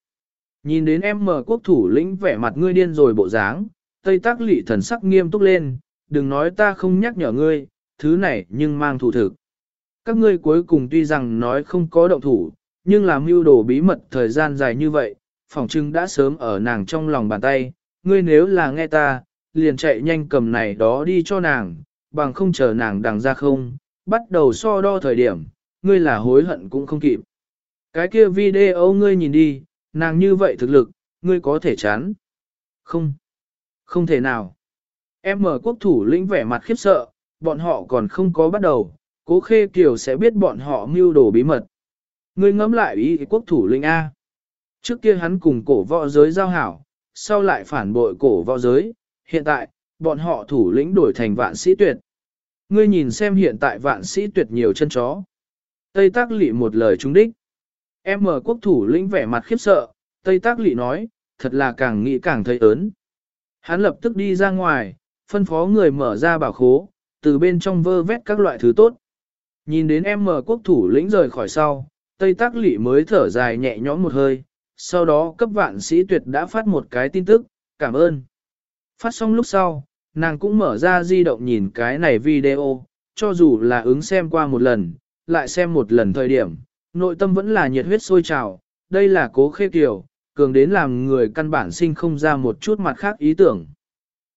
Nhìn đến em mở quốc thủ lĩnh vẻ mặt ngươi điên rồi bộ dáng, Tây Tác Lị thần sắc nghiêm túc lên, đừng nói ta không nhắc nhở ngươi, thứ này nhưng mang thủ thực. Các ngươi cuối cùng tuy rằng nói không có động thủ, nhưng làm mưu đồ bí mật thời gian dài như vậy, phỏng trưng đã sớm ở nàng trong lòng bàn tay, ngươi nếu là nghe ta, liền chạy nhanh cầm này đó đi cho nàng, bằng không chờ nàng đằng ra không, bắt đầu so đo thời điểm, ngươi là hối hận cũng không kịp. Cái kia video ngươi nhìn đi, nàng như vậy thực lực, ngươi có thể chán. Không, không thể nào. Em mở quốc thủ lĩnh vẻ mặt khiếp sợ, bọn họ còn không có bắt đầu, cố khê kiều sẽ biết bọn họ mưu đồ bí mật. Ngươi ngẫm lại ý quốc thủ lĩnh A. Trước kia hắn cùng cổ võ giới giao hảo, sau lại phản bội cổ võ giới, hiện tại, bọn họ thủ lĩnh đổi thành vạn sĩ tuyệt. Ngươi nhìn xem hiện tại vạn sĩ tuyệt nhiều chân chó. Tây Tác Lị một lời trúng đích. Em mở quốc thủ lĩnh vẻ mặt khiếp sợ, Tây Tác Lị nói, thật là càng nghĩ càng thấy ớn. Hắn lập tức đi ra ngoài, phân phó người mở ra bảo khố, từ bên trong vơ vét các loại thứ tốt. Nhìn đến em mở quốc thủ lĩnh rời khỏi sau, Tây Tác Lị mới thở dài nhẹ nhõm một hơi, sau đó cấp vạn sĩ tuyệt đã phát một cái tin tức, cảm ơn. Phát xong lúc sau, nàng cũng mở ra di động nhìn cái này video, cho dù là ứng xem qua một lần, lại xem một lần thời điểm, nội tâm vẫn là nhiệt huyết sôi trào, đây là cố khê kiểu, cường đến làm người căn bản sinh không ra một chút mặt khác ý tưởng.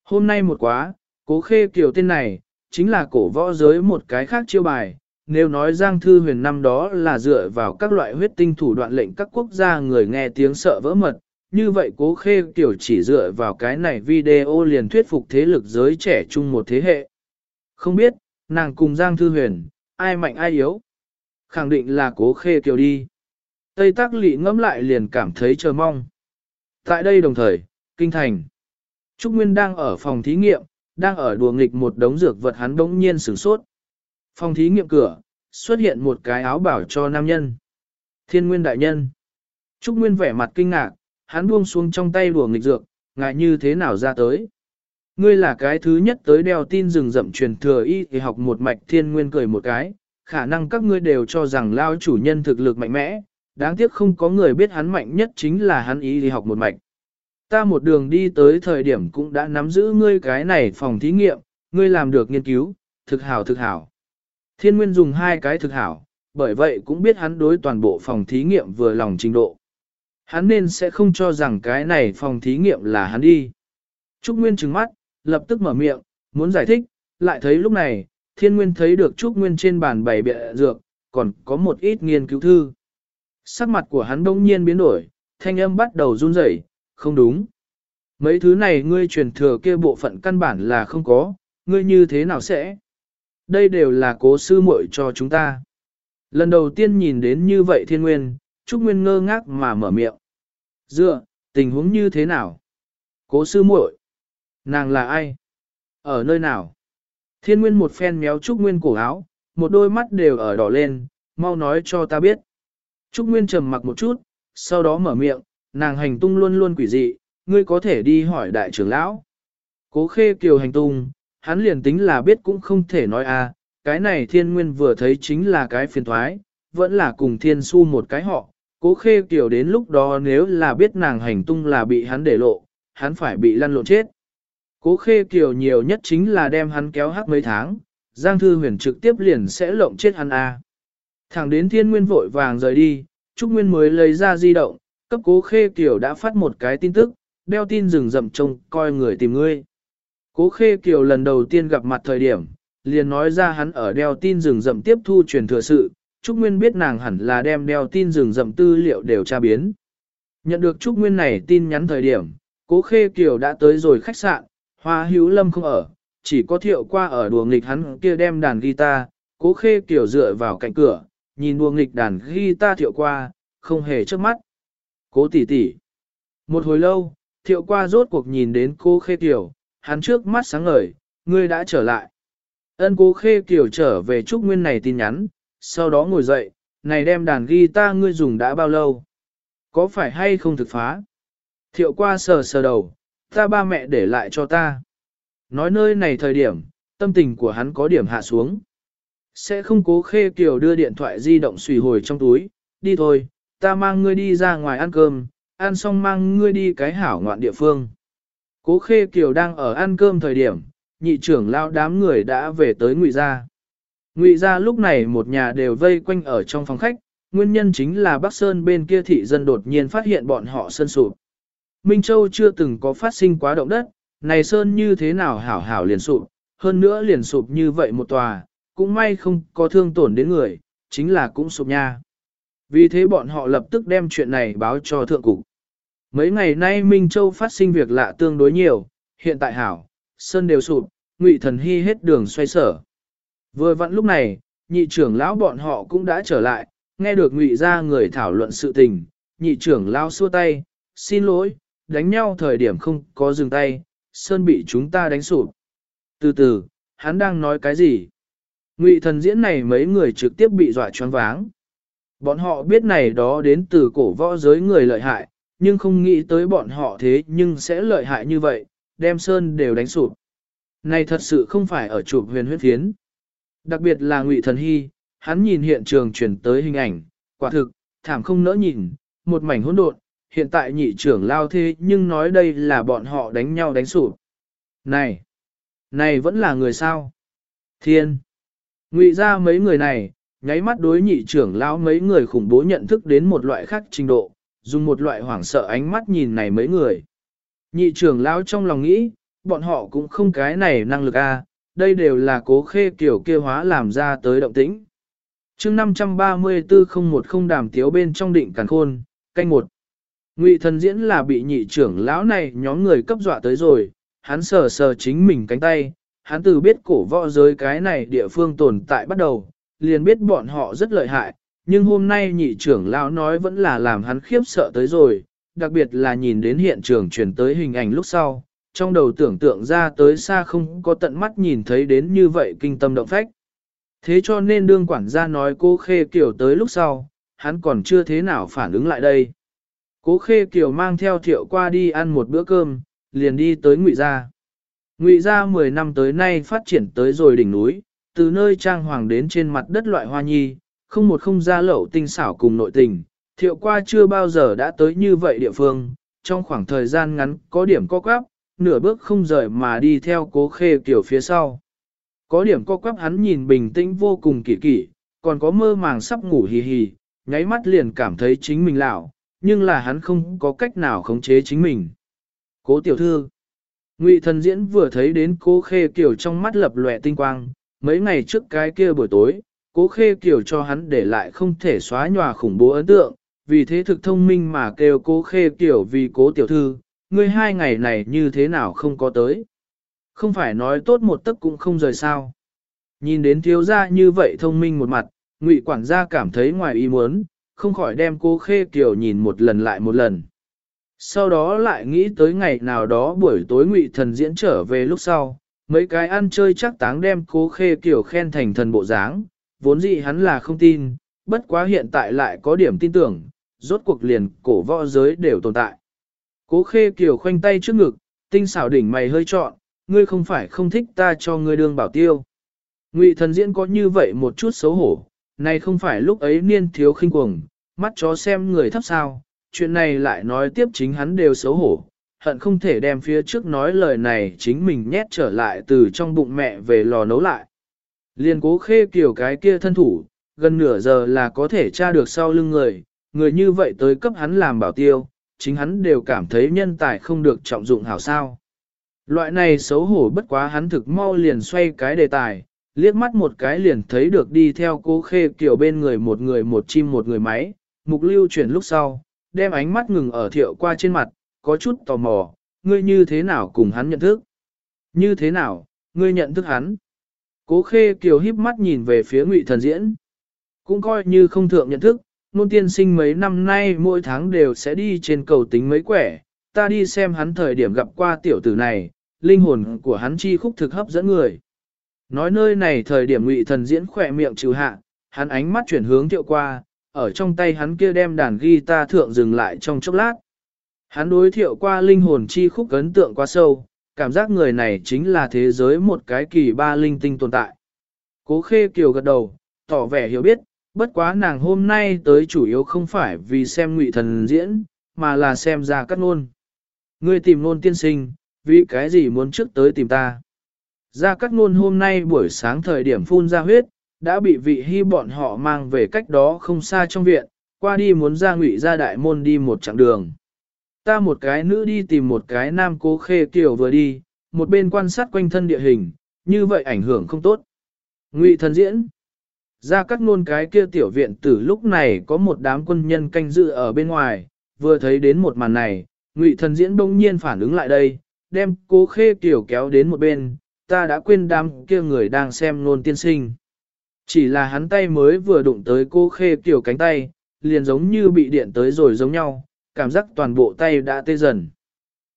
Hôm nay một quá, cố khê kiểu tên này, chính là cổ võ giới một cái khác chiêu bài, nếu nói Giang Thư Huyền năm đó là dựa vào các loại huyết tinh thủ đoạn lệnh các quốc gia người nghe tiếng sợ vỡ mật, như vậy cố khê tiểu chỉ dựa vào cái này video liền thuyết phục thế lực giới trẻ chung một thế hệ. Không biết, nàng cùng Giang Thư Huyền, ai mạnh ai yếu? Khẳng định là cố khê kiều đi. Tây Tác Lị ngẫm lại liền cảm thấy chờ mong. Tại đây đồng thời, Kinh Thành. Trúc Nguyên đang ở phòng thí nghiệm, đang ở đùa nghịch một đống dược vật hắn đống nhiên sửng sốt. Phòng thí nghiệm cửa, xuất hiện một cái áo bảo cho nam nhân. Thiên Nguyên Đại Nhân. Trúc Nguyên vẻ mặt kinh ngạc, hắn buông xuống trong tay đùa nghịch dược, ngại như thế nào ra tới. Ngươi là cái thứ nhất tới đeo tin rừng rậm truyền thừa y thì học một mạch thiên nguyên cười một cái, khả năng các ngươi đều cho rằng lao chủ nhân thực lực mạnh mẽ, đáng tiếc không có người biết hắn mạnh nhất chính là hắn y thì học một mạch. Ta một đường đi tới thời điểm cũng đã nắm giữ ngươi cái này phòng thí nghiệm, ngươi làm được nghiên cứu, thực hảo thực hảo. Thiên nguyên dùng hai cái thực hảo, bởi vậy cũng biết hắn đối toàn bộ phòng thí nghiệm vừa lòng trình độ. Hắn nên sẽ không cho rằng cái này phòng thí nghiệm là hắn đi. Trúc Nguyên trừng mắt, lập tức mở miệng, muốn giải thích, lại thấy lúc này, thiên nguyên thấy được Trúc Nguyên trên bàn bày bịa dược, còn có một ít nghiên cứu thư. Sắc mặt của hắn đông nhiên biến đổi, thanh âm bắt đầu run rẩy, không đúng. Mấy thứ này ngươi truyền thừa kia bộ phận căn bản là không có, ngươi như thế nào sẽ? Đây đều là cố sư muội cho chúng ta. Lần đầu tiên nhìn đến như vậy thiên nguyên, Trúc Nguyên ngơ ngác mà mở miệng. Dựa, tình huống như thế nào? Cố sư muội, Nàng là ai? Ở nơi nào? Thiên Nguyên một phen méo Trúc Nguyên cổ áo, một đôi mắt đều ở đỏ lên, mau nói cho ta biết. Trúc Nguyên trầm mặc một chút, sau đó mở miệng, nàng hành tung luôn luôn quỷ dị, ngươi có thể đi hỏi đại trưởng lão. Cố khê kiều hành tung, hắn liền tính là biết cũng không thể nói a, à, cái này thiên nguyên vừa thấy chính là cái phiền thoái, vẫn là cùng thiên su một cái họ, Cố khê kiểu đến lúc đó nếu là biết nàng hành tung là bị hắn để lộ, hắn phải bị lăn lộn chết. Cố khê kiểu nhiều nhất chính là đem hắn kéo hắc mấy tháng, Giang Thư Huyền trực tiếp liền sẽ lộng chết hắn a. Thẳng đến thiên nguyên vội vàng rời đi, Trúc Nguyên mới lấy ra di động, cấp cố khê kiểu đã phát một cái tin tức, đeo tin rừng rậm trông coi người tìm ngươi. Cố Khê Kiều lần đầu tiên gặp mặt thời điểm, liền nói ra hắn ở đeo tin rừng rậm tiếp thu truyền thừa sự, Trúc Nguyên biết nàng hẳn là đem đeo tin rừng rậm tư liệu đều tra biến. Nhận được Trúc Nguyên này tin nhắn thời điểm, Cố Khê Kiều đã tới rồi khách sạn, Hoa Hữu Lâm không ở, chỉ có thiệu qua ở đùa nghịch hắn kia đem đàn guitar, Cố Khê Kiều dựa vào cạnh cửa, nhìn đùa nghịch đàn guitar thiệu qua, không hề chớp mắt. Cố tỷ tỷ. Một hồi lâu, thiệu qua rốt cuộc nhìn đến Cố Khê Kiều, hắn trước mắt sáng ngời, ngươi đã trở lại. Ân cố Khê Kiều trở về Trúc Nguyên này tin nhắn, sau đó ngồi dậy, này đem đàn guitar ngươi dùng đã bao lâu? Có phải hay không thực phá? Thiệu qua sờ sờ đầu, ta ba mẹ để lại cho ta. Nói nơi này thời điểm, tâm tình của hắn có điểm hạ xuống. Sẽ không cố khê kiều đưa điện thoại di động xùy hồi trong túi, đi thôi, ta mang ngươi đi ra ngoài ăn cơm, ăn xong mang ngươi đi cái hảo ngoạn địa phương. Cố khê kiều đang ở ăn cơm thời điểm, nhị trưởng lao đám người đã về tới ngụy gia. Ngụy gia lúc này một nhà đều vây quanh ở trong phòng khách, nguyên nhân chính là Bắc Sơn bên kia thị dân đột nhiên phát hiện bọn họ sân sụp. Minh Châu chưa từng có phát sinh quá động đất, này Sơn như thế nào hảo hảo liền sụp, hơn nữa liền sụp như vậy một tòa, cũng may không có thương tổn đến người, chính là cũng sụp nha. Vì thế bọn họ lập tức đem chuyện này báo cho thượng cục. Mấy ngày nay Minh Châu phát sinh việc lạ tương đối nhiều, hiện tại hảo, Sơn đều sụp, Ngụy Thần Hy hết đường xoay sở. Vừa vặn lúc này, nhị trưởng lão bọn họ cũng đã trở lại, nghe được Ngụy ra người thảo luận sự tình, nhị trưởng lão xua tay, xin lỗi, đánh nhau thời điểm không có dừng tay, Sơn bị chúng ta đánh sụp. Từ từ, hắn đang nói cái gì? Ngụy thần diễn này mấy người trực tiếp bị dọa choáng váng. Bọn họ biết này đó đến từ cổ võ giới người lợi hại, nhưng không nghĩ tới bọn họ thế nhưng sẽ lợi hại như vậy, đem Sơn đều đánh sụp. Này thật sự không phải ở chụp huyền huyết phiến. Đặc biệt là Ngụy Thần Hy, hắn nhìn hiện trường chuyển tới hình ảnh, quả thực, thảm không nỡ nhìn, một mảnh hỗn độn, hiện tại nhị trưởng lao thế nhưng nói đây là bọn họ đánh nhau đánh sụp. Này, này vẫn là người sao? Thiên, ngụy ra mấy người này, nháy mắt đối nhị trưởng lao mấy người khủng bố nhận thức đến một loại khác trình độ, dùng một loại hoảng sợ ánh mắt nhìn này mấy người. Nhị trưởng lao trong lòng nghĩ, bọn họ cũng không cái này năng lực a, đây đều là cố khê kiểu kia hóa làm ra tới động tĩnh. chương 534 không một không đàm tiếu bên trong định càn khôn, canh một. Ngụy thần diễn là bị nhị trưởng lão này nhóm người cấp dọa tới rồi, hắn sờ sờ chính mình cánh tay, hắn từ biết cổ võ giới cái này địa phương tồn tại bắt đầu, liền biết bọn họ rất lợi hại, nhưng hôm nay nhị trưởng lão nói vẫn là làm hắn khiếp sợ tới rồi, đặc biệt là nhìn đến hiện trường truyền tới hình ảnh lúc sau, trong đầu tưởng tượng ra tới xa không có tận mắt nhìn thấy đến như vậy kinh tâm động phách. Thế cho nên đương quản gia nói cô khê kiều tới lúc sau, hắn còn chưa thế nào phản ứng lại đây. Cố Khê Kiều mang theo thiệu qua đi ăn một bữa cơm, liền đi tới Ngụy Gia. Ngụy Gia 10 năm tới nay phát triển tới rồi đỉnh núi, từ nơi trang hoàng đến trên mặt đất loại hoa nhi, không một không gia lậu tinh xảo cùng nội tình. Thiệu qua chưa bao giờ đã tới như vậy địa phương, trong khoảng thời gian ngắn có điểm co quắp, nửa bước không rời mà đi theo cố khê kiểu phía sau. Có điểm co quắp hắn nhìn bình tĩnh vô cùng kỳ kỳ, còn có mơ màng sắp ngủ hì hì, nháy mắt liền cảm thấy chính mình lão, nhưng là hắn không có cách nào khống chế chính mình. Cố tiểu thư Ngụy thần diễn vừa thấy đến cố khê kiểu trong mắt lập lòe tinh quang, mấy ngày trước cái kia buổi tối, cố khê kiểu cho hắn để lại không thể xóa nhòa khủng bố ấn tượng, vì thế thực thông minh mà kêu cố khê kiểu vì cố tiểu thư, ngươi hai ngày này như thế nào không có tới. Không phải nói tốt một tấc cũng không rời sao. Nhìn đến thiếu gia như vậy thông minh một mặt, ngụy quản gia cảm thấy ngoài ý muốn, không khỏi đem cô Khê Kiều nhìn một lần lại một lần. Sau đó lại nghĩ tới ngày nào đó buổi tối ngụy thần diễn trở về lúc sau, mấy cái ăn chơi chắc táng đem cố Khê Kiều khen thành thần bộ dáng, vốn dĩ hắn là không tin, bất quá hiện tại lại có điểm tin tưởng, rốt cuộc liền cổ võ giới đều tồn tại. Cố Khê kiểu khoanh tay trước ngực, tinh xảo đỉnh mày hơi trọn, ngươi không phải không thích ta cho ngươi đương bảo tiêu. Ngụy thần diễn có như vậy một chút xấu hổ, này không phải lúc ấy niên thiếu khinh cuồng, mắt chó xem người thấp sao, chuyện này lại nói tiếp chính hắn đều xấu hổ, hận không thể đem phía trước nói lời này chính mình nhét trở lại từ trong bụng mẹ về lò nấu lại. Liên cố khê kiểu cái kia thân thủ, gần nửa giờ là có thể tra được sau lưng người, người như vậy tới cấp hắn làm bảo tiêu, chính hắn đều cảm thấy nhân tài không được trọng dụng hảo sao. Loại này xấu hổ bất quá hắn thực mau liền xoay cái đề tài, liếc mắt một cái liền thấy được đi theo cố khê kiểu bên người một người một chim một người máy, mục lưu chuyển lúc sau, đem ánh mắt ngừng ở thiệu qua trên mặt, có chút tò mò, ngươi như thế nào cùng hắn nhận thức? Như thế nào, ngươi nhận thức hắn? Cố khê kiều híp mắt nhìn về phía ngụy thần diễn. Cũng coi như không thượng nhận thức, nôn tiên sinh mấy năm nay mỗi tháng đều sẽ đi trên cầu tính mấy quẻ, ta đi xem hắn thời điểm gặp qua tiểu tử này, linh hồn của hắn chi khúc thực hấp dẫn người. Nói nơi này thời điểm ngụy thần diễn khỏe miệng trừ hạ, hắn ánh mắt chuyển hướng thiệu qua, ở trong tay hắn kia đem đàn guitar thượng dừng lại trong chốc lát. Hắn đối thiệu qua linh hồn chi khúc ấn tượng quá sâu, cảm giác người này chính là thế giới một cái kỳ ba linh tinh tồn tại. Cố khê kiều gật đầu, tỏ vẻ hiểu biết, bất quá nàng hôm nay tới chủ yếu không phải vì xem ngụy thần diễn, mà là xem ra cắt nôn Ngươi tìm nôn tiên sinh, vì cái gì muốn trước tới tìm ta? Gia Cát Nôn hôm nay buổi sáng thời điểm phun ra huyết, đã bị vị hy bọn họ mang về cách đó không xa trong viện, qua đi muốn ra ngụy ra đại môn đi một chặng đường. Ta một cái nữ đi tìm một cái nam cố khê kiểu vừa đi, một bên quan sát quanh thân địa hình, như vậy ảnh hưởng không tốt. Ngụy thần diễn. Ra cắt nôn cái kia tiểu viện từ lúc này có một đám quân nhân canh dự ở bên ngoài, vừa thấy đến một màn này, ngụy thần diễn đông nhiên phản ứng lại đây, đem cố khê tiểu kéo đến một bên, ta đã quên đám kia người đang xem nôn tiên sinh. Chỉ là hắn tay mới vừa đụng tới cô khê tiểu cánh tay, liền giống như bị điện tới rồi giống nhau, cảm giác toàn bộ tay đã tê dần.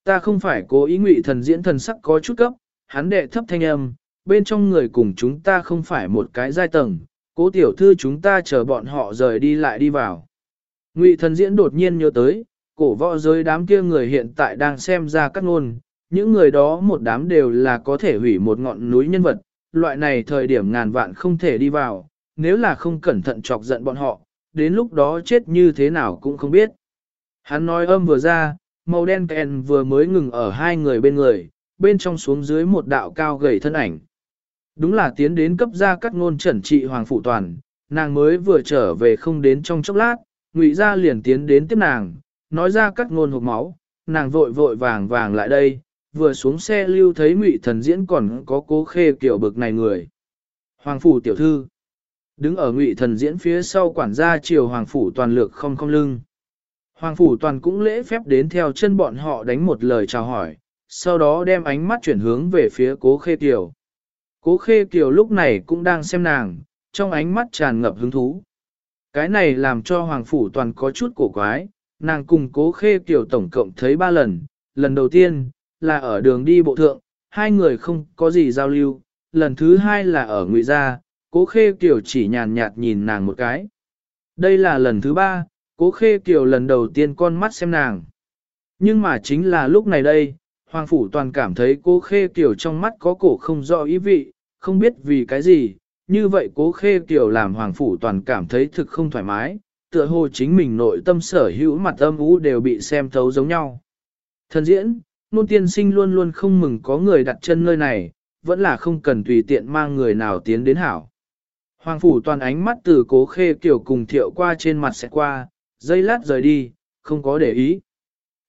Ta không phải cố ý ngụy thần diễn thần sắc có chút cấp, hắn đệ thấp thanh âm, bên trong người cùng chúng ta không phải một cái giai tầng, cố tiểu thư chúng ta chờ bọn họ rời đi lại đi vào. Ngụy thần diễn đột nhiên nhớ tới, cổ võ giới đám kia người hiện tại đang xem ra các ngôn, những người đó một đám đều là có thể hủy một ngọn núi nhân vật, loại này thời điểm ngàn vạn không thể đi vào, nếu là không cẩn thận chọc giận bọn họ, đến lúc đó chết như thế nào cũng không biết. Hắn nói âm vừa ra, màu đen kèn vừa mới ngừng ở hai người bên người, bên trong xuống dưới một đạo cao gầy thân ảnh. Đúng là tiến đến cấp gia cắt ngôn chuẩn trị Hoàng Phụ Toàn, nàng mới vừa trở về không đến trong chốc lát, ngụy gia liền tiến đến tiếp nàng, nói ra cắt ngôn hộp máu, nàng vội vội vàng vàng lại đây, vừa xuống xe lưu thấy ngụy thần diễn còn có cố khê kiểu bực này người. Hoàng phủ tiểu thư, đứng ở ngụy thần diễn phía sau quản gia triều hoàng phủ toàn lược không không lưng. Hoàng phủ toàn cũng lễ phép đến theo chân bọn họ đánh một lời chào hỏi, sau đó đem ánh mắt chuyển hướng về phía cố khê tiểu Cố khê kiều lúc này cũng đang xem nàng, trong ánh mắt tràn ngập hứng thú. Cái này làm cho hoàng phủ toàn có chút cổ quái, nàng cùng cố khê kiều tổng cộng thấy ba lần, lần đầu tiên, là ở đường đi bộ thượng, hai người không có gì giao lưu, lần thứ hai là ở ngụy gia, cố khê kiều chỉ nhàn nhạt nhìn nàng một cái. Đây là lần thứ ba, cố khê kiều lần đầu tiên con mắt xem nàng. Nhưng mà chính là lúc này đây, Hoàng Phủ Toàn cảm thấy cố khê kiều trong mắt có cổ không rõ ý vị, không biết vì cái gì, như vậy cố khê tiểu làm Hoàng Phủ Toàn cảm thấy thực không thoải mái, tựa hồ chính mình nội tâm sở hữu mặt âm ú đều bị xem thấu giống nhau. Thần diễn, nôn tiên sinh luôn luôn không mừng có người đặt chân nơi này, vẫn là không cần tùy tiện mang người nào tiến đến hảo. Hoàng phủ toàn ánh mắt từ cố khê kiểu cùng thiệu qua trên mặt sẽ qua, dây lát rời đi, không có để ý.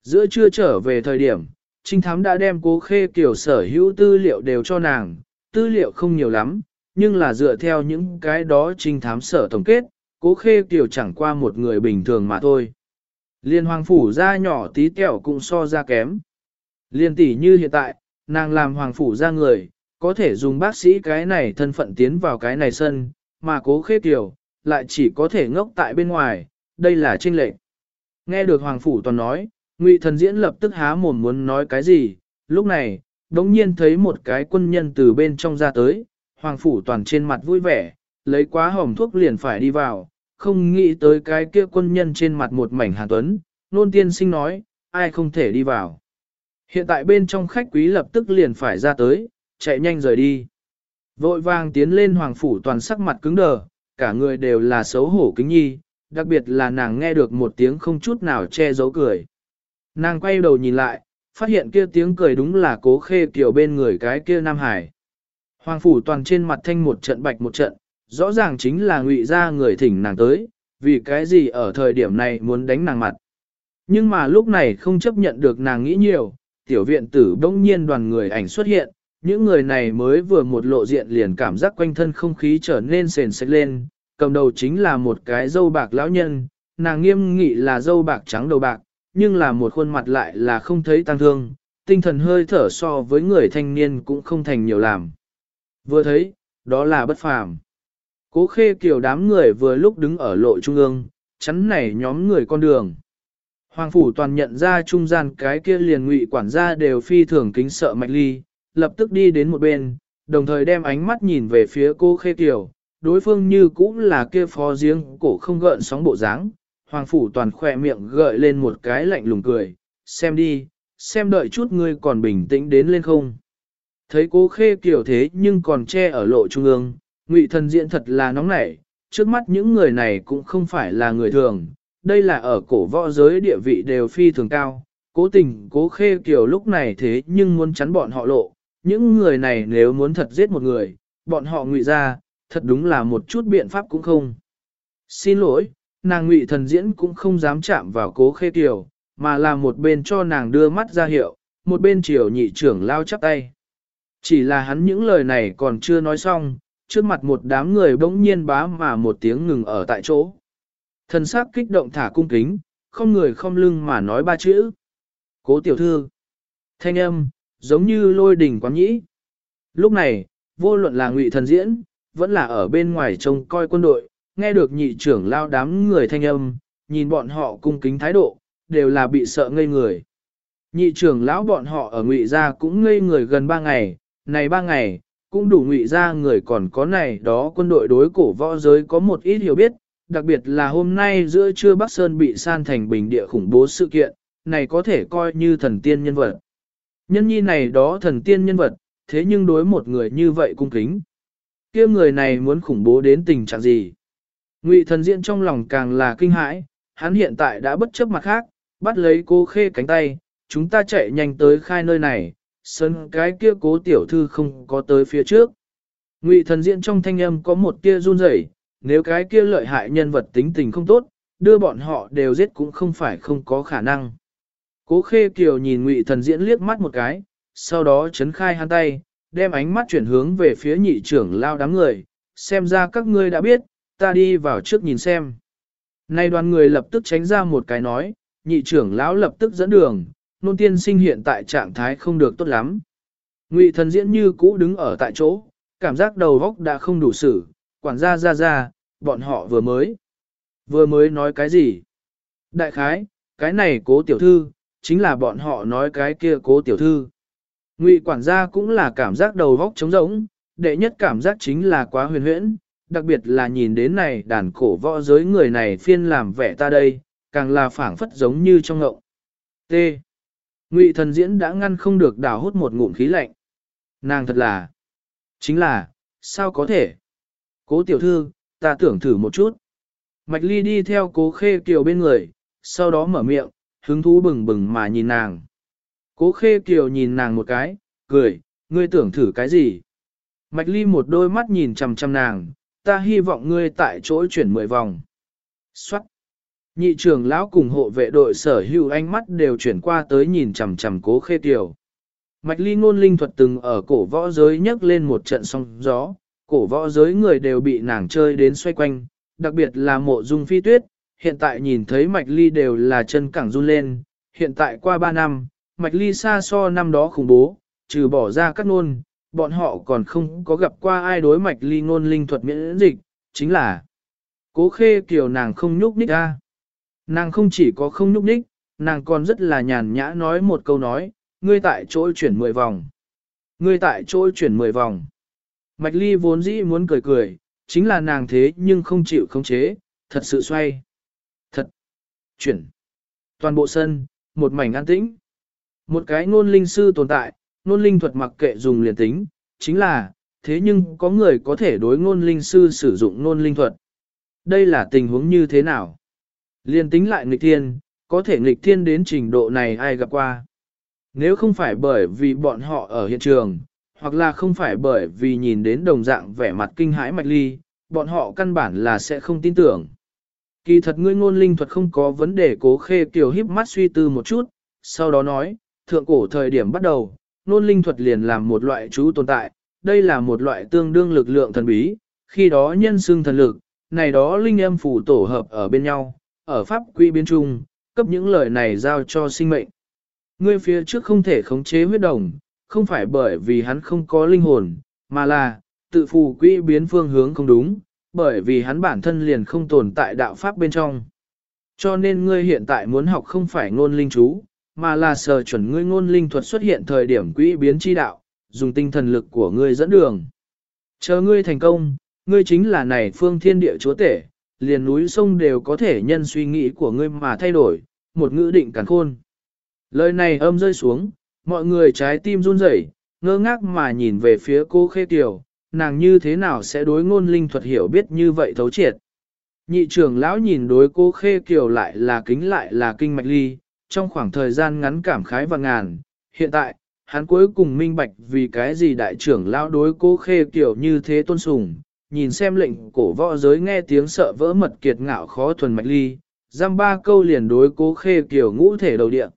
Giữa trưa trở về thời điểm, trinh thám đã đem cố khê kiểu sở hữu tư liệu đều cho nàng, tư liệu không nhiều lắm, nhưng là dựa theo những cái đó trinh thám sở tổng kết, cố khê tiểu chẳng qua một người bình thường mà thôi. Liên hoàng phủ gia nhỏ tí tẹo cũng so ra kém. Liên tỷ như hiện tại, nàng làm hoàng phủ gia người, có thể dùng bác sĩ cái này thân phận tiến vào cái này sân, mà cố khê tiểu, lại chỉ có thể ngốc tại bên ngoài, đây là trinh lệnh. Nghe được hoàng phủ toàn nói, ngụy thần diễn lập tức há mồm muốn nói cái gì, lúc này, đống nhiên thấy một cái quân nhân từ bên trong ra tới, hoàng phủ toàn trên mặt vui vẻ, lấy quá hồng thuốc liền phải đi vào, không nghĩ tới cái kia quân nhân trên mặt một mảnh hàn tuấn, nôn tiên sinh nói, ai không thể đi vào. Hiện tại bên trong khách quý lập tức liền phải ra tới, chạy nhanh rời đi. Vội vàng tiến lên hoàng phủ toàn sắc mặt cứng đờ, cả người đều là xấu hổ kính nhi, đặc biệt là nàng nghe được một tiếng không chút nào che giấu cười. Nàng quay đầu nhìn lại, phát hiện kia tiếng cười đúng là cố khê kiểu bên người cái kia Nam Hải. Hoàng phủ toàn trên mặt thanh một trận bạch một trận, rõ ràng chính là ngụy ra người thỉnh nàng tới, vì cái gì ở thời điểm này muốn đánh nàng mặt. Nhưng mà lúc này không chấp nhận được nàng nghĩ nhiều, tiểu viện tử bỗng nhiên đoàn người ảnh xuất hiện, những người này mới vừa một lộ diện liền cảm giác quanh thân không khí trở nên sền sệt lên, cầm đầu chính là một cái dâu bạc lão nhân, nàng nghiêm nghị là dâu bạc trắng đầu bạc, nhưng là một khuôn mặt lại là không thấy tăng thương, tinh thần hơi thở so với người thanh niên cũng không thành nhiều làm. Vừa thấy, đó là bất phàm. Cố khê kiểu đám người vừa lúc đứng ở lộ trung ương, chắn này nhóm người con đường. Hoàng phủ toàn nhận ra trung gian cái kia liền ngụy quản gia đều phi thường kính sợ mạch ly, lập tức đi đến một bên, đồng thời đem ánh mắt nhìn về phía cô khê kiểu, đối phương như cũng là kia phó giếng cổ không gợn sóng bộ dáng. Hoàng phủ toàn khỏe miệng gợi lên một cái lạnh lùng cười, xem đi, xem đợi chút ngươi còn bình tĩnh đến lên không. Thấy cố khê kiểu thế nhưng còn che ở lộ trung ương, ngụy thần diễn thật là nóng nảy, trước mắt những người này cũng không phải là người thường, đây là ở cổ võ giới địa vị đều phi thường cao, cố tình cố khê kiểu lúc này thế nhưng muốn chắn bọn họ lộ, những người này nếu muốn thật giết một người, bọn họ ngụy ra, thật đúng là một chút biện pháp cũng không. Xin lỗi, nàng ngụy thần diễn cũng không dám chạm vào cố khê tiểu, mà là một bên cho nàng đưa mắt ra hiệu, một bên chiều nhị trưởng lao chắp tay. Chỉ là hắn những lời này còn chưa nói xong, trước mặt một đám người bỗng nhiên bá mà một tiếng ngừng ở tại chỗ. Thần sắc kích động thả cung kính, không người không lưng mà nói ba chữ. Cố tiểu thư. Thanh âm, giống như lôi đỉnh quán nhĩ. Lúc này, vô luận là ngụy thần diễn, vẫn là ở bên ngoài trông coi quân đội, nghe được nhị trưởng lao đám người thanh âm, nhìn bọn họ cung kính thái độ, đều là bị sợ ngây người. Nhị trưởng lão bọn họ ở ngụy gia cũng ngây người gần ba ngày, này ba ngày, cũng đủ ngụy gia người còn có này đó quân đội đối cổ võ giới có một ít hiểu biết, đặc biệt là hôm nay giữa trưa Bắc Sơn bị san thành bình địa khủng bố sự kiện, này có thể coi như thần tiên nhân vật. Nhân nhi này đó thần tiên nhân vật, thế nhưng đối một người như vậy cung kính. kia người này muốn khủng bố đến tình trạng gì? Ngụy thần diện trong lòng càng là kinh hãi, hắn hiện tại đã bất chấp mặt khác, bắt lấy cô khê cánh tay, chúng ta chạy nhanh tới khai nơi này, sân cái kia cố tiểu thư không có tới phía trước. Ngụy thần diện trong thanh âm có một tia run rẩy, nếu cái kia lợi hại nhân vật tính tình không tốt, đưa bọn họ đều giết cũng không phải không có khả năng. Cố khê kiều nhìn ngụy thần diễn liếc mắt một cái, sau đó chấn khai hắn tay, đem ánh mắt chuyển hướng về phía nhị trưởng lao đám người, xem ra các ngươi đã biết, ta đi vào trước nhìn xem. Nay đoàn người lập tức tránh ra một cái nói, nhị trưởng lão lập tức dẫn đường, nôn tiên sinh hiện tại trạng thái không được tốt lắm. Ngụy thần diễn như cũ đứng ở tại chỗ, cảm giác đầu góc đã không đủ xử, quản gia ra ra, bọn họ vừa mới. Vừa mới nói cái gì? Đại khái, cái này cố tiểu thư, chính là bọn họ nói cái kia cố tiểu thư. Ngụy quản gia cũng là cảm giác đầu góc trống rỗng, đệ nhất cảm giác chính là quá huyền huyễn, đặc biệt là nhìn đến này đàn cổ võ giới người này phiên làm vẻ ta đây, càng là phảng phất giống như trong ngộng. T. Ngụy thần diễn đã ngăn không được đào hút một ngụm khí lạnh. Nàng thật là, chính là, sao có thể? Cố tiểu thư, ta tưởng thử một chút. Mạch ly đi theo cố khê kiều bên người, sau đó mở miệng, hứng thú bừng bừng mà nhìn nàng. Cố khê kiều nhìn nàng một cái, cười, ngươi tưởng thử cái gì? Mạch ly một đôi mắt nhìn chằm chằm nàng, ta hy vọng ngươi tại chỗ chuyển mười vòng. Xoát! Nhị trưởng lão cùng hộ vệ đội sở hữu ánh mắt đều chuyển qua tới nhìn chằm chằm cố khê tiểu. Mạch ly ngôn linh thuật từng ở cổ võ giới nhấc lên một trận sóng gió, cổ võ giới người đều bị nàng chơi đến xoay quanh, đặc biệt là mộ dung phi tuyết, hiện tại nhìn thấy mạch ly đều là chân cẳng run lên, hiện tại qua 3 năm, mạch ly xa so năm đó khủng bố, trừ bỏ ra các nôn, bọn họ còn không có gặp qua ai đối mạch ly ngôn linh thuật miễn dịch, chính là cố khê kiều nàng không nhúc nhích ra. Nàng không chỉ có không nhúc nhích, nàng còn rất là nhàn nhã nói một câu nói, ngươi tại chỗ chuyển 10 vòng. Ngươi tại chỗ chuyển 10 vòng. Mạch ly vốn dĩ muốn cười cười, chính là nàng thế nhưng không chịu khống chế, thật sự xoay. Thật. Chuyển. Toàn bộ sân, một mảnh an tĩnh. Một cái ngôn linh sư tồn tại, ngôn linh thuật mặc kệ dùng liền tính, chính là, thế nhưng có người có thể đối ngôn linh sư sử dụng ngôn linh thuật. Đây là tình huống như thế nào? Liên tính lại nghịch thiên, có thể nghịch thiên đến trình độ này ai gặp qua. Nếu không phải bởi vì bọn họ ở hiện trường, hoặc là không phải bởi vì nhìn đến đồng dạng vẻ mặt kinh hãi mạch ly, bọn họ căn bản là sẽ không tin tưởng. Kỳ thật ngươi ngôn linh thuật không có vấn đề cố khê kiều híp mắt suy tư một chút, sau đó nói, thượng cổ thời điểm bắt đầu, nôn linh thuật liền làm một loại chú tồn tại, đây là một loại tương đương lực lượng thần bí, khi đó nhân xương thần lực, này đó linh âm phủ tổ hợp ở bên nhau, ở pháp quy biến trung, cấp những lời này giao cho sinh mệnh. Ngươi phía trước không thể khống chế huyết đồng, không phải bởi vì hắn không có linh hồn, mà là, tự phù quỹ biến phương hướng không đúng, bởi vì hắn bản thân liền không tồn tại đạo pháp bên trong. Cho nên ngươi hiện tại muốn học không phải ngôn linh chú, mà là sở chuẩn ngươi ngôn linh thuật xuất hiện thời điểm quỹ biến chi đạo, dùng tinh thần lực của ngươi dẫn đường. Chờ ngươi thành công, ngươi chính là này phương thiên địa chúa tể, liền núi sông đều có thể nhân suy nghĩ của ngươi mà thay đổi, một ngữ định cản khôn. Lời này âm rơi xuống, mọi người trái tim run rẩy, ngơ ngác mà nhìn về phía cô khê tiểu, nàng như thế nào sẽ đối ngôn linh thuật hiểu biết như vậy thấu triệt. Nhị trưởng lão nhìn đối cô khê kiều lại là kính lại là kinh mạch ly, trong khoảng thời gian ngắn cảm khái và ngàn, hiện tại, hắn cuối cùng minh bạch vì cái gì đại trưởng lão đối cố khê kiều như thế tôn sùng, nhìn xem lệnh cổ võ giới nghe tiếng sợ vỡ mật kiệt ngạo khó thuần mạch ly, giam ba câu liền đối cố khê kiều ngũ thể đầu địa.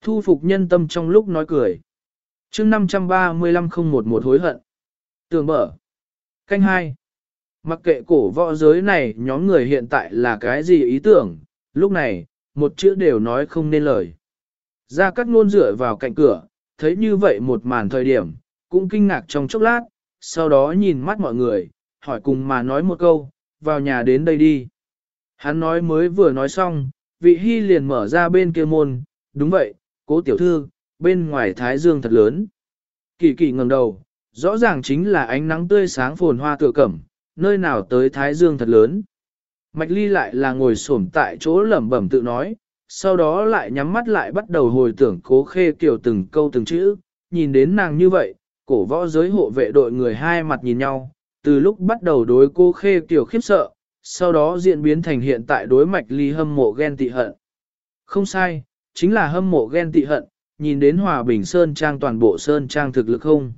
Thu phục nhân tâm trong lúc nói cười. chương 535 không một một hối hận. Tường mở. Canh hai. Mặc kệ cổ võ giới này nhóm người hiện tại là cái gì ý tưởng, lúc này, một chữ đều nói không nên lời. Ra cắt ngôn dựa vào cạnh cửa, thấy như vậy một màn thời điểm, cũng kinh ngạc trong chốc lát, sau đó nhìn mắt mọi người, hỏi cùng mà nói một câu, vào nhà đến đây đi. Hắn nói mới vừa nói xong, vị hy liền mở ra bên kia môn, đúng vậy, cố tiểu thư, bên ngoài thái dương thật lớn. Kỳ kỳ ngẩng đầu, rõ ràng chính là ánh nắng tươi sáng phồn hoa tựa cẩm, nơi nào tới thái dương thật lớn. Mạch ly lại là ngồi xổm tại chỗ lẩm bẩm tự nói, sau đó lại nhắm mắt lại bắt đầu hồi tưởng cố khê kiểu từng câu từng chữ, nhìn đến nàng như vậy, cổ võ giới hộ vệ đội người hai mặt nhìn nhau, từ lúc bắt đầu đối cô khê kiểu khiếp sợ, sau đó diễn biến thành hiện tại đối mạch ly hâm mộ ghen tị hận. Không sai, chính là hâm mộ ghen tị hận, nhìn đến hòa bình sơn trang toàn bộ sơn trang thực lực không.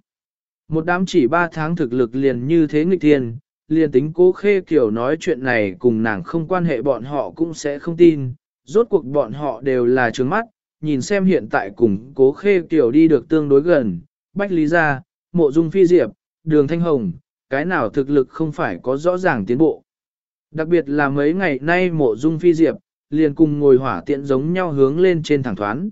Một đám chỉ ba tháng thực lực liền như thế nghịch thiên, liền tính cố khê kiểu nói chuyện này cùng nàng không quan hệ bọn họ cũng sẽ không tin, rốt cuộc bọn họ đều là trướng mắt, nhìn xem hiện tại cùng cố khê kiểu đi được tương đối gần, bách lý gia, mộ dung phi diệp, đường thanh hồng, cái nào thực lực không phải có rõ ràng tiến bộ. Đặc biệt là mấy ngày nay mộ dung phi diệp, liền cùng ngồi hỏa tiện giống nhau hướng lên trên thẳng thoán.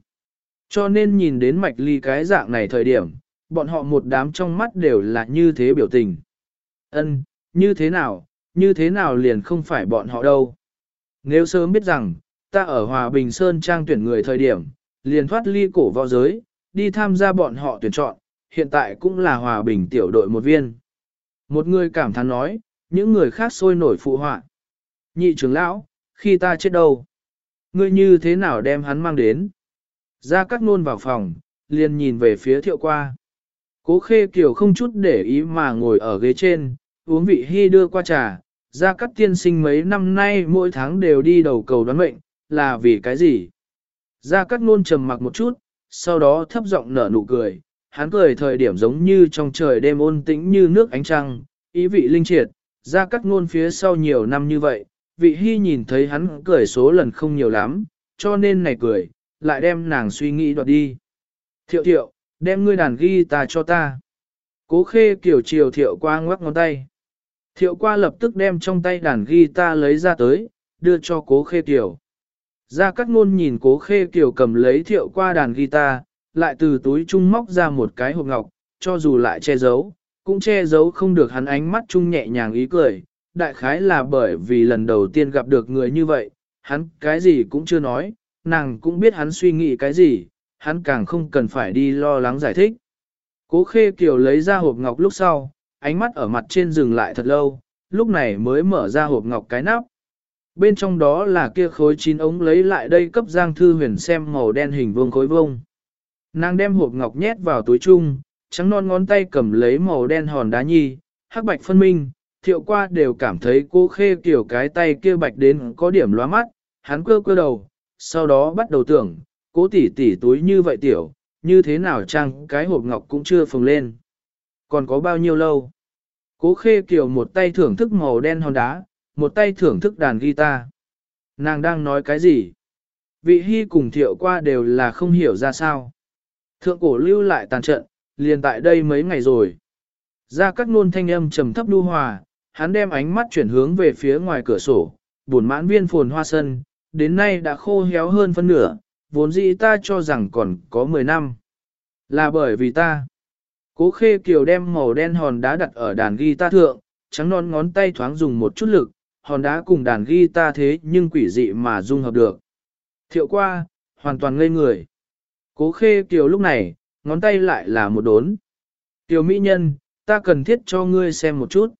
Cho nên nhìn đến mạch ly cái dạng này thời điểm, bọn họ một đám trong mắt đều là như thế biểu tình. Ân, như thế nào, như thế nào liền không phải bọn họ đâu. Nếu sớm biết rằng, ta ở Hòa Bình Sơn trang tuyển người thời điểm, liền thoát ly cổ võ giới, đi tham gia bọn họ tuyển chọn, hiện tại cũng là Hòa Bình tiểu đội một viên. Một người cảm thán nói, những người khác sôi nổi phụ họa. Nhị trưởng lão, khi ta chết đâu? Ngươi như thế nào đem hắn mang đến? Ra cắt nôn vào phòng, liền nhìn về phía thiệu qua. Cố khê kiểu không chút để ý mà ngồi ở ghế trên, uống vị hy đưa qua trà. Ra các tiên sinh mấy năm nay mỗi tháng đều đi đầu cầu đoán mệnh, là vì cái gì? Ra các nôn trầm mặc một chút, sau đó thấp giọng nở nụ cười. Hắn cười thời điểm giống như trong trời đêm ôn tĩnh như nước ánh trăng, ý vị linh triệt, ra các nôn phía sau nhiều năm như vậy, vị hy nhìn thấy hắn cười số lần không nhiều lắm, cho nên này cười, lại đem nàng suy nghĩ đoạt đi. Thiệu thiệu, đem ngươi đàn ghi ta cho ta. Cố khê kiểu chiều thiệu qua ngoắc ngón tay. Thiệu qua lập tức đem trong tay đàn guitar lấy ra tới, đưa cho cố khê tiểu. Ra cắt ngôn nhìn cố khê tiểu cầm lấy thiệu qua đàn guitar, lại từ túi trung móc ra một cái hộp ngọc, cho dù lại che giấu, cũng che giấu không được hắn ánh mắt trung nhẹ nhàng ý cười, đại khái là bởi vì lần đầu tiên gặp được người như vậy, hắn cái gì cũng chưa nói, nàng cũng biết hắn suy nghĩ cái gì, hắn càng không cần phải đi lo lắng giải thích. Cố khê kiều lấy ra hộp ngọc lúc sau, ánh mắt ở mặt trên dừng lại thật lâu, lúc này mới mở ra hộp ngọc cái nắp. Bên trong đó là kia khối chín ống lấy lại đây cấp Giang Thư Huyền xem màu đen hình vuông khối vuông. Nàng đem hộp ngọc nhét vào túi chung, trắng non ngón tay cầm lấy màu đen hòn đá nhi, hắc bạch phân minh, thiệu qua đều cảm thấy cô khê kiểu cái tay kia bạch đến có điểm lóa mắt, hắn cơ cơ đầu, sau đó bắt đầu tưởng, cố tỉ tỉ túi như vậy tiểu, như thế nào chăng cái hộp ngọc cũng chưa phồng lên. Còn có bao nhiêu lâu? Cố khê kiểu một tay thưởng thức màu đen hòn đá, một tay thưởng thức đàn guitar. Nàng đang nói cái gì? Vị hy cùng thiệu qua đều là không hiểu ra sao. Thượng cổ lưu lại tàn trận, liền tại đây mấy ngày rồi. Ra các nôn thanh âm trầm thấp đu hòa, hắn đem ánh mắt chuyển hướng về phía ngoài cửa sổ, buồn mãn viên phồn hoa sân, đến nay đã khô héo hơn phân nửa, vốn dĩ ta cho rằng còn có 10 năm. Là bởi vì ta. Cố khê kiều đem màu đen hòn đá đặt ở đàn guitar thượng, trắng non ngón tay thoáng dùng một chút lực, hòn đá cùng đàn guitar thế nhưng quỷ dị mà dung hợp được. Thiệu qua, hoàn toàn ngây người. Cố khê kiều lúc này, ngón tay lại là một đốn. Kiều mỹ nhân, ta cần thiết cho ngươi xem một chút.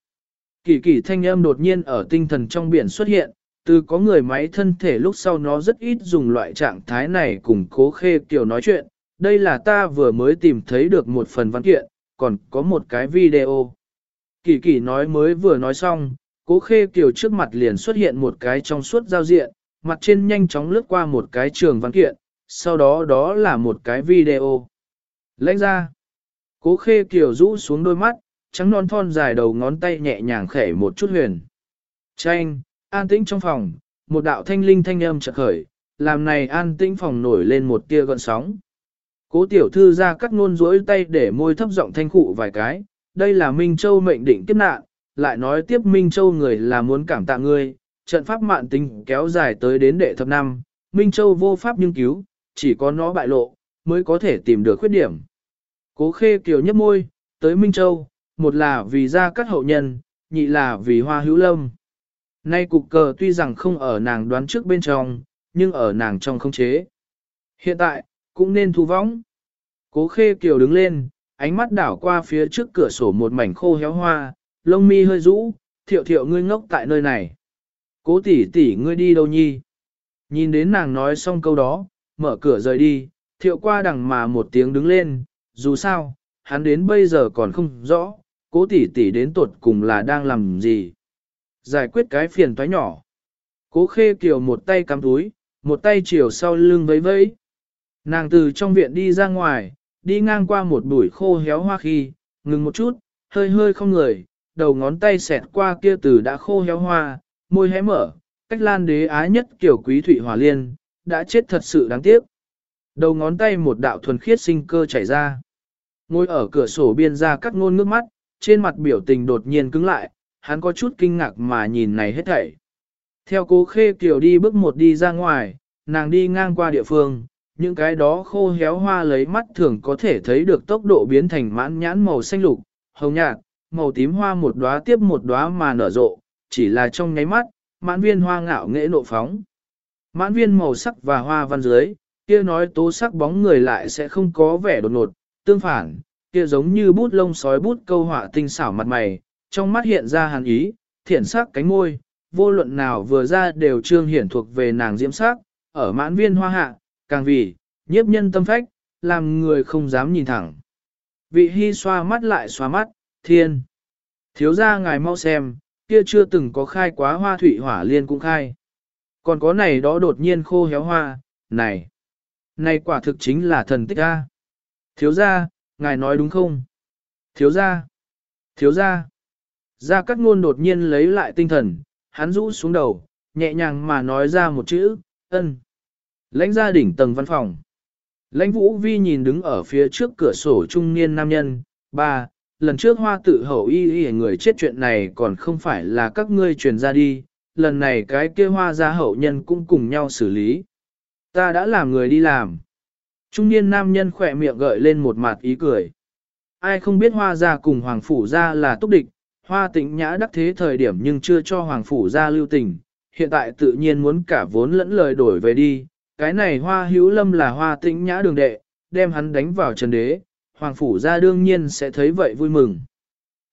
Kỳ kỳ thanh âm đột nhiên ở tinh thần trong biển xuất hiện, từ có người máy thân thể lúc sau nó rất ít dùng loại trạng thái này cùng cố khê kiều nói chuyện. Đây là ta vừa mới tìm thấy được một phần văn kiện, còn có một cái video. Kỳ kỳ nói mới vừa nói xong, cố khê kiều trước mặt liền xuất hiện một cái trong suốt giao diện, mặt trên nhanh chóng lướt qua một cái trường văn kiện, sau đó đó là một cái video. Lãnh ra, cố khê kiều rũ xuống đôi mắt, trắng non thon dài đầu ngón tay nhẹ nhàng khẽ một chút huyền. Tranh, an tĩnh trong phòng, một đạo thanh linh thanh âm chợt khởi, làm này an tĩnh phòng nổi lên một tia gợn sóng. Cố tiểu thư ra cắt ngôn rỗi tay để môi thấp giọng thanh khụ vài cái, đây là Minh Châu mệnh định kiếp nạn, lại nói tiếp Minh Châu người là muốn cảm tạ ngươi, trận pháp mạn tính kéo dài tới đến đệ thập năm, Minh Châu vô pháp nhưng cứu, chỉ có nó bại lộ, mới có thể tìm được khuyết điểm. Cố khê kiều nhấp môi, tới Minh Châu, một là vì ra cắt hậu nhân, nhị là vì hoa hữu lâm. Nay cục cờ tuy rằng không ở nàng đoán trước bên trong, nhưng ở nàng trong không chế. Hiện tại, cũng nên thu vong. Cố khê kiều đứng lên, ánh mắt đảo qua phía trước cửa sổ một mảnh khô héo hoa, lông mi hơi rũ, thiệu thiệu ngươi ngốc tại nơi này. Cố tỷ tỷ ngươi đi đâu nhi? Nhìn đến nàng nói xong câu đó, mở cửa rời đi, thiệu qua đằng mà một tiếng đứng lên, dù sao, hắn đến bây giờ còn không rõ, cố tỷ tỷ đến tuột cùng là đang làm gì. Giải quyết cái phiền toái nhỏ. Cố khê kiều một tay cắm túi, một tay chiều sau lưng vẫy vẫy. Nàng từ trong viện đi ra ngoài, đi ngang qua một bụi khô héo hoa khi, ngừng một chút, hơi hơi không người, đầu ngón tay xẹt qua kia từ đã khô héo hoa, môi hé mở, cách lan đế ái nhất kiểu quý thủy hòa liên, đã chết thật sự đáng tiếc. Đầu ngón tay một đạo thuần khiết sinh cơ chảy ra. Ngồi ở cửa sổ biên ra cắt ngôn nước mắt, trên mặt biểu tình đột nhiên cứng lại, hắn có chút kinh ngạc mà nhìn này hết thảy. Theo cố khê kiểu đi bước một đi ra ngoài, nàng đi ngang qua địa phương, những cái đó khô héo hoa lấy mắt thường có thể thấy được tốc độ biến thành mãn nhãn màu xanh lục, hồng nhạt, màu tím hoa một đóa tiếp một đóa mà nở rộ, chỉ là trong nháy mắt, mãn viên hoa ngạo nghệ nộ phóng. Mãn viên màu sắc và hoa văn dưới, kia nói tố sắc bóng người lại sẽ không có vẻ đột ngột, tương phản, kia giống như bút lông sói bút câu họa tinh xảo mặt mày, trong mắt hiện ra hàn ý, thiện sắc cánh môi, vô luận nào vừa ra đều trương hiển thuộc về nàng diễm sắc, ở mãn viên hoa hạ, càng vì, nhiếp nhân tâm phách, làm người không dám nhìn thẳng. Vị hy xoa mắt lại xoa mắt, thiên. Thiếu ra ngài mau xem, kia chưa từng có khai quá hoa thủy hỏa liên cũng khai. Còn có này đó đột nhiên khô héo hoa, này. Này quả thực chính là thần tích a. Thiếu ra, ngài nói đúng không? Thiếu ra. Thiếu ra. Gia Cát Ngôn đột nhiên lấy lại tinh thần, hắn rũ xuống đầu, nhẹ nhàng mà nói ra một chữ, ân. Lãnh gia đỉnh tầng văn phòng. Lãnh Vũ Vi nhìn đứng ở phía trước cửa sổ trung niên nam nhân, ba, lần trước hoa tự hậu y y người chết chuyện này còn không phải là các ngươi truyền ra đi, lần này cái kia hoa gia hậu nhân cũng cùng nhau xử lý. Ta đã làm người đi làm. Trung niên nam nhân khỏe miệng gợi lên một mặt ý cười. Ai không biết hoa gia cùng hoàng phủ gia là túc địch, hoa tịnh nhã đắc thế thời điểm nhưng chưa cho hoàng phủ gia lưu tình, hiện tại tự nhiên muốn cả vốn lẫn lời đổi về đi. Cái này hoa hữu lâm là hoa tĩnh nhã đường đệ, đem hắn đánh vào trần đế, hoàng phủ gia đương nhiên sẽ thấy vậy vui mừng.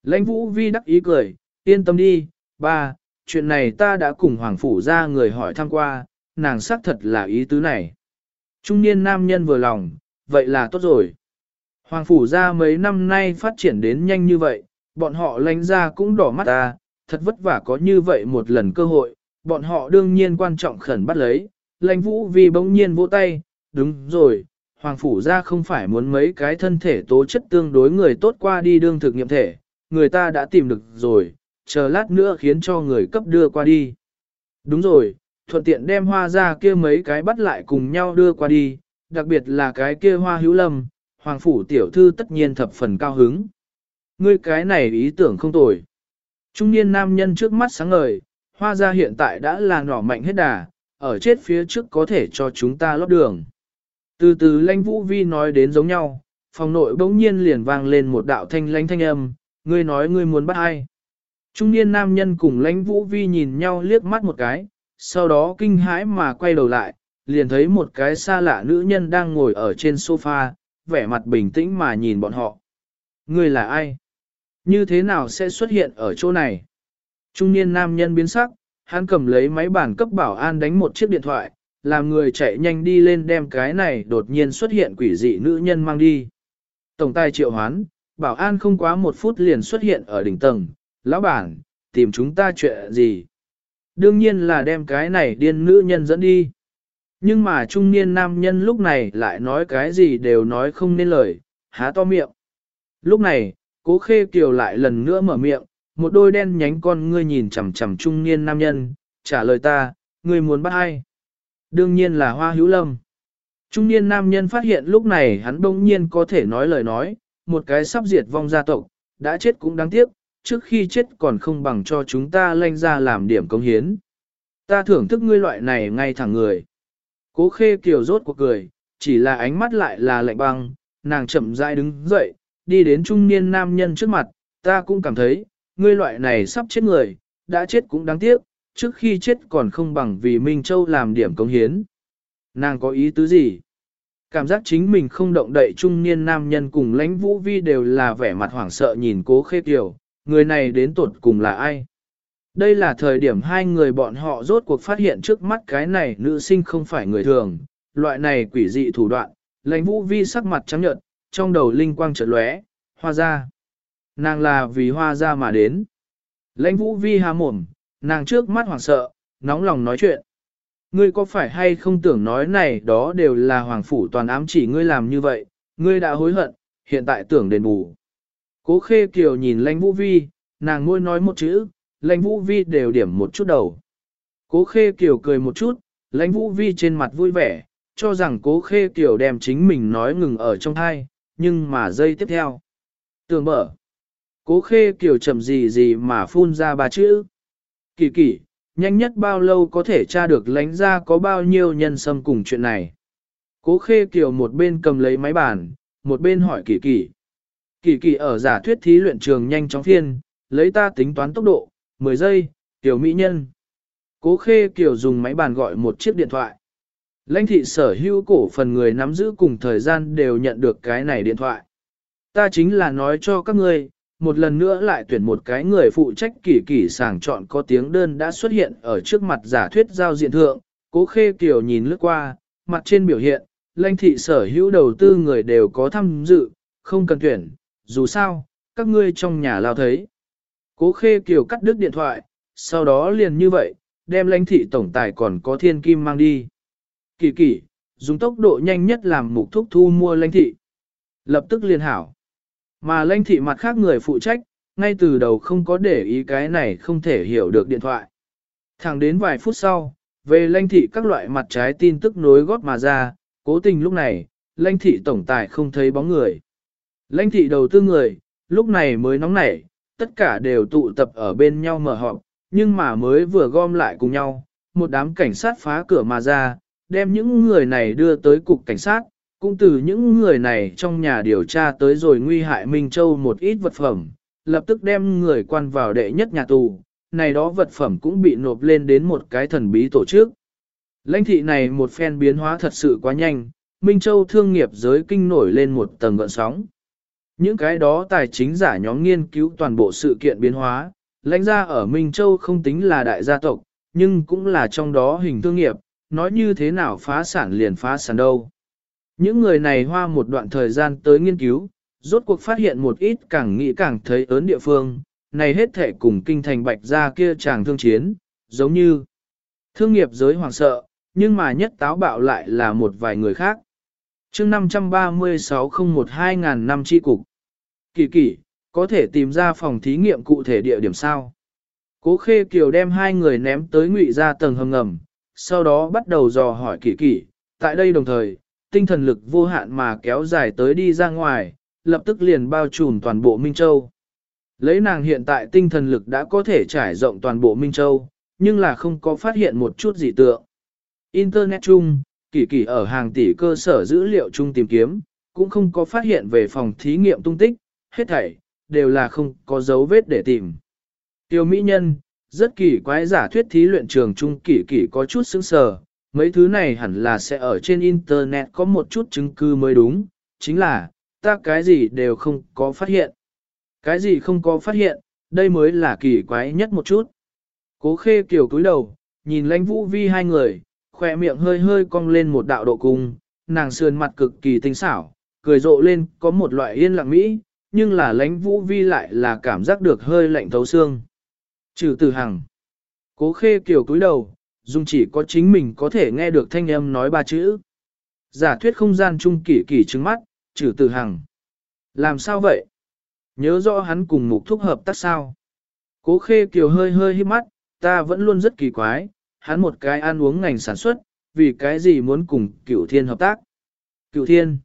Lãnh vũ vi đắc ý cười, yên tâm đi, ba, chuyện này ta đã cùng hoàng phủ gia người hỏi thăm qua, nàng xác thật là ý tứ này. Trung niên nam nhân vừa lòng, vậy là tốt rồi. Hoàng phủ gia mấy năm nay phát triển đến nhanh như vậy, bọn họ lãnh ra cũng đỏ mắt ta, thật vất vả có như vậy một lần cơ hội, bọn họ đương nhiên quan trọng khẩn bắt lấy. Lãnh vũ vì bỗng nhiên vỗ tay, đúng rồi, Hoàng phủ gia không phải muốn mấy cái thân thể tố chất tương đối người tốt qua đi đương thực nghiệm thể, người ta đã tìm được rồi, chờ lát nữa khiến cho người cấp đưa qua đi. Đúng rồi, thuận tiện đem hoa ra kia mấy cái bắt lại cùng nhau đưa qua đi, đặc biệt là cái kia hoa hữu lâm, Hoàng phủ tiểu thư tất nhiên thập phần cao hứng. Ngươi cái này ý tưởng không tồi. Trung niên nam nhân trước mắt sáng ngời, hoa ra hiện tại đã là nỏ mạnh hết đà, ở chết phía trước có thể cho chúng ta lót đường. Từ từ lãnh vũ vi nói đến giống nhau, phòng nội bỗng nhiên liền vang lên một đạo thanh lãnh thanh âm, ngươi nói ngươi muốn bắt ai. Trung niên nam nhân cùng lãnh vũ vi nhìn nhau liếc mắt một cái, sau đó kinh hãi mà quay đầu lại, liền thấy một cái xa lạ nữ nhân đang ngồi ở trên sofa, vẻ mặt bình tĩnh mà nhìn bọn họ. Ngươi là ai? Như thế nào sẽ xuất hiện ở chỗ này? Trung niên nam nhân biến sắc, hắn cầm lấy máy bản cấp bảo an đánh một chiếc điện thoại, làm người chạy nhanh đi lên đem cái này đột nhiên xuất hiện quỷ dị nữ nhân mang đi. Tổng tài triệu hoán, bảo an không quá một phút liền xuất hiện ở đỉnh tầng, lão bản, tìm chúng ta chuyện gì? Đương nhiên là đem cái này điên nữ nhân dẫn đi. Nhưng mà trung niên nam nhân lúc này lại nói cái gì đều nói không nên lời, há to miệng. Lúc này, cố khê kiều lại lần nữa mở miệng, một đôi đen nhánh con ngươi nhìn chằm chằm trung niên nam nhân, trả lời ta, ngươi muốn bắt ai? Đương nhiên là hoa hữu lâm. Trung niên nam nhân phát hiện lúc này hắn đông nhiên có thể nói lời nói, một cái sắp diệt vong gia tộc, đã chết cũng đáng tiếc, trước khi chết còn không bằng cho chúng ta lanh ra làm điểm công hiến. Ta thưởng thức ngươi loại này ngay thẳng người. Cố khê kiều rốt cuộc cười, chỉ là ánh mắt lại là lạnh băng, nàng chậm rãi đứng dậy, đi đến trung niên nam nhân trước mặt, ta cũng cảm thấy, ngươi loại này sắp chết người, đã chết cũng đáng tiếc, trước khi chết còn không bằng vì Minh Châu làm điểm công hiến. Nàng có ý tứ gì? Cảm giác chính mình không động đậy trung niên nam nhân cùng lãnh vũ vi đều là vẻ mặt hoảng sợ nhìn cố khê tiểu, người này đến tuột cùng là ai? Đây là thời điểm hai người bọn họ rốt cuộc phát hiện trước mắt cái này nữ sinh không phải người thường, loại này quỷ dị thủ đoạn, lãnh vũ vi sắc mặt trắng nhợt, trong đầu linh quang chợt lóe, hoa ra. Nàng là vì hoa ra mà đến. Lãnh vũ vi há mồm, nàng trước mắt hoảng sợ, nóng lòng nói chuyện. Ngươi có phải hay không tưởng nói này đó đều là hoàng phủ toàn ám chỉ ngươi làm như vậy, ngươi đã hối hận, hiện tại tưởng đền bù. Cố khê kiều nhìn lãnh vũ vi, nàng môi nói một chữ, lãnh vũ vi đều điểm một chút đầu. Cố khê kiều cười một chút, lãnh vũ vi trên mặt vui vẻ, cho rằng cố khê kiều đem chính mình nói ngừng ở trong thai, nhưng mà giây tiếp theo. Tường mở. Cố khê kiểu chậm gì gì mà phun ra ba chữ. Kỳ kỳ, nhanh nhất bao lâu có thể tra được lãnh ra có bao nhiêu nhân xâm cùng chuyện này. Cố khê kiểu một bên cầm lấy máy bàn, một bên hỏi kỳ kỳ. Kỳ kỳ ở giả thuyết thí luyện trường nhanh chóng phiên, lấy ta tính toán tốc độ, 10 giây, tiểu mỹ nhân. Cố khê kiểu dùng máy bàn gọi một chiếc điện thoại. Lãnh thị sở hữu cổ phần người nắm giữ cùng thời gian đều nhận được cái này điện thoại. Ta chính là nói cho các ngươi, một lần nữa lại tuyển một cái người phụ trách kỳ kỳ sàng chọn có tiếng đơn đã xuất hiện ở trước mặt giả thuyết giao diện thượng, cố khê kiều nhìn lướt qua, mặt trên biểu hiện, lãnh thị sở hữu đầu tư người đều có tham dự, không cần tuyển, dù sao, các ngươi trong nhà lao thấy. Cố khê kiều cắt đứt điện thoại, sau đó liền như vậy, đem lãnh thị tổng tài còn có thiên kim mang đi. Kỳ kỳ, dùng tốc độ nhanh nhất làm mục thúc thu mua lãnh thị. Lập tức liền hảo. Mà lãnh thị mặt khác người phụ trách, ngay từ đầu không có để ý cái này không thể hiểu được điện thoại. Thẳng đến vài phút sau, về lãnh thị các loại mặt trái tin tức nối gót mà ra, cố tình lúc này, lãnh thị tổng tài không thấy bóng người. Lãnh thị đầu tư người, lúc này mới nóng nảy, tất cả đều tụ tập ở bên nhau mở họp, nhưng mà mới vừa gom lại cùng nhau, một đám cảnh sát phá cửa mà ra, đem những người này đưa tới cục cảnh sát, cũng từ những người này trong nhà điều tra tới rồi nguy hại Minh Châu một ít vật phẩm, lập tức đem người quan vào đệ nhất nhà tù, này đó vật phẩm cũng bị nộp lên đến một cái thần bí tổ chức. Lãnh thị này một phen biến hóa thật sự quá nhanh, Minh Châu thương nghiệp giới kinh nổi lên một tầng gợn sóng. Những cái đó tài chính giả nhóm nghiên cứu toàn bộ sự kiện biến hóa, lãnh gia ở Minh Châu không tính là đại gia tộc, nhưng cũng là trong đó hình thương nghiệp, nói như thế nào phá sản liền phá sản đâu. Những người này hoa một đoạn thời gian tới nghiên cứu, rốt cuộc phát hiện một ít càng nghĩ càng thấy ớn địa phương, này hết thể cùng kinh thành bạch gia kia chàng thương chiến, giống như thương nghiệp giới hoàng sợ, nhưng mà nhất táo bạo lại là một vài người khác. chương 536 01 2000 năm tri cục. Kỳ kỳ, có thể tìm ra phòng thí nghiệm cụ thể địa điểm sao? Cố Khê Kiều đem hai người ném tới ngụy ra tầng hầm ngầm, sau đó bắt đầu dò hỏi kỳ kỳ, tại đây đồng thời, tinh thần lực vô hạn mà kéo dài tới đi ra ngoài, lập tức liền bao trùm toàn bộ Minh Châu. Lấy nàng hiện tại tinh thần lực đã có thể trải rộng toàn bộ Minh Châu, nhưng là không có phát hiện một chút gì tượng. Internet chung, kỳ kỳ ở hàng tỷ cơ sở dữ liệu chung tìm kiếm, cũng không có phát hiện về phòng thí nghiệm tung tích, hết thảy, đều là không có dấu vết để tìm. Tiêu mỹ nhân, rất kỳ quái giả thuyết thí luyện trường trung kỳ kỳ có chút sững sờ, mấy thứ này hẳn là sẽ ở trên internet có một chút chứng cứ mới đúng, chính là, ta cái gì đều không có phát hiện. Cái gì không có phát hiện, đây mới là kỳ quái nhất một chút. Cố khê kiểu cúi đầu, nhìn lãnh vũ vi hai người, khỏe miệng hơi hơi cong lên một đạo độ cung, nàng sườn mặt cực kỳ tinh xảo, cười rộ lên có một loại yên lặng mỹ, nhưng là lãnh vũ vi lại là cảm giác được hơi lạnh thấu xương. Trừ từ hằng. Cố khê kiểu cúi đầu, dùng chỉ có chính mình có thể nghe được thanh âm nói ba chữ. Giả thuyết không gian trung kỷ kỷ trứng mắt, trừ từ hằng. Làm sao vậy? Nhớ rõ hắn cùng mục thúc hợp tác sao? Cố khê kiều hơi hơi hít mắt, ta vẫn luôn rất kỳ quái, hắn một cái ăn uống ngành sản xuất, vì cái gì muốn cùng cửu thiên hợp tác? Cửu thiên.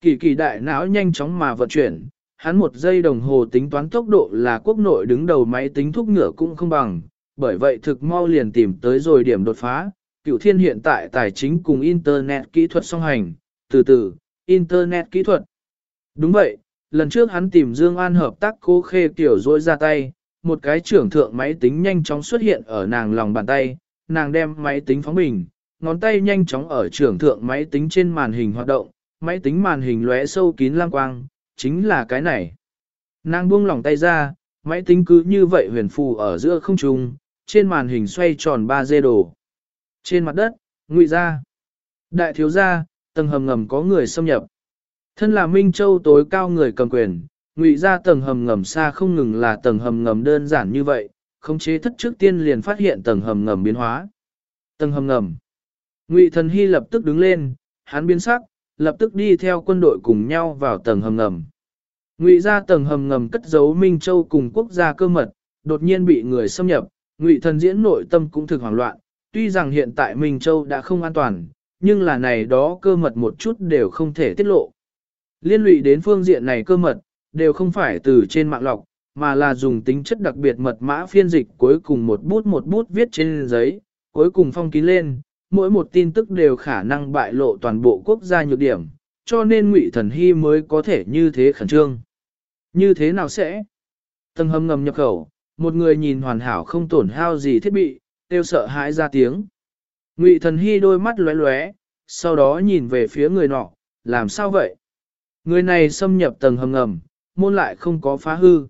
Kỳ kỳ đại não nhanh chóng mà vận chuyển, hắn một giây đồng hồ tính toán tốc độ là quốc nội đứng đầu máy tính thúc ngựa cũng không bằng, bởi vậy thực mau liền tìm tới rồi điểm đột phá. cựu thiên hiện tại tài chính cùng Internet kỹ thuật song hành, từ từ, Internet kỹ thuật. Đúng vậy, lần trước hắn tìm Dương An hợp tác cố khê tiểu rỗi ra tay, một cái trưởng thượng máy tính nhanh chóng xuất hiện ở nàng lòng bàn tay, nàng đem máy tính phóng bình, ngón tay nhanh chóng ở trưởng thượng máy tính trên màn hình hoạt động, máy tính màn hình lóe sâu kín lam quang, chính là cái này. Nàng buông lỏng tay ra, máy tính cứ như vậy huyền phù ở giữa không trung, trên màn hình xoay tròn 3D đồ. Trên mặt đất, ngụy ra. Đại thiếu gia, tầng hầm ngầm có người xâm nhập. Thân là Minh Châu tối cao người cầm quyền, ngụy ra tầng hầm ngầm xa không ngừng là tầng hầm ngầm đơn giản như vậy, khống chế thất trước tiên liền phát hiện tầng hầm ngầm biến hóa. Tầng hầm ngầm. Ngụy thần hy lập tức đứng lên, hắn biến sắc, lập tức đi theo quân đội cùng nhau vào tầng hầm ngầm. Ngụy ra tầng hầm ngầm cất giấu Minh Châu cùng quốc gia cơ mật, đột nhiên bị người xâm nhập, Ngụy thần diễn nội tâm cũng thực hoảng loạn, tuy rằng hiện tại Minh Châu đã không an toàn, nhưng là này đó cơ mật một chút đều không thể tiết lộ. Liên lụy đến phương diện này cơ mật, đều không phải từ trên mạng lọc, mà là dùng tính chất đặc biệt mật mã phiên dịch cuối cùng một bút một bút viết trên giấy, cuối cùng phong kín lên, mỗi một tin tức đều khả năng bại lộ toàn bộ quốc gia nhược điểm, cho nên Ngụy Thần Hy mới có thể như thế khẩn trương. Như thế nào sẽ? Tầng hầm ngầm nhập khẩu, một người nhìn hoàn hảo không tổn hao gì thiết bị, tiêu sợ hãi ra tiếng. Ngụy Thần Hy đôi mắt lóe lóe, sau đó nhìn về phía người nọ, làm sao vậy? Người này xâm nhập tầng hầm ngầm, môn lại không có phá hư.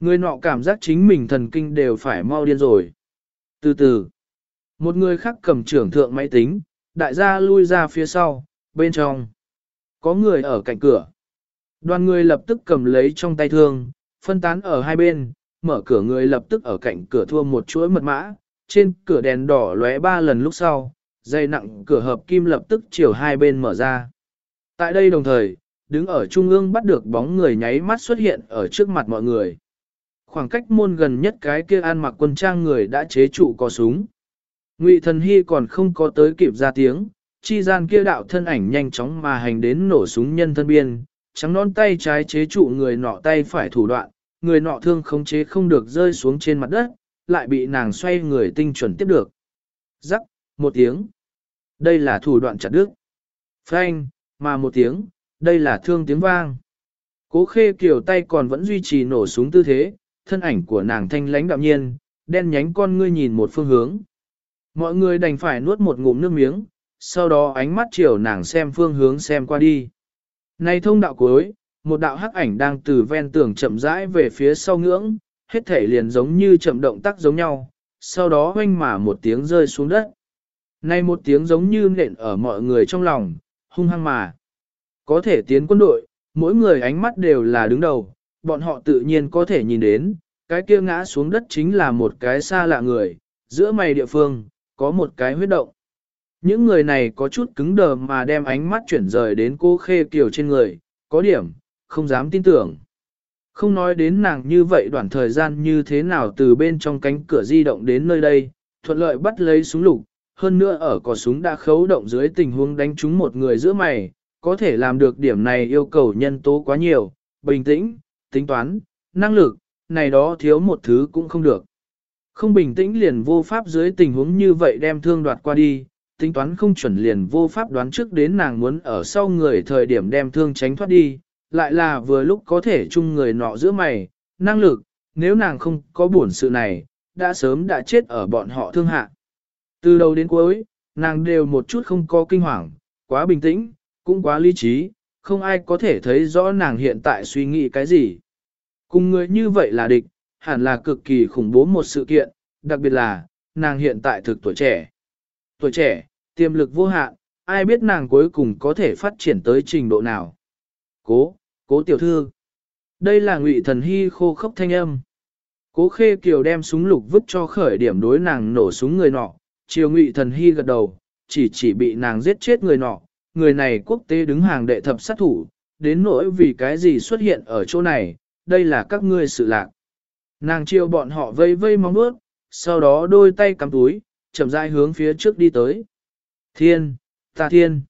Người nọ cảm giác chính mình thần kinh đều phải mau điên rồi. Từ từ, một người khác cầm trưởng thượng máy tính, đại gia lui ra phía sau, bên trong. Có người ở cạnh cửa. Đoàn người lập tức cầm lấy trong tay thương, phân tán ở hai bên, mở cửa người lập tức ở cạnh cửa thua một chuỗi mật mã, trên cửa đèn đỏ lóe ba lần lúc sau, dây nặng cửa hợp kim lập tức chiều hai bên mở ra. Tại đây đồng thời, đứng ở trung ương bắt được bóng người nháy mắt xuất hiện ở trước mặt mọi người. Khoảng cách môn gần nhất cái kia ăn mặc quân trang người đã chế trụ có súng. Ngụy thần hy còn không có tới kịp ra tiếng, chi gian kia đạo thân ảnh nhanh chóng mà hành đến nổ súng nhân thân biên, trắng non tay trái chế trụ người nọ tay phải thủ đoạn, người nọ thương khống chế không được rơi xuống trên mặt đất, lại bị nàng xoay người tinh chuẩn tiếp được. Rắc, một tiếng. Đây là thủ đoạn chặt đứt. Phanh, mà một tiếng, đây là thương tiếng vang. Cố khê kiều tay còn vẫn duy trì nổ súng tư thế, thân ảnh của nàng thanh lãnh đạm nhiên, đen nhánh con ngươi nhìn một phương hướng. Mọi người đành phải nuốt một ngụm nước miếng, sau đó ánh mắt chiều nàng xem phương hướng xem qua đi. Này thông đạo cuối, một đạo hắc ảnh đang từ ven tường chậm rãi về phía sau ngưỡng, hết thể liền giống như chậm động tác giống nhau, sau đó hoanh mà một tiếng rơi xuống đất. nay một tiếng giống như nện ở mọi người trong lòng, hung hăng mà. Có thể tiến quân đội, mỗi người ánh mắt đều là đứng đầu, bọn họ tự nhiên có thể nhìn đến, cái kia ngã xuống đất chính là một cái xa lạ người, giữa mày địa phương, có một cái huyết động. Những người này có chút cứng đờ mà đem ánh mắt chuyển rời đến cô khê kiều trên người, có điểm, không dám tin tưởng. Không nói đến nàng như vậy đoạn thời gian như thế nào từ bên trong cánh cửa di động đến nơi đây, thuận lợi bắt lấy súng lục, hơn nữa ở cò súng đã khấu động dưới tình huống đánh trúng một người giữa mày, có thể làm được điểm này yêu cầu nhân tố quá nhiều, bình tĩnh, tính toán, năng lực, này đó thiếu một thứ cũng không được. Không bình tĩnh liền vô pháp dưới tình huống như vậy đem thương đoạt qua đi, tính toán không chuẩn liền vô pháp đoán trước đến nàng muốn ở sau người thời điểm đem thương tránh thoát đi, lại là vừa lúc có thể chung người nọ giữa mày, năng lực, nếu nàng không có buồn sự này, đã sớm đã chết ở bọn họ thương hạ. Từ đầu đến cuối, nàng đều một chút không có kinh hoàng, quá bình tĩnh, cũng quá lý trí, không ai có thể thấy rõ nàng hiện tại suy nghĩ cái gì. Cùng người như vậy là địch, hẳn là cực kỳ khủng bố một sự kiện, đặc biệt là, nàng hiện tại thực tuổi trẻ. Tuổi trẻ, tiềm lực vô hạn, ai biết nàng cuối cùng có thể phát triển tới trình độ nào. Cố, cố tiểu thư. Đây là ngụy thần hy khô khốc thanh âm. Cố khê kiều đem súng lục vứt cho khởi điểm đối nàng nổ súng người nọ, chiều ngụy thần hy gật đầu, chỉ chỉ bị nàng giết chết người nọ, người này quốc tế đứng hàng đệ thập sát thủ, đến nỗi vì cái gì xuất hiện ở chỗ này, đây là các ngươi sự lạc. Nàng chiều bọn họ vây vây mong bước, sau đó đôi tay cắm túi, chậm rãi hướng phía trước đi tới. Thiên, ta thiên.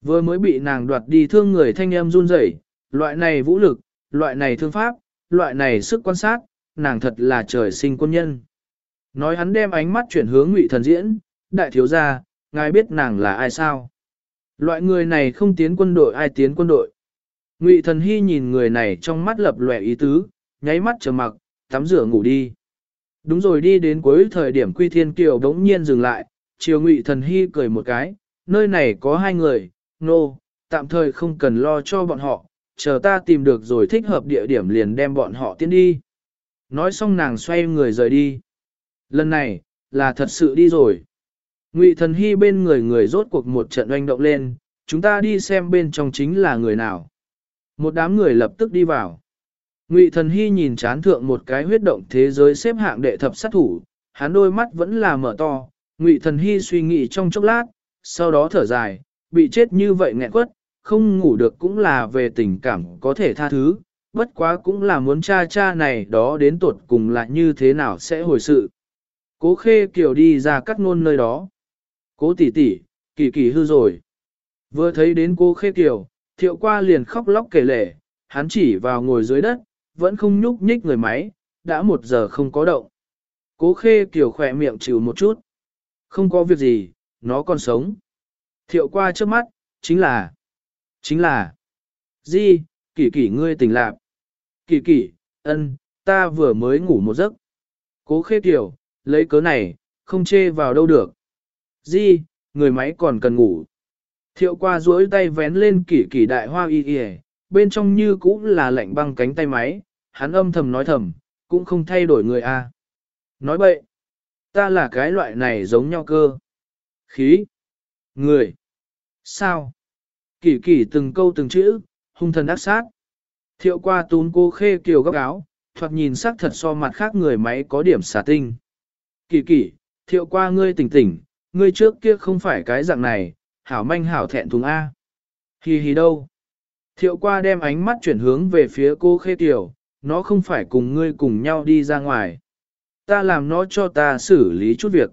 Vừa mới bị nàng đoạt đi thương người thanh em run rẩy, loại này vũ lực, loại này thương pháp, loại này sức quan sát, nàng thật là trời sinh quân nhân. Nói hắn đem ánh mắt chuyển hướng ngụy thần diễn, đại thiếu gia, ngài biết nàng là ai sao? Loại người này không tiến quân đội ai tiến quân đội. Ngụy thần hy nhìn người này trong mắt lập lòe ý tứ, nháy mắt trầm mặc, tắm rửa ngủ đi. Đúng rồi đi đến cuối thời điểm Quy Thiên Kiều đống nhiên dừng lại, chiều Ngụy Thần Hy cười một cái, nơi này có hai người, nô, no, tạm thời không cần lo cho bọn họ, chờ ta tìm được rồi thích hợp địa điểm liền đem bọn họ tiến đi. Nói xong nàng xoay người rời đi. Lần này, là thật sự đi rồi. Ngụy Thần Hy bên người người rốt cuộc một trận oanh động lên, chúng ta đi xem bên trong chính là người nào. Một đám người lập tức đi vào. Ngụy Thần Hy nhìn chán thượng một cái huyết động thế giới xếp hạng đệ thập sát thủ, hắn đôi mắt vẫn là mở to. Ngụy Thần Hy suy nghĩ trong chốc lát, sau đó thở dài, bị chết như vậy nghẹn quất, không ngủ được cũng là về tình cảm có thể tha thứ, bất quá cũng là muốn cha cha này đó đến tuột cùng là như thế nào sẽ hồi sự. Cố khê kiều đi ra cắt ngôn nơi đó. Cố tỷ tỷ, kỳ kỳ hư rồi. Vừa thấy đến cô khê kiều, thiệu qua liền khóc lóc kể lể, hắn chỉ vào ngồi dưới đất, vẫn không nhúc nhích người máy, đã một giờ không có động. Cố khê kiểu khỏe miệng chịu một chút. Không có việc gì, nó còn sống. Thiệu qua trước mắt, chính là, chính là, di, kỷ kỷ ngươi tỉnh lạc. Kỷ kỷ, ân, ta vừa mới ngủ một giấc. Cố khê kiểu, lấy cớ này, không chê vào đâu được. Di, người máy còn cần ngủ. Thiệu qua duỗi tay vén lên kỷ kỷ đại hoa y y, bên trong như cũng là lạnh băng cánh tay máy, hắn âm thầm nói thầm, cũng không thay đổi người a. Nói bậy, ta là cái loại này giống nhau cơ. Khí, người, sao? Kỳ kỳ từng câu từng chữ, hung thần ác sát. Thiệu qua tún cô khê kiều góc áo, thoạt nhìn sắc thật so mặt khác người máy có điểm xả tinh. Kỳ kỳ, thiệu qua ngươi tỉnh tỉnh, ngươi trước kia không phải cái dạng này, hảo manh hảo thẹn thùng A. Hi hi đâu? Thiệu qua đem ánh mắt chuyển hướng về phía cô khê kiều, nó không phải cùng ngươi cùng nhau đi ra ngoài. Ta làm nó cho ta xử lý chút việc.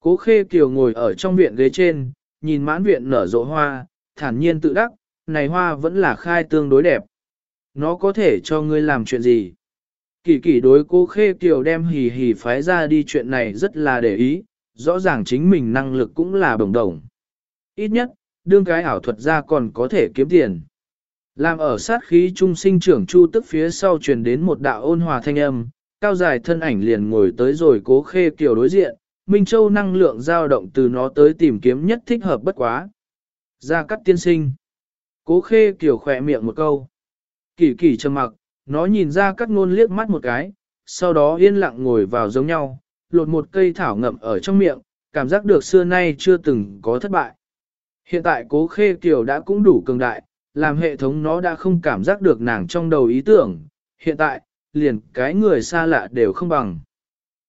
Cố khê kiều ngồi ở trong viện ghế trên, nhìn mãn viện nở rộ hoa, thản nhiên tự đắc, này hoa vẫn là khai tương đối đẹp. Nó có thể cho ngươi làm chuyện gì? Kỳ kỳ đối cô khê kiều đem hì hì phái ra đi chuyện này rất là để ý, rõ ràng chính mình năng lực cũng là bồng đồng. Ít nhất, đương cái ảo thuật ra còn có thể kiếm tiền. Làm ở sát khí trung sinh trưởng chu tức phía sau truyền đến một đạo ôn hòa thanh âm, cao dài thân ảnh liền ngồi tới rồi cố khê kiểu đối diện, Minh Châu năng lượng dao động từ nó tới tìm kiếm nhất thích hợp bất quá gia cắt tiên sinh. Cố khê kiểu khỏe miệng một câu. Kỳ kỳ trầm mặc, nó nhìn ra cắt ngôn liếc mắt một cái, sau đó yên lặng ngồi vào giống nhau, lột một cây thảo ngậm ở trong miệng, cảm giác được xưa nay chưa từng có thất bại. Hiện tại cố khê kiểu đã cũng đủ cường đại, làm hệ thống nó đã không cảm giác được nàng trong đầu ý tưởng, hiện tại, liền cái người xa lạ đều không bằng.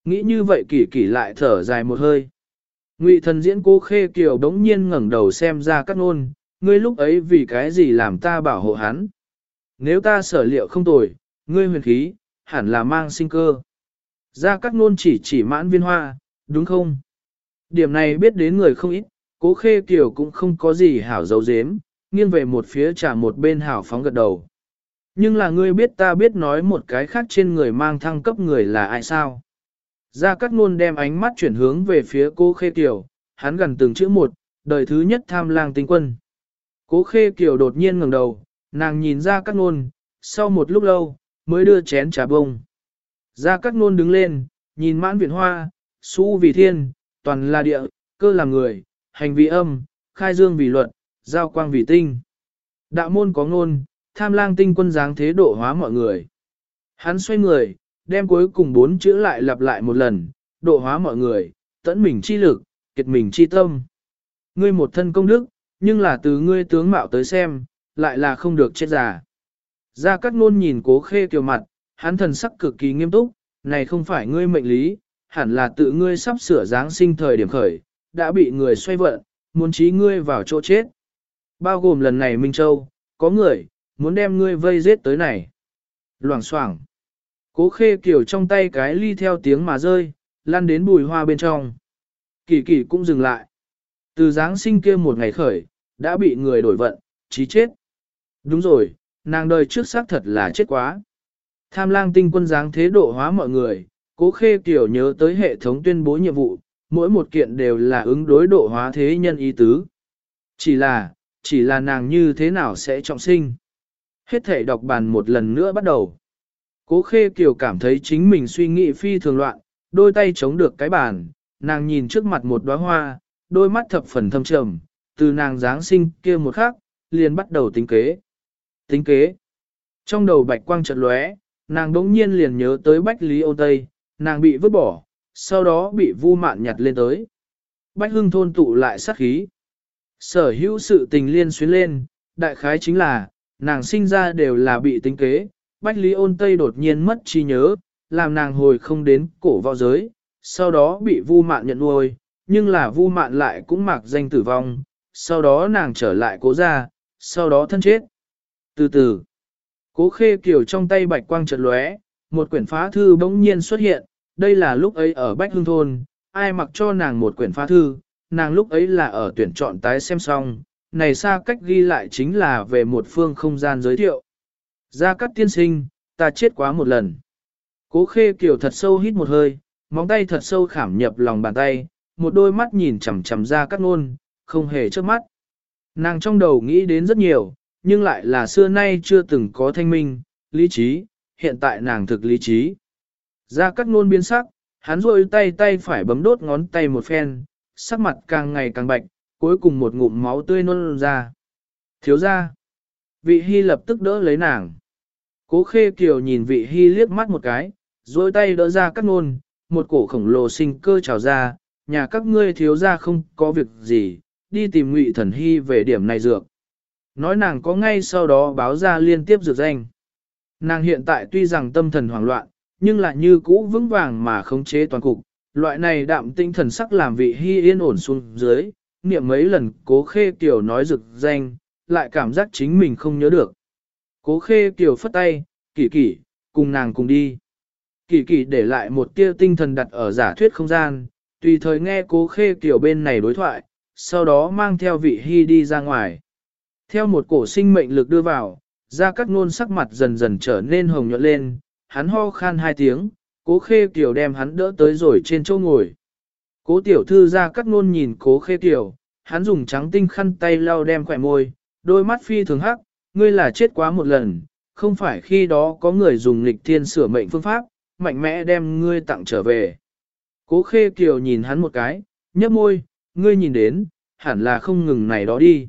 Nghĩ như vậy kỳ kỳ lại thở dài một hơi. Ngụy thần diễn cố khê kiều đống nhiên ngẩng đầu xem ra cắt nôn, ngươi lúc ấy vì cái gì làm ta bảo hộ hắn. Nếu ta sở liệu không tồi, ngươi huyền khí, hẳn là mang sinh cơ. Ra cắt nôn chỉ chỉ mãn viên hoa, đúng không? Điểm này biết đến người không ít, cố khê kiều cũng không có gì hảo dấu dếm, nghiêng về một phía trả một bên hảo phóng gật đầu. Nhưng là ngươi biết ta biết nói một cái khác trên người mang thăng cấp người là ai sao? Gia Cát Nôn đem ánh mắt chuyển hướng về phía cô Khê Kiều, hắn gần từng chữ một, đời thứ nhất tham lang tinh quân. Cố Khê Kiều đột nhiên ngẩng đầu, nàng nhìn Gia Cát Nôn, sau một lúc lâu, mới đưa chén trà bông. Gia Cát Nôn đứng lên, nhìn mãn viện hoa, su vì thiên, toàn là địa, cơ là người, hành vì âm, khai dương vì luận, giao quang vì tinh. Đạo môn có ngôn, tham lang tinh quân dáng thế độ hóa mọi người. Hắn xoay người, đem cuối cùng bốn chữ lại lặp lại một lần, độ hóa mọi người, tẫn mình chi lực, kiệt mình chi tâm. Ngươi một thân công đức, nhưng là từ ngươi tướng mạo tới xem, lại là không được chết giả. Gia Cát Nôn nhìn cố khê kiều mặt, hắn thần sắc cực kỳ nghiêm túc, này không phải ngươi mệnh lý, hẳn là tự ngươi sắp sửa Giáng sinh thời điểm khởi, đã bị người xoay vận, muốn trí ngươi vào chỗ chết. Bao gồm lần này Minh Châu, có người, muốn đem ngươi vây giết tới này. Loảng xoảng Cố khê kiểu trong tay cái ly theo tiếng mà rơi, lăn đến bùi hoa bên trong. Kỳ kỳ cũng dừng lại. Từ Giáng sinh kia một ngày khởi, đã bị người đổi vận, chí chết. Đúng rồi, nàng đời trước xác thật là chết quá. Tham lang tinh quân dáng thế độ hóa mọi người, cố khê kiểu nhớ tới hệ thống tuyên bố nhiệm vụ, mỗi một kiện đều là ứng đối độ hóa thế nhân ý tứ. Chỉ là, chỉ là nàng như thế nào sẽ trọng sinh. Hết thể đọc bàn một lần nữa bắt đầu. Cố khê kiều cảm thấy chính mình suy nghĩ phi thường loạn, đôi tay chống được cái bàn, nàng nhìn trước mặt một đóa hoa, đôi mắt thập phần thâm trầm, từ nàng Giáng sinh kia một khắc, liền bắt đầu tính kế. Tính kế. Trong đầu bạch quang chợt lóe, nàng đống nhiên liền nhớ tới Bách Lý Âu Tây, nàng bị vứt bỏ, sau đó bị vu mạn nhặt lên tới. Bách hưng thôn tụ lại sát khí. Sở hữu sự tình liên xuyến lên, đại khái chính là, nàng sinh ra đều là bị tính kế, Bách Lý ôn Tây đột nhiên mất trí nhớ, làm nàng hồi không đến cổ vào giới, sau đó bị vu mạn nhận nuôi, nhưng là vu mạn lại cũng mặc danh tử vong, sau đó nàng trở lại cố gia, sau đó thân chết. Từ từ, cố khê kiểu trong tay bạch quang chợt lóe, một quyển phá thư bỗng nhiên xuất hiện, đây là lúc ấy ở Bách Hương Thôn, ai mặc cho nàng một quyển phá thư, nàng lúc ấy là ở tuyển chọn tái xem xong, này xa cách ghi lại chính là về một phương không gian giới thiệu. Gia Cát tiên sinh, ta chết quá một lần. Cố khê kiểu thật sâu hít một hơi, móng tay thật sâu khảm nhập lòng bàn tay, một đôi mắt nhìn chằm chằm ra Cát nôn, không hề chớp mắt. Nàng trong đầu nghĩ đến rất nhiều, nhưng lại là xưa nay chưa từng có thanh minh, lý trí, hiện tại nàng thực lý trí. Ra Cát nôn biến sắc, hắn rôi tay tay phải bấm đốt ngón tay một phen, sắc mặt càng ngày càng bạch, cuối cùng một ngụm máu tươi nôn ra. Thiếu ra. Vị hy lập tức đỡ lấy nàng. Cố khê kiều nhìn vị hy liếc mắt một cái, dối tay đỡ ra các nôn, một cổ khổng lồ sinh cơ trào ra, nhà các ngươi thiếu ra không có việc gì, đi tìm ngụy thần hy về điểm này dược. Nói nàng có ngay sau đó báo ra liên tiếp dược danh. Nàng hiện tại tuy rằng tâm thần hoảng loạn, nhưng lại như cũ vững vàng mà khống chế toàn cục. Loại này đạm tinh thần sắc làm vị hy yên ổn xuống dưới, niệm mấy lần cố khê kiều nói dược danh, lại cảm giác chính mình không nhớ được. Cố khê kiều phất tay, kỳ kỳ, cùng nàng cùng đi. Kỳ kỳ để lại một tia tinh thần đặt ở giả thuyết không gian, tùy thời nghe cố khê kiều bên này đối thoại, sau đó mang theo vị hy đi ra ngoài. Theo một cổ sinh mệnh lực đưa vào, ra các nôn sắc mặt dần dần trở nên hồng nhuận lên, hắn ho khan hai tiếng, cố khê kiều đem hắn đỡ tới rồi trên chỗ ngồi. Cố tiểu thư ra các nôn nhìn cố khê kiều, hắn dùng trắng tinh khăn tay lau đem khỏe môi, đôi mắt phi thường hắc, ngươi là chết quá một lần, không phải khi đó có người dùng lịch thiên sửa mệnh phương pháp, mạnh mẽ đem ngươi tặng trở về. Cố khê kiều nhìn hắn một cái, nhấp môi, ngươi nhìn đến, hẳn là không ngừng này đó đi.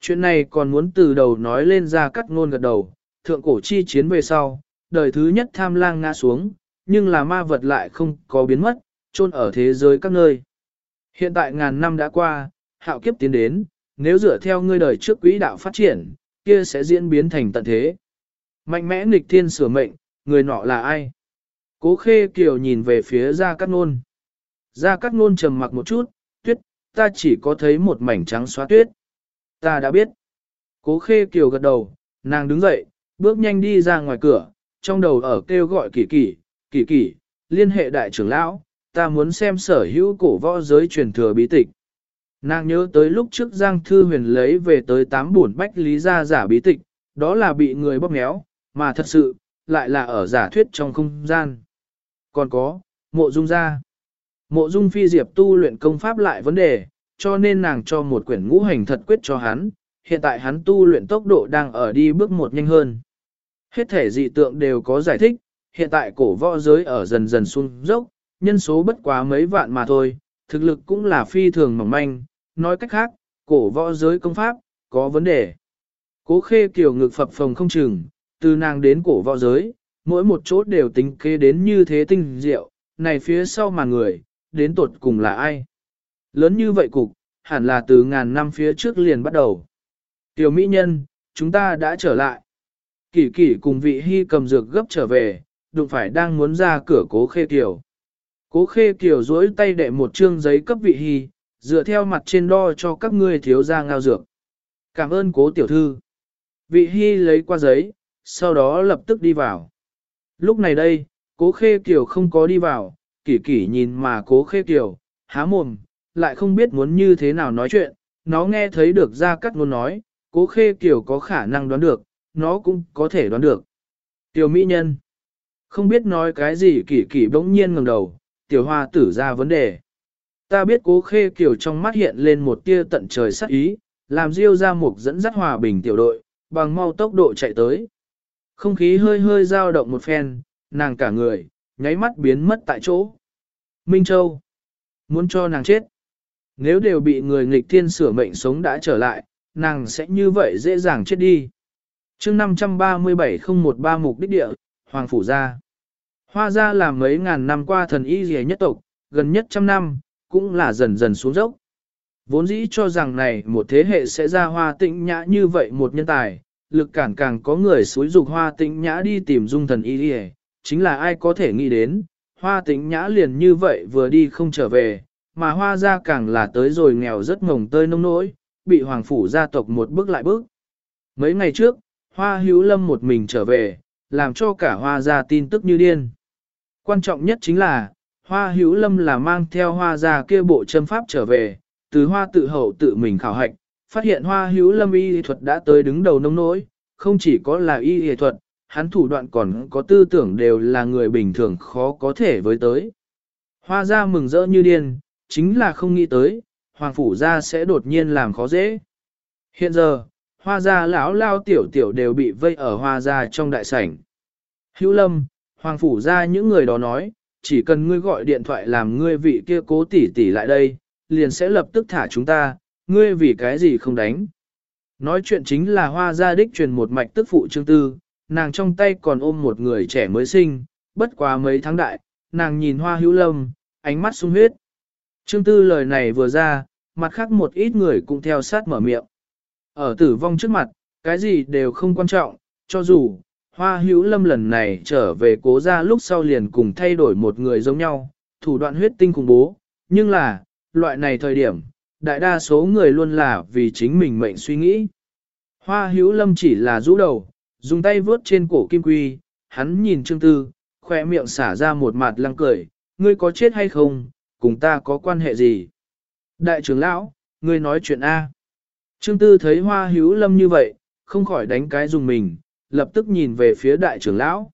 Chuyện này còn muốn từ đầu nói lên ra cắt ngôn gật đầu, thượng cổ chi chiến về sau, đời thứ nhất tham lang ngã xuống, nhưng là ma vật lại không có biến mất, trôn ở thế giới các nơi. Hiện tại ngàn năm đã qua, hạo kiếp tiến đến, nếu dựa theo ngươi đời trước quỹ đạo phát triển, kia sẽ diễn biến thành tận thế. Mạnh mẽ nghịch thiên sửa mệnh, người nọ là ai? Cố khê kiều nhìn về phía Gia Cát Nôn. Gia Cát Nôn trầm mặc một chút, tuyết, ta chỉ có thấy một mảnh trắng xóa tuyết. Ta đã biết. Cố khê kiều gật đầu, nàng đứng dậy, bước nhanh đi ra ngoài cửa, trong đầu ở kêu gọi kỳ kỳ, kỳ kỳ, liên hệ đại trưởng lão, ta muốn xem sở hữu cổ võ giới truyền thừa bí tịch. Nàng nhớ tới lúc trước Giang Thư Huyền lấy về tới tám bổn bách lý ra giả bí tịch, đó là bị người bóp méo, mà thật sự, lại là ở giả thuyết trong không gian. Còn có, mộ dung gia. Mộ dung phi diệp tu luyện công pháp lại vấn đề, cho nên nàng cho một quyển ngũ hành thật quyết cho hắn, hiện tại hắn tu luyện tốc độ đang ở đi bước một nhanh hơn. Hết thể dị tượng đều có giải thích, hiện tại cổ võ giới ở dần dần xuống dốc, nhân số bất quá mấy vạn mà thôi, thực lực cũng là phi thường mỏng manh, nói cách khác, cổ võ giới công pháp, có vấn đề. Cố khê kiểu ngực phập phồng không chừng, từ nàng đến cổ võ giới, mỗi một chỗ đều tính kế đến như thế tinh diệu, này phía sau mà người, đến tột cùng là ai? Lớn như vậy cục, hẳn là từ ngàn năm phía trước liền bắt đầu. Tiểu mỹ nhân, chúng ta đã trở lại. Kỷ kỷ cùng vị hy cầm dược gấp trở về, đụng phải đang muốn ra cửa cố khê kiều. Cố khê kiều duỗi tay đệ một trương giấy cấp vị hy, dựa theo mặt trên đo cho các ngươi thiếu ra ngao dược. Cảm ơn cố tiểu thư. Vị hy lấy qua giấy, sau đó lập tức đi vào. Lúc này đây, cố khê kiều không có đi vào, kỷ kỷ nhìn mà cố khê kiều, há mồm, lại không biết muốn như thế nào nói chuyện, nó nghe thấy được ra cắt ngôn nói, cố khê kiều có khả năng đoán được, nó cũng có thể đoán được. Tiểu mỹ nhân, không biết nói cái gì kỷ kỷ bỗng nhiên ngẩng đầu, tiểu hoa tử ra vấn đề. Ta biết cố khê kiều trong mắt hiện lên một tia tận trời sắc ý, làm diêu ra mục dẫn dắt hòa bình tiểu đội, bằng mau tốc độ chạy tới. Không khí hơi hơi dao động một phen, nàng cả người, nháy mắt biến mất tại chỗ. Minh Châu, muốn cho nàng chết. Nếu đều bị người nghịch thiên sửa mệnh sống đã trở lại, nàng sẽ như vậy dễ dàng chết đi. chương 537 không một ba mục đích địa, Hoàng Phủ Gia. Hoa gia là mấy ngàn năm qua thần y rẻ nhất tộc, gần nhất trăm năm, cũng là dần dần xuống dốc. Vốn dĩ cho rằng này một thế hệ sẽ ra hoa tĩnh nhã như vậy một nhân tài, lực cản càng có người xúi dục hoa tĩnh nhã đi tìm dung thần y dì chính là ai có thể nghĩ đến, hoa tĩnh nhã liền như vậy vừa đi không trở về, mà hoa gia càng là tới rồi nghèo rất ngồng tơi nông nỗi, bị hoàng phủ gia tộc một bước lại bước. Mấy ngày trước, hoa hữu lâm một mình trở về, làm cho cả hoa gia tin tức như điên. Quan trọng nhất chính là, hoa hữu lâm là mang theo hoa gia kia bộ châm pháp trở về, từ hoa tự hậu tự mình khảo hạch, phát hiện hoa hữu lâm y thuật đã tới đứng đầu nông nỗi, không chỉ có là y y thuật, hắn thủ đoạn còn có tư tưởng đều là người bình thường khó có thể với tới. Hoa gia mừng rỡ như điên, chính là không nghĩ tới, hoàng phủ gia sẽ đột nhiên làm khó dễ. Hiện giờ, hoa gia lão lao tiểu tiểu đều bị vây ở hoa gia trong đại sảnh. Hữu lâm, hoàng phủ gia những người đó nói, chỉ cần ngươi gọi điện thoại làm ngươi vị kia cố tỷ tỷ lại đây, liền sẽ lập tức thả chúng ta, ngươi vì cái gì không đánh. Nói chuyện chính là hoa gia đích truyền một mạch tức phụ trương tư, nàng trong tay còn ôm một người trẻ mới sinh, bất quá mấy tháng đại, nàng nhìn hoa hữu lâm, ánh mắt sung huyết. Trương Tư lời này vừa ra, mặt khác một ít người cũng theo sát mở miệng. Ở tử vong trước mặt, cái gì đều không quan trọng, cho dù, hoa hữu lâm lần này trở về cố ra lúc sau liền cùng thay đổi một người giống nhau, thủ đoạn huyết tinh khủng bố, nhưng là, loại này thời điểm, đại đa số người luôn là vì chính mình mệnh suy nghĩ. Hoa hữu lâm chỉ là rũ đầu, dùng tay vướt trên cổ kim quy, hắn nhìn Trương Tư, khoe miệng xả ra một mặt lăng cười, ngươi có chết hay không, cùng ta có quan hệ gì? Đại trưởng lão, ngươi nói chuyện A. Trương Tư thấy hoa hữu lâm như vậy, không khỏi đánh cái dùng mình, lập tức nhìn về phía đại trưởng lão.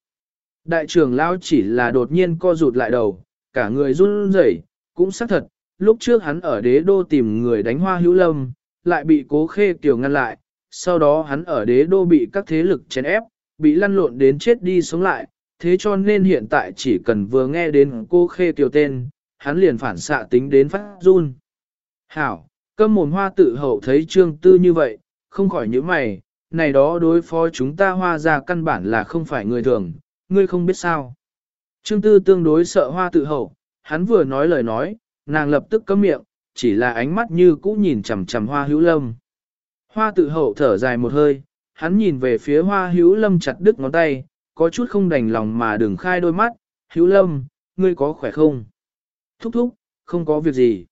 Đại trưởng lão chỉ là đột nhiên co rụt lại đầu, cả người run rẩy, cũng xác thật, lúc trước hắn ở đế đô tìm người đánh hoa hữu lâm, lại bị cố khê tiểu ngăn lại, sau đó hắn ở đế đô bị các thế lực chèn ép, bị lăn lộn đến chết đi sống lại, thế cho nên hiện tại chỉ cần vừa nghe đến cô khê tiểu tên, hắn liền phản xạ tính đến phát run. Hảo, cơm mồm hoa tự hậu thấy trương tư như vậy, không khỏi những mày, này đó đối phó chúng ta hoa ra căn bản là không phải người thường, ngươi không biết sao. Trương tư tương đối sợ hoa tự hậu, hắn vừa nói lời nói, nàng lập tức cấm miệng, chỉ là ánh mắt như cũ nhìn chằm chằm hoa hữu lâm. Hoa tự hậu thở dài một hơi, hắn nhìn về phía hoa hữu lâm chặt đứt ngón tay, có chút không đành lòng mà đừng khai đôi mắt, hữu lâm, ngươi có khỏe không? Thúc thúc, không có việc gì.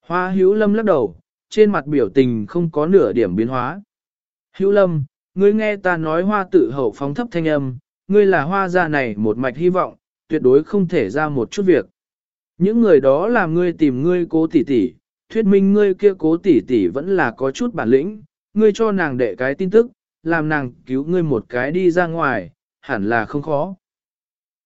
Hoa hữu lâm lắc đầu, trên mặt biểu tình không có nửa điểm biến hóa. Hữu lâm, ngươi nghe ta nói hoa tự hậu phóng thấp thanh âm, ngươi là hoa gia này một mạch hy vọng, tuyệt đối không thể ra một chút việc. Những người đó làm ngươi tìm ngươi cố tỷ tỷ, thuyết minh ngươi kia cố tỷ tỷ vẫn là có chút bản lĩnh, ngươi cho nàng đệ cái tin tức, làm nàng cứu ngươi một cái đi ra ngoài, hẳn là không khó.